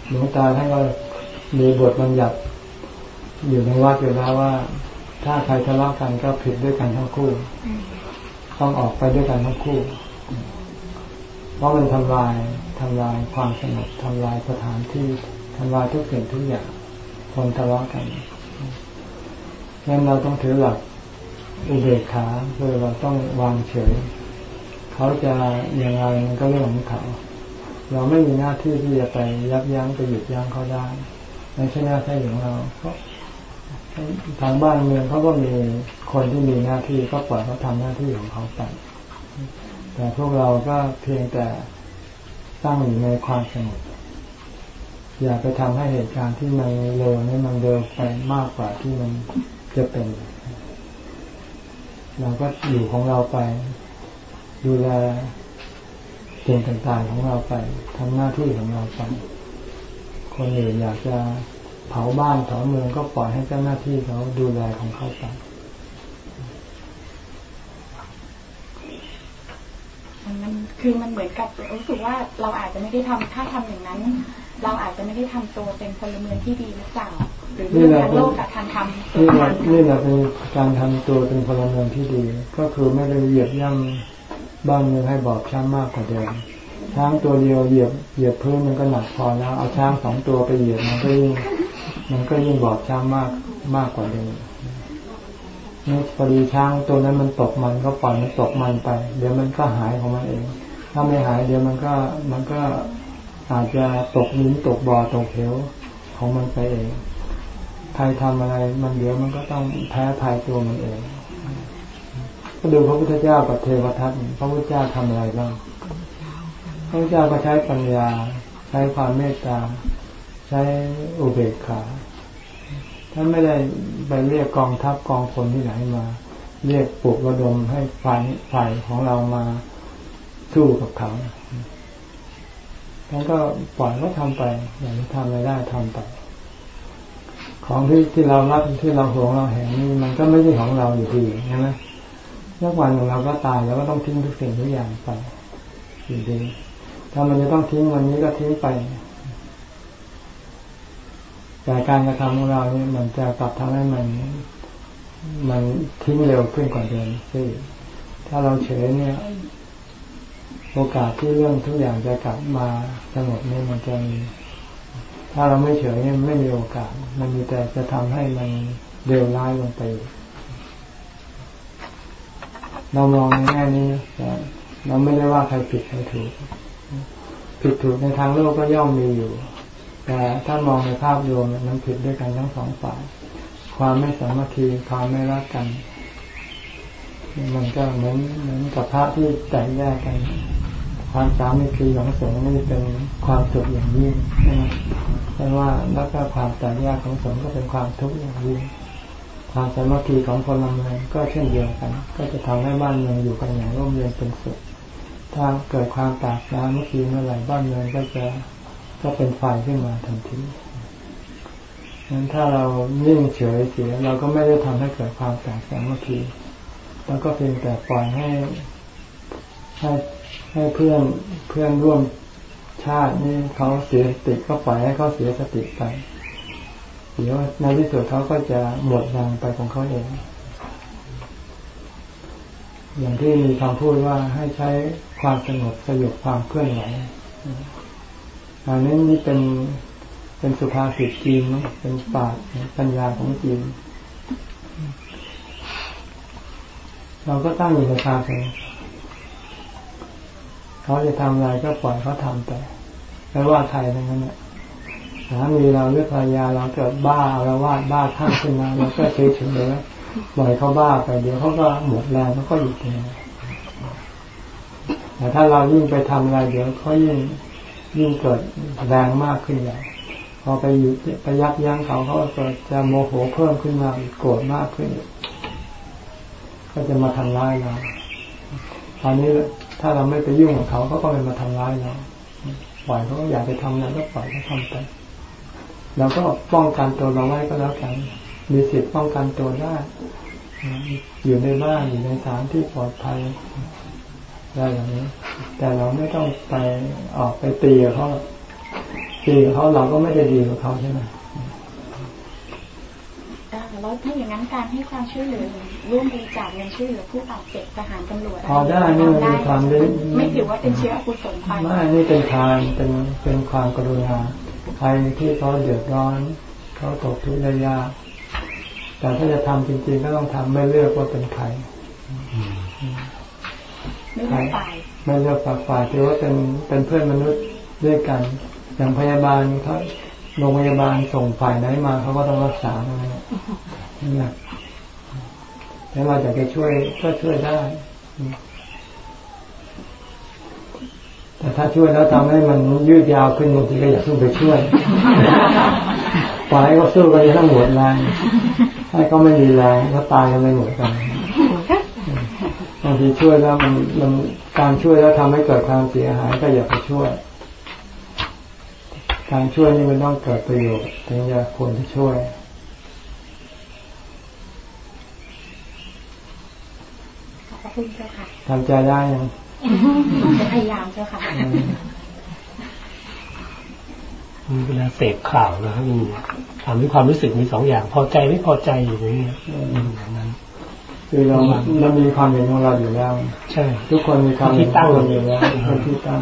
หลวงตาท่านก็มีบทบัญญัติอยู่ในวัดอยู่แล้วว่า ถ้าใครทะเลาะกันก็ผิดด้วยกันทั้งคู่ ต้องออกไปด้วยกันทั้งคู่ เพราะมันทำลายทำลายความสงบทำลายสถานที่ทำลายทุกสิ่งทุกอย่างคนทะเลาะกันงั้นเราต้องถือหลักอุเบกขาคือเราต้องวางเฉย เขาจะยังไงมันก็เรื่องของเขา เราไม่มีหน้าที่ที่จะไปยับยั้งไปหยุดยั้งเขาได้ไม่ใช่หน้าที่ของเราเพราะ ทางบ้านเมืองเขาก็มีคนที่มีหน้าที่ก็ปล่อยเขาทำหน้าที่ของเขาไปแต่พวกเราก็เพียงแต่ตั้งอยู่ในความสงบอย่าไปทำให้เหตุการณ์ที่มันเร็วนี่มันเร็วไปมากกว่าที่มันจะเป็น เราก็อยู่ของเราไป ดูแลสิ่งต่างๆของเราไปทำหน้าที่ของเราไป คนอื่นอยากจะ เผาบ้านเผาเมืองก็ปล่อยให้เจ้าหน้าที่เขาดูแลของเขาไปมันคือมันเหมือนกับรู้สึกว่าเราอาจจะไม่ได้ทำถ้าทำอย่างนั้น เราอาจจะไม่ได้ทำตัวเป็นพลเมืองที่ดีหรือเปล่าหรือเรื่องทางโลกกับทางธรรมนี่แหละนี่แหละเป็นการทำตัวเป็นพลเมืองที่ดี ก็คือไม่ได้เหยียบย่ำบ้านเมืองให้บอบช้ำมากกว่าเดิม ช้างตัวเดียวเหยียบเหยียบพื้นมันก็หนักพอแล้วเอาช้างสองตัวไปเหยียบมันก็ยิ่งมันก็ยิ่งบอบช้ำมากมากกว่าเดิมนี่พอดีช้างตัวนั้นมันตกมันก็ปล่อยมันตกมันไป เดี๋ยวมันก็หายของมันเอง ถ้าไม่หายเดี๋ยวมันก็มันก็อาจจะตกลิ้นตกบ่อตกเหวของมันไปเองใครทำอะไรมันเดี๋ยวมันก็ต้องแพ้ภายตัวมันเองก็ดูพระพุทธเจ้ากับเทวทัตพระพุทธเจ้าทำอะไรบ้าง พระเจ้าก็ใช้ปัญญา ใช้ความเมตตา ใช้อุเบกขาท่านไม่ได้ไปเรียกกองทัพกองพลที่ไหนมา เรียกปลุกระดมให้ฝ่ายฝ่ายของเรามาสู้กับเขาท่านก็ปล่อยก็ทำไป อย่างที่ทำอะไรได้ทำไป ของที่ที่เรารักที่เราหวงเราแหงนี่มันก็ไม่ใช่ของเราอยู่ดีใช่ไหมสักวันของเราก็ตายแล้วก็ต้องทิ้งทุกสิ่งทุกอย่างไปอยู่ดี ถ้ามันจะต้องทิ้งวันนี้ก็ทิ้งไป แต่การกระทำของเราเนี่ยมันจะกลับทำให้มัน มันทิ้งเร็วขึ้นกว่าเดิมซึ่ถ้าเราเฉยเนี่ย โอกาสที่เรื่องทุกอย่างจะกลับมาสงบเนี่ยมันจะมี ถ้าเราไม่เฉยเนี่ยไม่มีโอกาส มันมีแต่จะทำให้มันเร็วร้ายลงไปเรามองในแง่นี้เราไม่ได้ว่าใครผิดใครถูก ผิดถูกในทางโลกก็ย่อมมีอยู่ แต่ถ้ามองในภาพรวมมันผิดด้วยกันทั้งสองฝ่าย ความไม่สามัคคีความไม่รักกัน มันก็เหมือนเหมือนกับพระที่แตกแยกกัน ความสามัคคีของสงฆ์นี่เป็นความสุขอย่างยิ่งใช่ไหมแต่ว่าแล้วก็ความแตกแยกของสงฆ์ก็เป็นความทุกข์อย่างยิ่งความสามัคคีของพลเมืองก็เช่นเดียวกัน ก็จะทำให้บ้านเมืองอยู่กันอย่างร่มเย็นเป็นสุข ถ้าเกิดความแตกสามัคคีเมื่อไหร่บ้านเมืองก็จะก็เป็นไฟขึ้นมาทันทีงั้นถ้าเรานิ่งเฉยเสียเราก็ไม่ได้ทำให้เกิดความแตกสามัคคีแล้วก็เพียงแต่ปล่อยให้ให้ให้เพื่อนเพื่อนร่วมชาตินี่เขาเสียสติก็ปล่อยให้เขาเสียสติไปเดี๋ยวในที่สุดเขาก็จะหมดแรงไปของเขาเอง อย่างที่มีคำพูดว่าให้ใช้ ความสงบสยบความเคลื่อนไหวอันนี้นี่เป็นเป็นสุภาษิตจีนเป็นปราชญ์ปัญญาของจีน เราก็ตั้งอยู่ในความสงบเขาจะทำอะไรก็ปล่อยเขาทำไปไม่ว่าใครทั้งนั้นเนี่ยสามีเราหรือภรรยาเราเกิดบ้าเราวาดบ้าข้างขึ้นมาเราก็เฉยเฉยเลยปล่อยเขาบ้าไปเดี๋ยวเขาก็หมดแรงเขาก็หยุดเอง แต่ถ้าเรายิ่งไปทำอะไรเดี๋ยวเขายิ่งยิ่งเกิดแรงมากขึ้นใหญ่พอไปหยุดไปยับยั้งเขาเขาก็จะโมโหเพิ่มขึ้นมาโกรธมากขึ้น ก็จะมาทำร้ายเราตอนนี้ถ้าเราไม่ไปยุ่งกับเขาเขาก็ไม่มาทำร้ายเราปล่อยเขาอยากไปทำอะไรก็ปล่อยเขาทำไปเราก็ป้องกันตัวเราไว้ก็แล้วกันมีสิทธิ์ป้องกันตัวได้อยู่ในบ้านอยู่ในสถานที่ปลอดภัย ได้อย่างนี้ แต่เราไม่ต้องไปออกไปตีเขาตีเขาเราก็ไม่ได้ดีกับเขาใช่ไหมแล้วถ้าอย่างนั้นการให้ความช่วยเหลือร่วมบริจาคเงินช่วยเหลือผู้บาดเจ็บทหารตำรวจพอได้นี่มันเป็นความได้ไม่ถือว่าเป็นเชื้ออกุศลไปไม่นี่เป็นทานเป็นเป็นความกรุณาใครที่เขาเดือดร้อนเขาตกทุกข์ได้ยากแต่ถ้าจะทำจริง ๆ ก็ต้องทำไม่เลือกว่าเป็นใคร ไม่เลือกฝ่ายไม่เลือกฝ่ายถือว่าเป็นเป็นเพื่อนมนุษย์ด้วยกัน อย่างพยาบาลเขาโรงพยาบาลส่งฝ่ายไหนมาเขาก็ต้องรักษานั่แหละถ้าเราอยากจะช่วยก็ช่วยได้แต่ถ้าช่วยแล้วทำให้มันยืดยาวขึ้นบางทีก็อยากสู้ไปช่วยปล่อยให้เขาสู้กันทั้งหมดแรงให้เขาไม่มีแรงเขาตายกันไม่หมดกัน บางทีช่วยแล้วมันมันการช่วยแล้วทำให้เกิดความเสียหายก็อย่าไปช่วย การช่วยนี่มันต้องเกิดประโยชน์ถึงจะควรจะช่วยขอบคุณเจ้าค่ะทำใจได้ยังจะพยายามเจ้าค่ะเวลาเสพข่าวนะครับมีทำให้ความรู้สึกมีสองอย่าง พอใจไม่พอใจอยู่อย่างนี้อย่างนั้น คือเราเรามีความเห็นของเราอยู่แล้ว ใช่ ทุกคนมีความที่ตั้งอยู่แล้วที่ตั้ง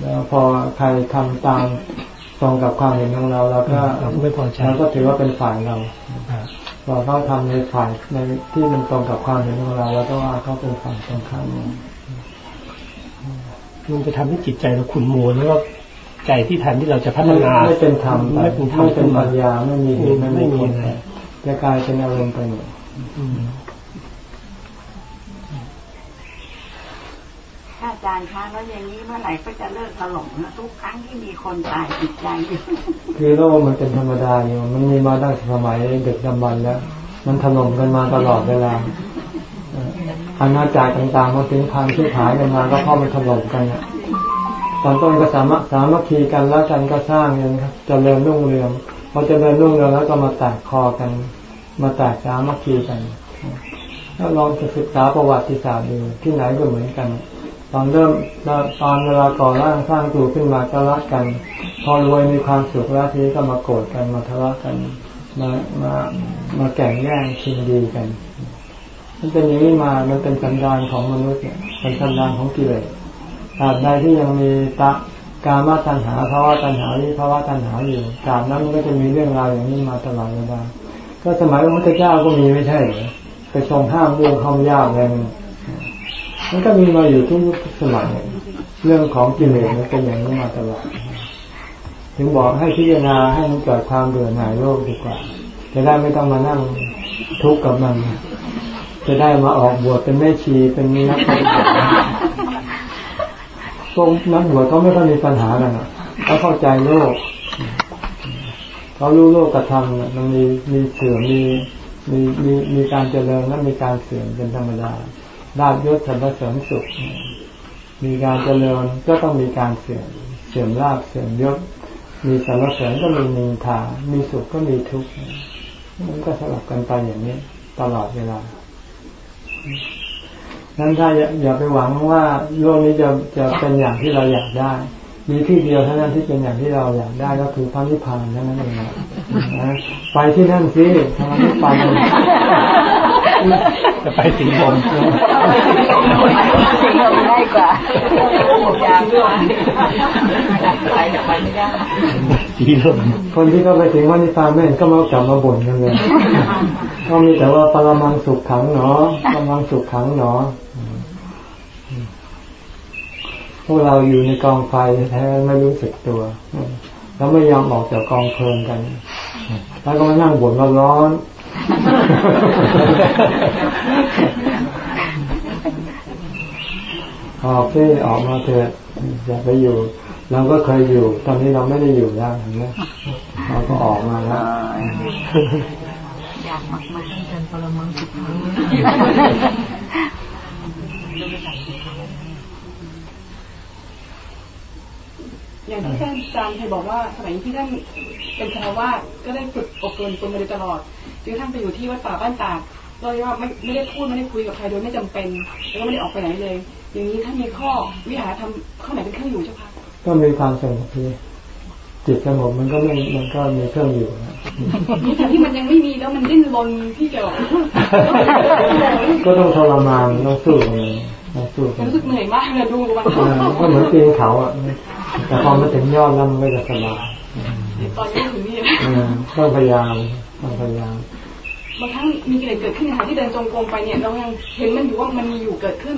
แล้วพอใครทำตามตรงกับความเห็นของเราเราก็ไม่พอใจเราก็ถือว่าเป็นฝ่ายเราพอเขาทำในฝ่ายในที่มันตรงกับความเห็นของเราเราก็ว่าเขาเป็นฝ่ายตรงข้ามมันจะทำให้จิตใจเราขุ่นมัวแล้วก็ใจที่ทันที่เราจะพัฒนาไม่เป็นธรรมไม่เป็นธรรมไม่เป็นปัญญาไม่มีเหตุไม่มีผลจะกลายเป็นอารมณ์ไปหมด อาจารย์คะแล้วอย่างนี้เมื่อไหร่ก็จะเลิกถล่มนะทุกครั้งที่มีคนตายจิตใจอยู่คือโลกมันเป็นธรรมดาอยู่มันมีมาตั้งสมัยเด็กดำบรรแล้ว มันถล่มกันมาตลอดเวลาอาณาจักรต่างๆมาถึงพังที่หายกันมาก็เข้ามาถล่มกันตอนต้นก็สามารถสามัคคีกันแล้วกันก็สร้างเงินครับจะเริญรุ่งเรืองพอจะเริญรุ่งเรืองแล้วก็มาแตกคอกัน มาแตกสามัคคีกันถ้าลองจะศึกษาประวัติศาสตร์ดูที่ไหนก็เหมือนกัน ตอนเริ่มตอนเวลาก่อร่างสร้างตัวขึ้นมาก็รักกัน พอรวยมีความสุขแล้วทีก็มาโกรธกันมาทะเลาะกันมามามาแข่งแย่งชิงดีกัน มันเป็นอย่างนี้มามันเป็นสันดานของมนุษย์เนี่ยเป็นสันดานของกิเลสตราบใดที่ยังมีตะการมาตัญหาภาวะตัญหาวิภาวะตัญหาอยู่ตราบนั้นมันก็จะมีเรื่องราวอย่างนี้มาตลอดเวลาก็สมัยพระพุทธเจ้าก็มีไม่ใช่หรอไปทรงห้ามเรื่องความยากเลย มันก็มีมาอยู่ทุกยุคสมัยเรื่องของกิเลสมันเป็นอย่างนี้มาตลอดถึงบอกให้พิจารณาให้มันเกิดความเบื่อหน่ายโลกดีกว่า จะได้ไม่ต้องมานั่งทุกข์กับมัน จะได้มาออกบวชเป็นแม่ชีเป็นนักปฏิบัติพวกนักบวชเขาไม่ค่อยมีปัญหากันเขาเข้าใจโลกเขารู้โลกกระทำมันมีมีเสื่อมมีมีมีมีการเจริญและมีการเสื่อมเป็นธรรมดา ดาบยศสรรเสริญสุข มีการเจริญก็ต้องมีการเสื่อม เสื่อมลาบเสื่อมยศ มีสรรเสริญก็มีนินทา มีสุขก็มีทุกข์ มันก็สลับกันไปอย่างนี้ ตลอดเวลานั้นถ้าอย่าไปหวังว่าโลกนี้จะจะเป็นอย่างที่เราอยากได้ มีที่เดียวเท่านั้นที่เป็นอย่างที่เราอยากได้ก็คือพระนิพพานนั่นเองนะไปที่นั่นสิทำไมไม่ไป จะไปสิงห์บนสิงห์บนได้กว่าอยากไปไปไม่ได้สีลมคนที่เขาไปถึงวันนิพพานแม่ก็มากลับมาบ่นกันเลยก็มีแต่ว่าปรมังสุขขังเนาะปรมังสุขขังเนาะพวกเราอยู่ในกองไฟแท้ไม่รู้สึกตัวแล้วไม่ยอมออกจากกองเพลิงกัน แล้วก็มานั่งบ่นว่าร้อน ออกที่ออกมาเถอะอย่าไปอยู่ เราก็เคยอยู่ ตอนนี้เราไม่ได้อยู่แล้วเห็นไหมเราก็ออกมาแล้วอยากมากๆกันปรมังสุข อย่างที่ท่านอาจารย์เคยบอกว่าสมัยที่ท่านเป็นคารวาสก็ได้ฝึกอบรมตนมาโดยตลอดจนท่านไปอยู่ที่วัดป่าบ้านตากเราเรียกว่าไม่ไม่ได้พูดไม่ได้คุยกับใครโดยไม่จำเป็น แล้วก็ไม่ได้ออกไปไหนเลย อย่างนี้ถ้ามีข้อวิหารทำข้อไหนเป็นเครื่องอยู่เจ้าคะก็มีความสงบที่จิตสงบมันก็ไม่มันก็มีเครื่องอยู่นะแต่ที่มันยังไม่มีแล้วมันดิ้นรนที่จะก็ต้องทรมานต้องสู้มันต้องสู้ รู้สึกเหนื่อยมากเลยดูมันก็เหมือนปีนเขาอะ แต่พอมาถึงยอดแล้วมันก็จะสบายตอนนี้ถึงนี่ต้องพยายามต้องพยายามบางครั้งมีกิเลสเกิดขึ้นนะคะที่เดินจงกรมไปเนี่ยเรายังเห็นมันอยู่ว่ามันมีอยู่เกิดขึ้น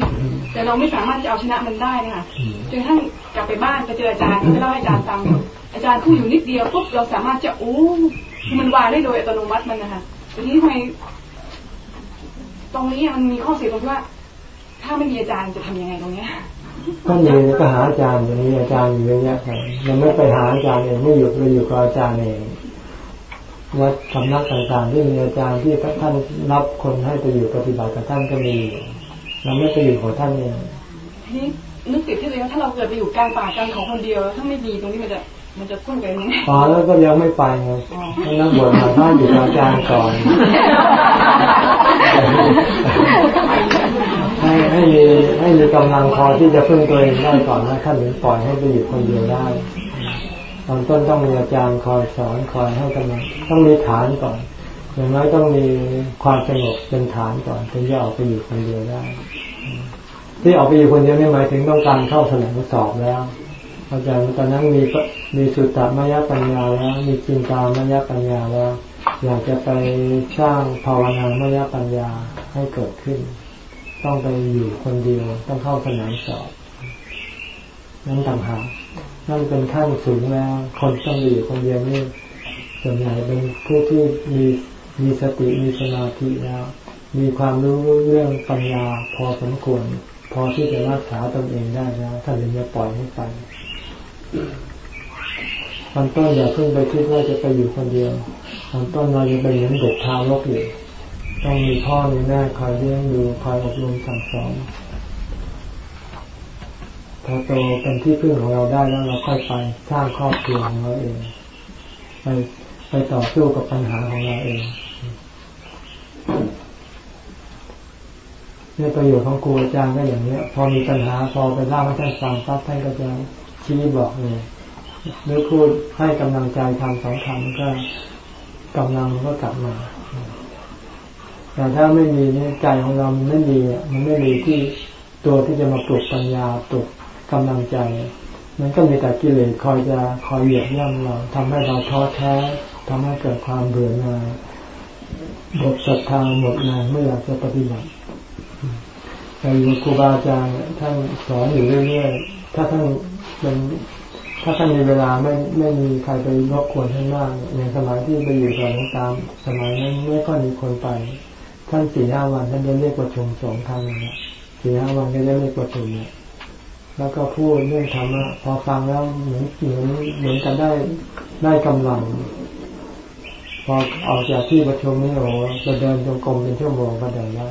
แต่เราไม่สามารถจะเอาชนะมันได้นะคะจนทั้งกลับไปบ้านไปเจออาจารย์ไปเล่าให้อาจารย์ฟังอาจารย์พูดอยู่นิดเดียวปุ๊บเราสามารถจะโอ้มันวางได้โดยอัตโนมัติมันนะคะทีนี้ทำไมตรงนี้มันมีข้อเสียตรงที่ว่า ถ้าไม่มีอาจารย์จะทำยังไงตรงเนี้ยก็มีก็หาอาจารย์อย่างนี้อาจารย์อยู่เยอะแยะไปเราไม่ไปหาอาจารย์เองไม่อยู่ไปอยู่กับอาจารย์เองวัดสำนักต่างๆที่มีอาจารย์ที่ท่านรับคนให้ไปอยู่ปฏิบัติกับท่านก็มีเราไม่ไปอยู่ของท่านเองนี่นึกติดที่เลยว่าถ้าเราเกิดไปอยู่กลางป่ากลางของคนเดียวถ้าไม่มีตรงนี้มันจะมันจะพุ่งไปยังไงอ๋อแล้วก็ยังไม่ไปไงให้นักบวชมาบ้านอยู่กับอาจารย์ก่อน ให้ให้มีให้มีกำลังพอที่จะพึ่งตัวเองได้ก่อนนะท่านถึงปล่อยให้ไปอยู่คนเดียวได้ตอนต้นต้องมีอาจารย์คอยสอนคอยให้กำลังต้องมีฐานก่อน อย่างน้อยต้องมีความสงบเป็นฐานก่อนถึงจะออกไปอยู่คนเดียวได้ ที่ออกไปอยู่คนเดียวนี่หมายถึงต้องการเข้าแถลงสอบแล้วอาจารย์ตอนนั้นมีมีสุตตมยปัญญาแล้ว มีจินตามยปัญญาแล้ว อยากจะไปสร้างภาวนามยปัญญาให้เกิดขึ้น ต้องไปอยู่คนเดียวต้องเข้าสนามสอบนั่นต่างหากนั่นเป็นขั้นสูงแล้ว คนต้องอยู่คนเดียวนี่ส่วนใหญ่เป็นผู้ที่มีมีสติมีสมาธิแล้ว มีความรู้เรื่องปัญญาพอสมควร พอที่จะรักษาตนเองได้แล้วท่านถึงจะปล่อยให้ไปตอนต้นอย่าเพิ่งไปคิดว่าจะไปอยู่คนเดียวตอนต้นเราจะไปเหมือนเด็กทารกอยู่ ต้องมีพ่อมีแม่คอยเลี้ยงดูคอยอบรมสั่งสอนพอโตเป็นที่พึ่งของเราได้แล้วเราค่อยไปสร้างครอบครัวของเราเองไปไปต่อสู้กับปัญหาของเราเองเนี่ยประโยชน์ของครูอาจารย์ก็อย่างเนี้ย พอมีปัญหาพอไปเล่าให้ท่านฟังปั๊บท่านก็จะชี้บอกเลยหรือพูดให้กำลังใจทำสองคำก็กำลังก็กลับมา แต่ถ้าไม่มีนี่ใจของเรามันไม่มีมันไม่มีที่ตัวที่จะมาปลุกปัญญาปลุกกำลังใจ มันก็มีแต่กิเลสคอยจะคอยเหยียบย่ำเราทำให้เราท้อแท้ทำให้เกิดความเบื่อหน่ายหมดศรัทธาหมดแรงไม่อยากจะปฏิบัติแต่อยู่ครูบาอาจารย์ท่านสอนอยู่เรื่อยๆถ้าท่านเป็นถ้าท่านมีเวลาไม่ไม่มีใครไปรบกวนท่านมากในสมัยที่ไปอยู่กับหลวงตามสมัยนั้นไม่ค่อยมีคนไป ท่านสี่ห้าวันท่านจะเรียกประชุมสองครั้งนะสี่ห้าวันก็จะเรียกประชุมเนี่ยแล้วก็พูดเรื่องธรรมะพอฟังแล้วเหมือนเหมือนเหมือนกันได้ได้กำลัง พอออกจากที่ประชุมนี่โอ้จะเดินจงกรมเป็นชั่วโมงก็เดินได้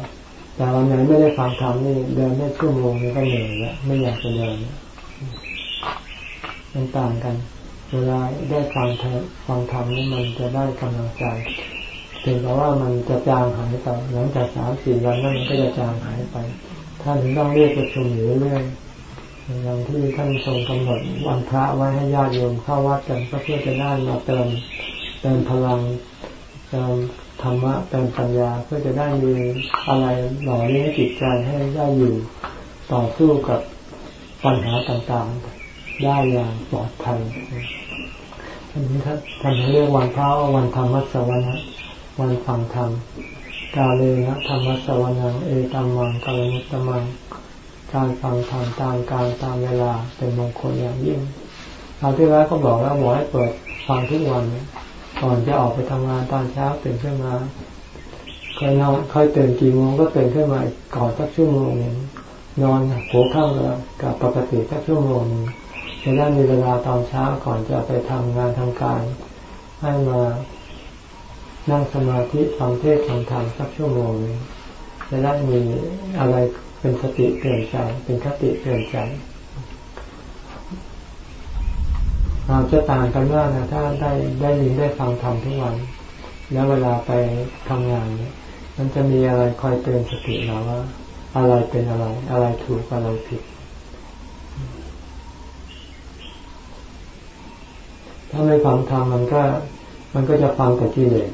แต่วันไหนไม่ได้ฟังธรรมนี่เดินได้ชั่วโมงนี่ก็เหนื่อยแล้วไม่อยากจะเดินมันต่างกัน เวลาได้ฟังฟังธรรมนี่มันจะได้กำลังใจ ถึงแต่ว่ามันจะจางหายไปหลังจากสามสี่วันนั้นมันก็จะจางหายไป ท่านถึงต้องเรียกประชุมอยู่เรื่อยอย่างที่ท่านทรงกำหนดวันพระไว้ให้ญาติโยมเข้าวัดกันก็เพื่อจะได้มาเติมเติมพลังเติมธรรมะเติมปัญญาเพื่อจะได้มีอะไรหล่อเลี้ยงจิตใจให้ได้อยู่ต่อสู้กับปัญหาต่างๆ ได้อย่างปลอดภัยอันนี้ท่านท่านเรียกวันพระวันธรรมสวรรค์ วันฟังธรรม กาเลนะธรรมสวรรค์เอตัมมังกาลมุตตมัง การฟังธรรมตามการตามเวลาเป็นมงคลอย่างยิ่งคราวที่แล้วก็บอกแล้วบอกให้เปิดฟังทุกวันก่อนจะออกไปทำงานตอนเช้าตื่นขึ้นมาเคยนอนเคยตื่นกี่โมงก็ตื่นขึ้นมาก่อนสักชั่วโมงหนึ่งนอนหัวค่ำแล้วกับปกติสักชั่วโมงจะได้มีเวลาตอนเช้าก่อนจะไปทำงานทางการ ให้มา นั่งสมาธิฟังเทศฟังธรรมสักชั่วโมงจะได้มีอะไรเป็นสติเตือนใจ เป็นคติเตือนใจ เราจะต่างกันมากนะถ้าได้ได้ยินได้ฟังธรรมทุกวัน แล้วเวลาไปทำงานเนี่ยมันจะมีอะไรคอยเตือนสติเราว่า อะไรเป็นอะไร อะไรถูกอะไรผิด ถ้าไม่ฟังธรรมมันก็ มันก็จะฟังแต่กิเลส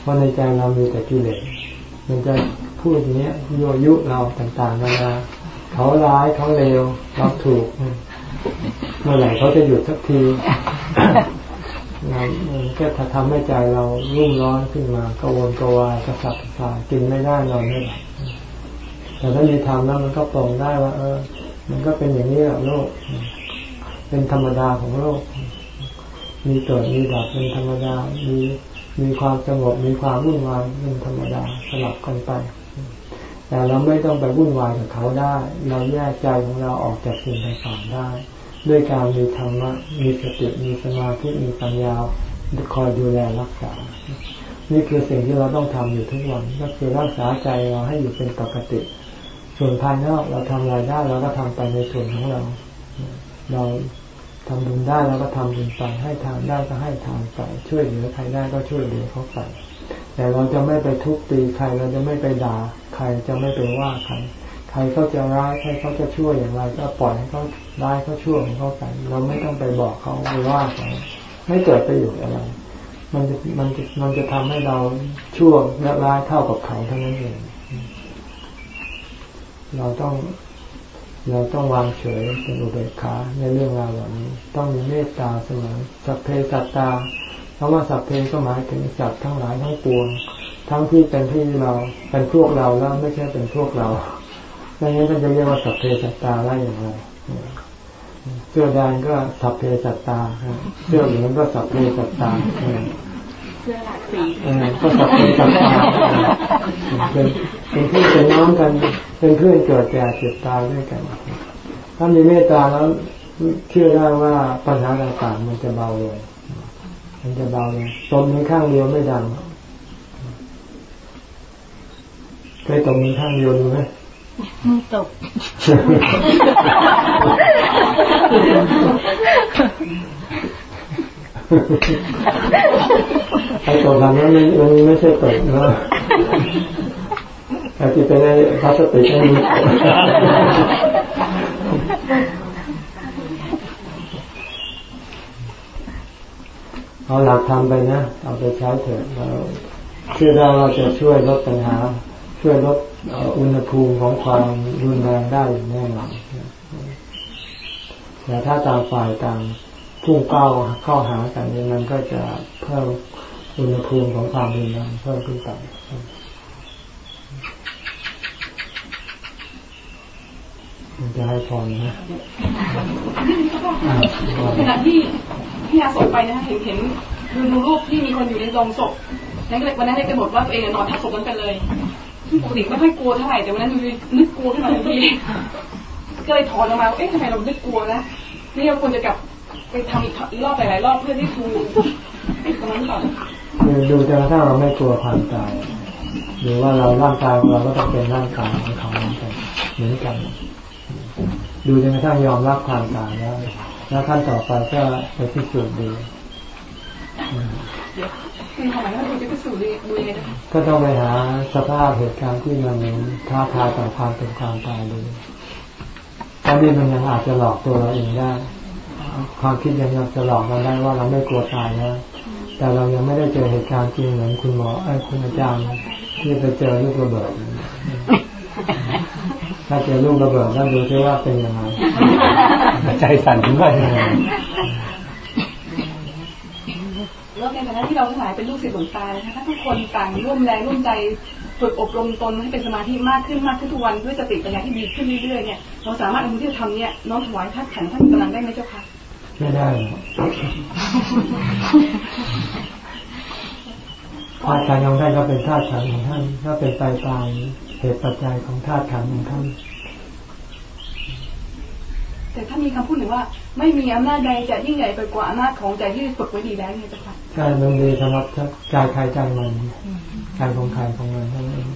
เพราะในใจเรามีแต่กิเลสมันจะพูดอย่างเนี้ยโยยุเราต่างๆนานาเขาร้ายเขาเลวเราถูกเมื่อไหร่เขาจะหยุดสักทีมันก็จะทำให้ใจเรารุ่มร้อนขึ้นมากระวนกระวายกระสับกระส่ายกินไม่ได้นอนไม่หลับแต่ถ้ามีธรรมแล้วมันก็ปลงได้ว่า เออ มันก็เป็นอย่างนี้แหละโลก เป็นธรรมดาของโลก มีเกิดมีดับเป็นธรรมดา มี มีความสงบมีความวุ่นวายเป็นธรรมดาสลับกันไป แต่เราไม่ต้องไปวุ่นวายกับเขาได้ เราแยกใจของเราออกจากสิ่งต่างๆได้ ด้วยการมีธรรมะมีสติมีสมาธิมีปัญญาคอยดูแลรักษา นี่คือสิ่งที่เราต้องทำอยู่ทุกวัน ก็คือรักษาใจเราให้อยู่เป็นปกติ ส่วนภายนอกเราทำรายได้เราก็ทำไปในส่วนของเรา เรา ทำบุญได้แล้วก็ทำบุญไปให้ทานได้ก็ให้ทานไปช่วยเหลือใครได้ก็ช่วยเหลือเขาไปแต่เราจะไม่ไปทุบตีใครเราจะไม่ไปด่าใครจะไม่ไปว่าใครใครเขาจะร้ายใครเขาจะช่วยอย่างไร ก็ปล่อยให้เขาได้เขาช่วยของเขาไปเราไม่ต้องไปบอกเขาไปว่าเขาไม่เกิดประโยชน์อะไร มันจะมันจะมันจะทำให้เราชั่วและร้ายเท่ากับเขาเท่านั้นเองเราต้อง เราต้องวางเฉยเป็นอุเบกขาในเรื่องราวเหล่านี้ ต้องมีเมตตาเสมอสัพเพสัตตาเพราะว่าสัพเพก็หมายถึงสัตว์ทั้งหลายทั้งปวง ทั้งที่เป็นที่เราเป็นพวกเราแล้วไม่ใช่เป็นพวกเราดังนั้นมันจะเรียกว่าสัพเพสัตตาได้อย่างไรเสื้อแดงก็สัพเพสัตตา เสื้อเหลืองก็สัพเพสัตตา เสื้อหลากสีก็สัพเพสัตตาเป็นเป็นพี่เป็นน้องกันเป็นเพื่อนเกิดแก่เจ็บตายด้วยกัน ถ้ามีเมตตาแล้วเชื่อได้ว่าปัญหาต่างๆมันจะเบาลงมันจะเบาลงตบมือข้างเดียวไม่ดังเคยตบมือข้างเดียวดูไหมมือตก ไอ้ตบแบบนั้นมันไม่ใช่ตบนะแต่ที่เป็นพลาสติกไม่มีเอาหลักทำไปนะเอาไปใช้เถอะเราเชื่อได้เราจะช่วยลดปัญหา ช่วยลดอุณหภูมิของความรุนแรงได้แน่นอนแต่ถ้าต่างฝ่ายต่าง พุ่งเก้าเข้าหากันนี่มันก็จะเพิ่มอุณหภูมิของความรุนแรงเพิ่มขึ้นไปมันจะให้พรนะขณะที่ที่อาส่งไปนะเห็นเห็นดูดูรูปที่มีคนอยู่ในโรงศพนั้นก็เลยวันนั้นเลยกำหนดว่าตัวเองนอนทับศพนั้นกันเลยปกติไม่ค่อยกลัวเท่าไหร่แต่วันนั้นนึกกลัวขึ้นมาทันทีก็เลยถอนออกมาเอ๊ะทำไมเรานึกกลัวนะนี่เราควรจะกลับ ไปทำอีกรอบหลายๆรอบเพื่อที่ทูตรงนั้นก่อนคือดูจนกระทั่งเราไม่กลัวความตายหรือว่าเราร่างกายเราก็ต้องเป็นร่างกายของเขาเหมือนกันเหมือนกัน ดูจนกระทั่งยอมรับความตายแล้วแล้วขั้นต่อไปก็ไปพิสูจน์ดูก็ต้องไปหาสภาพเหตุการณ์ที่มันท้าทายต่อความเป็นความตายดูตอนนี้มันยังอาจจะหลอกตัวเราเองได้ ความคิดยังจะหลอกเราได้ว่าเราไม่กลัวตายนะ แต่เรายังไม่ได้เจอเหตุการณ์จริงเหมือนคุณหมอไอ้คุณอาจารย์ที่ไปเจอลูกระเบิด ถ้าเจอลูกระเบิดแล้วดูที่ว่าเป็นยังไงใจสั่นถึงไหมแล้วในฐานะที่เราทั้งหลายเป็นลูกศิษย์หลวงตานะคะถ้าทุกคนต่างร่วมแรงร่วมใจฝึกอบรมตนให้เป็นสมาธิมากขึ้นมากขึ้นทุกวันด้วยสติปัญญาที่ดีขึ้นเรื่อยๆเนี่ยเราสามารถเอาที่จะทำเนี่ยน้อมถวายท่านขันท่านกำลังได้ไหมเจ้าค่ะ ไม่ได้ธาตุขันของท่านก็เป็นธาตุขันของท่านก็เป็นไปตามเหตุปัจจัยของธาตุขันของท่านแต่ถ้ามีคำพูดหนึ่งว่า ไม่มีอำนาจใดจะยิ่งใหญ่ไปกว่าอำนาจของใจที่ฝึกไว้ดีแล้วเนี่ยจ้ะค่ะใช่มันดีสำหรับใจใครใจมันใจของใครของมันท่านเอง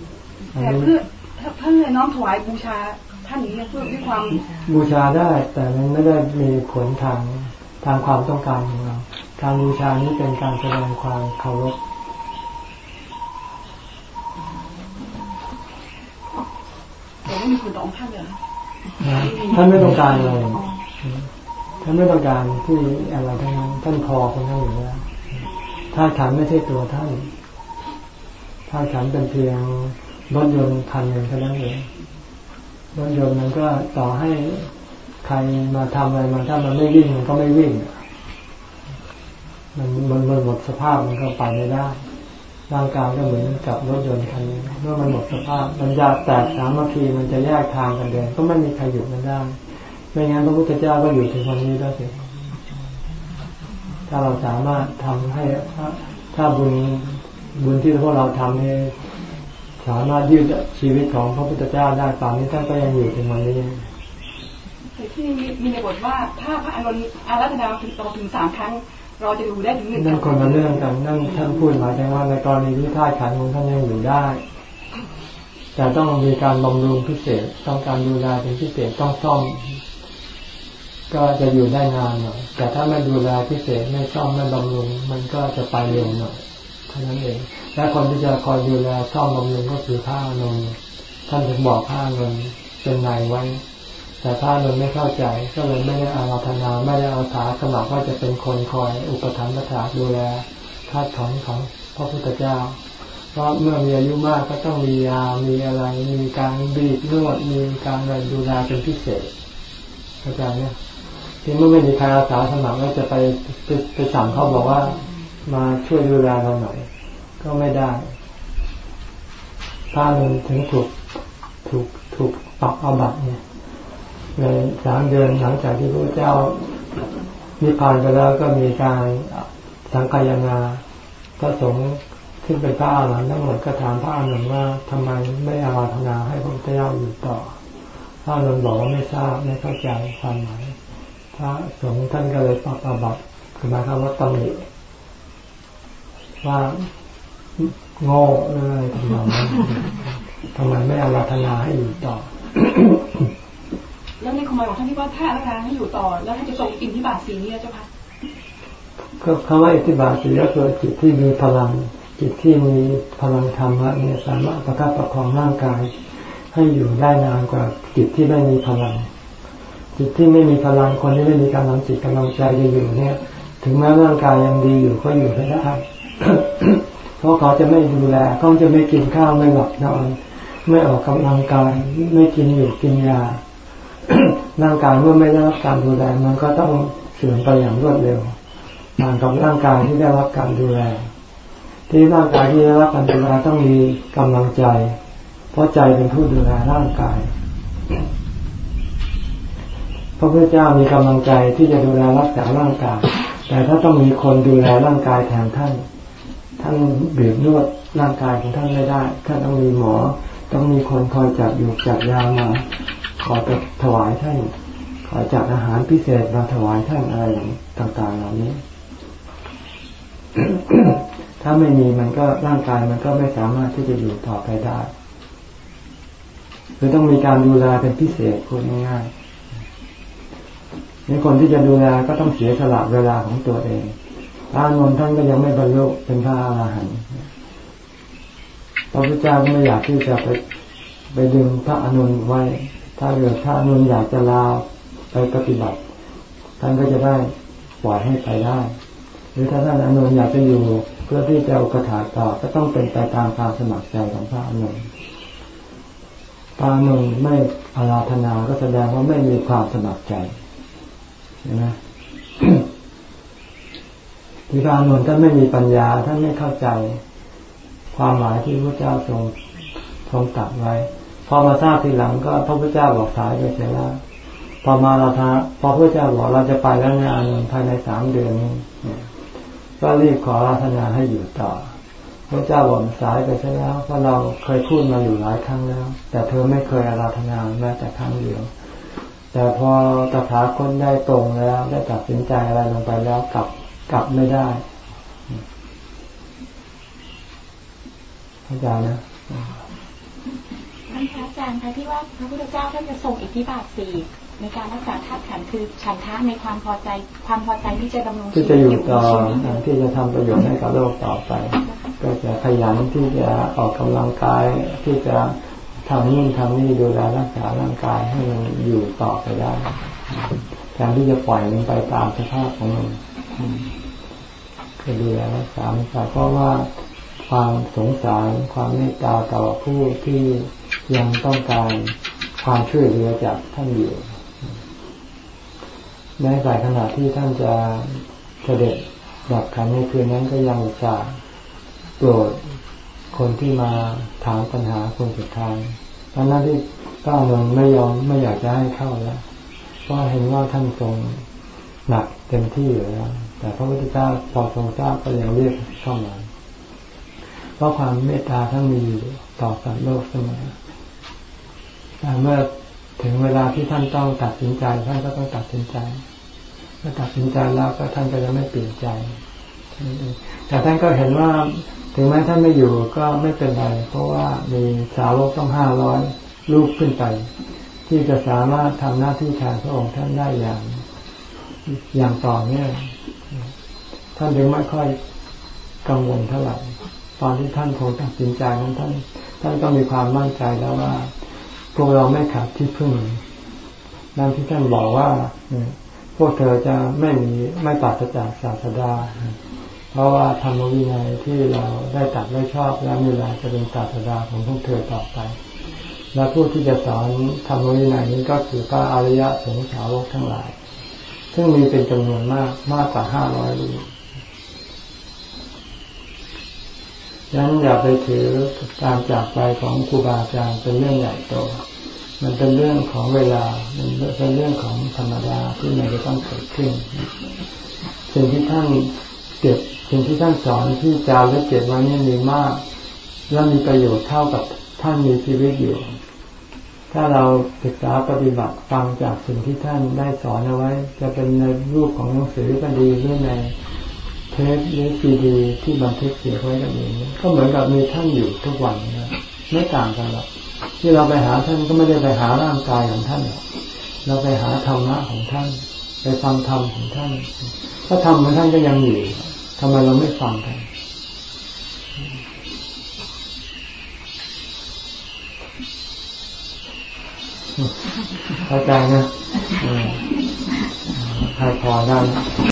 แต่เพื่อเพื่อน้อมถวายบูชาท่านนี้เพื่อด้วยความบูชาได้ แต่มันไม่ได้มีผลทาง ทางความต้องการของเรา การบูชานี้เป็นการแสดงความเคารพแต่ไม่มีคนต้องท่านเลยท่านไม่ต้องการอะไรท่านไม่ต้องการที่อะไรทั้งนั้น ท่านพอคนทั้งอยู่แล้วถ้าขันไม่ใช่ตัวท่านถ้าขันเป็นเพียงรถยนต์คันหนึ่งเท่านั้นเองรถยนต์มันก็ต่อให้ ใครมาทำอะไรมาถ้ามันไม่วิ่งมันก็ไม่วิ่ง มันมันมันหมดสภาพมันก็ไปไม่ได้ ร่างกายก็เหมือนกับรถยนต์คันนี้เมื่อมันหมดสภาพมันจะแตกสามัคคีมันจะแยกทางกันเดิน ก็ไม่มีใครหยุดมันได้ไม่งั้นพระพุทธเจ้าก็อยู่ถึงวันนี้ได้สิถ้าเราสามารถทำให้ถ้าบุญบุญที่พวกเราทำให้สามารถยืดชีวิตของพระพุทธเจ้าได้ตอนนี้ท่านก็ยังอยู่ถึงวันนี้ ที่มีในบทว่าถ้าพระอานนท์อารัธนาถึงต่อถึงสามครั้ง เราจะดูได้ถึงหนึ่งนั่นคนละเรื่องกันนั่นท่านพูดหมายถึงว่าในกรณีที่ธาตุขันของท่านยังอยู่ได้ แต่ต้องมีการบำรุงพิเศษ ต้องการดูแลเป็นพิเศษต้องซ่อม ก็จะอยู่ได้นานหน่อยแต่ถ้าไม่ดูแลพิเศษไม่ซ่อมไม่บำรุง มันก็จะไปเร็วหน่อยเท่านั้นเอง และคนที่จะคอยดูแลซ่อมบำรุงก็คือพระนนท์ท่านถึงบอกพระนนท์เป็นนายไว้ แต่ถ้าเราไม่เข้าใจก็เลยไม่ได้อาราธนาไม่ได้อาสาสมัครว่าจะเป็นคนคอยอุปถัมภ์ประทาดูแลธาตุของของพระพุทธเจ้า เพราะเมื่อมีอายุมากก็ต้องมียา มีอะไร มีการบีบนวด มีการอะไรดูแลเป็นพิเศษเข้าใจเนี่ยที่เมื่อไม่มีใครอาสาสมัครก็จะไปไปไปสั่งเขาบอกว่ามาช่วยดูแลเราหน่อย ก็ไม่ได้ถ้ามันถึงถูกถูกถูกปรับอาบัตเนี่ย ในสามเดือนหลังจากที่พระเจ้านิพพานไปแล้วก็มีการสังกายนาพระสงฆ์ขึ้นเป็นพระอาหารหันต์ทั้งหมดก็ถามพระอาหารหันต์ว่าทำไมไม่อาราธนาให้พระเจ้าอยู่ต่อพระอาหารหันต์บอกว่าไม่ทราบไม่เข้าใจความหมายพระสงฆ์ท่านก็เลยปรับอาบัติคือหมายความว่าตำหนิว่าโง่เลยทำไมทำไมไม่อาราธนาให้อยู่ต่อ แล้วในความหมายของท่านที่ว่าถ้าอาการให้อยู่ต่อ แล้วท่านจะส่งอินทิบาทสีนี้เจ้าค่ะก็คำว่าอิทธิบาทสีก็คือจิตที่มีพลัง จิตที่มีพลังธรรมะเนี่ยสามารถประคับประคองร่างกาย ให้อยู่ได้นานกว่าจิตที่ไม่มีพลัง จิตที่ไม่มีพลังคนที่ไม่มีกำลังจิตกำลังใจจะอยู่เนี่ย ถึงแม้ร่างกายยังดีอยู่ก็อยู่ไม่ได้เพราะเขาจะไม่ดูแลเขาจะไม่กินข้าวไม่หลับนอนไม่ออกกำลังกายไม่กินอยู่กินยา ร่างกายเมื่อไม่ได้รับการดูแลมันก็ต้องเสื่อมไปอย่างรวดเร็วต่างกับร่างกายที่ได้รับการดูแล ที่ร่างกายที่ได้รับการดูแลต้องมีกำลังใจ เพราะใจเป็นผู้ดูแลร่างกายพระพุทธเจ้ามีกำลังใจที่จะดูแลรักษาร่างกาย แต่ถ้าต้องมีคนดูแลร่างกายแทนท่าน ท่านเบียบนวดร่างกายของท่านไม่ได้ ท่านต้องมีหมอ ต้องมีคนคอยจับอยู่จับยามา ขอไปถวายท่านขอจัดอาหารพิเศษมาถวายท่านอะไรต่างๆเหล่านี้ ถ้าไม่มีมันก็ร่างกายมันก็ไม่สามารถที่จะอยู่ต่อไปได้คือต้องมีการดูแลเป็นพิเศษพูดง่ายๆนี่คนที่จะดูแลก็ต้องเสียสละเวลาของตัวเองพระนนท่านก็ยังไม่บรรลุเป็นพระอรหันต์พระพุทธเจ้าก็ไม่อยากที่จะไปไปดึงพระอนุนไว้ ถ้าเกิดพระนุนอยากจะลาไปปฏิบัติ ท่านก็จะได้ปล่อยให้ไปได้ หรือถ้าท่านอนุนอยากจะอยู่เพื่อที่จะเอากระถาต่อก็ต้องเป็นไปตามความสมัครใจของพระอนุนพระอนุนไม่อาราธนาก็แสดงว่าไม่มีความสมัครใจนไหมที่พระอนุนท่านไม่มีปัญญาท่านไม่เข้าใจ ความหมายที่พระเจ้าทรงทรงตัดไว้ พอมาทราบทีหลังก็พระพุทธเจ้าบอกสายไปเสียแล้วพอมาเราทาพอพระเจ้าบอกเราจะไปแล้วในอานภายในสามเดือนนี้ก็รีบขอราธนาให้อยู่ต่อ พระเจ้าบอกสายไปใช่แล้วเพราะเราเคยพูดมาอยู่หลายครั้งแล้ว แต่เธอไม่เคยอาราธนาแม้แต่ครั้งเดียว แต่พอตถาคตได้ตรงแล้ว ได้ตัดสินใจอะไรลงไปแล้วกลับกลับไม่ได้เข้าใจนะ พระอาจารย์คะที่ว่าพระพุทธเจ้าท่านจะทรงอิทธิบาทสี่ในการรักษาธาตุขันคือฉันทะในความพอใจความพอใจที่จะดำรงชีวิตที่จะอยู่ต่อที่จะทำประโยชน์ให้กับโลกต่อไป ก็จะขยันที่จะออกกำลังกายที่จะทำนี่ทำนี่ดูแลรักษาร่างกายให้มันอยู่ต่อไปได้แทนที่จะปล่อยมันไปตามสภาพของมันก็ดูแลรักษามันไปเพราะว่าความสงสารความเมตตาต่อผู้ที่ ยังต้องการความช่วยเหลือจากท่านอยู่แม้แต่ขณะที่ท่านจะเสด็จดับขันในคืนนั้นก็ยังจะโปรดคนที่มาถามปัญหาคนสุดท้ายตอนนั้นที่ก็เงินไม่ยอมไม่อยากจะให้เข้าแล้วเพราะเห็นว่าท่านทรงหนักเต็มที่อยู่แล้ว แต่พระพุทธเจ้าพอทรงทราบก็ยังเรียกเข้ามา เพราะความเมตตาท่านมีอยู่ต่อสัตว์โลกเสมอ เมื่อถึงเวลาที่ท่านต้องตัดสินใจท่านก็ต้องตัดสินใจเมื่อตัดสินใจแล้วก็ท่านก็จะไม่เปลี่ยนใจ แต่ท่านก็เห็นว่าถึงแม้ท่านไม่อยู่ก็ไม่เป็นไร เพราะว่ามีสาวกต้องห้าร้อยลูกขึ้นไป ที่จะสามารถทำหน้าที่แทนพระองค์ท่านได้อย่าง อย่างต่อเนื่องท่านจึงไม่ค่อยกังวลเท่าไหร่ตอนที่ท่านคงตัดสินใจนั้นท่าน ท่านก็มีความมั่นใจแล้วว่า พวกเราไม่ขาดที่พึ่งดังที่ท่านบอกว่าพวกเธอจะไม่มีไม่ตัดจากศาสดา เพราะว่าธรรมวินัยที่เราได้ตัดไว้ชอบแล้วมีลาจะเป็นศาสดาของพวกเธอต่อไป และผู้ที่จะสอนธรรมวินัยนี้ก็คือพระอริยะสงสาวกทั้งหลาย ซึ่งมีเป็นจำนวนมากมากกว่าห้าร้อยรูป ฉะนั้นอย่าไปถือการจากไปของครูบาอาจารย์เป็นเรื่องใหญ่โต มันเป็นเรื่องของเวลา มันเป็นเรื่องของธรรมดาที่มันจะต้องเกิดขึ้น สิ่งที่ท่านเก็บสิ่งที่ท่านสอนที่จารึกเก็บไว้นี่มีมาก และมีประโยชน์เท่ากับท่านมีชีวิตอยู่ ถ้าเราศึกษาปฏิบัติฟังจากสิ่งที่ท่านได้สอนเอาไว้ จะเป็นในรูปของหนังสือก็ดีหรือใน เทปหรือซีดีที่บันทึกเสียไว้กันเองก็เหมือนกับมีท่านอยู่ทุกวันนะไม่ต่างกันหรอกที่เราไปหาท่านก็ไม่ได้ไปหาร่างกายของท่านหรอกเราไปหาธรรมะของท่าน ไปฟังธรรมของท่านถ้าธรรมของท่านก็ยังอยู่ทำไมเราไม่ฟังกันเข้าใจนะใครพอได้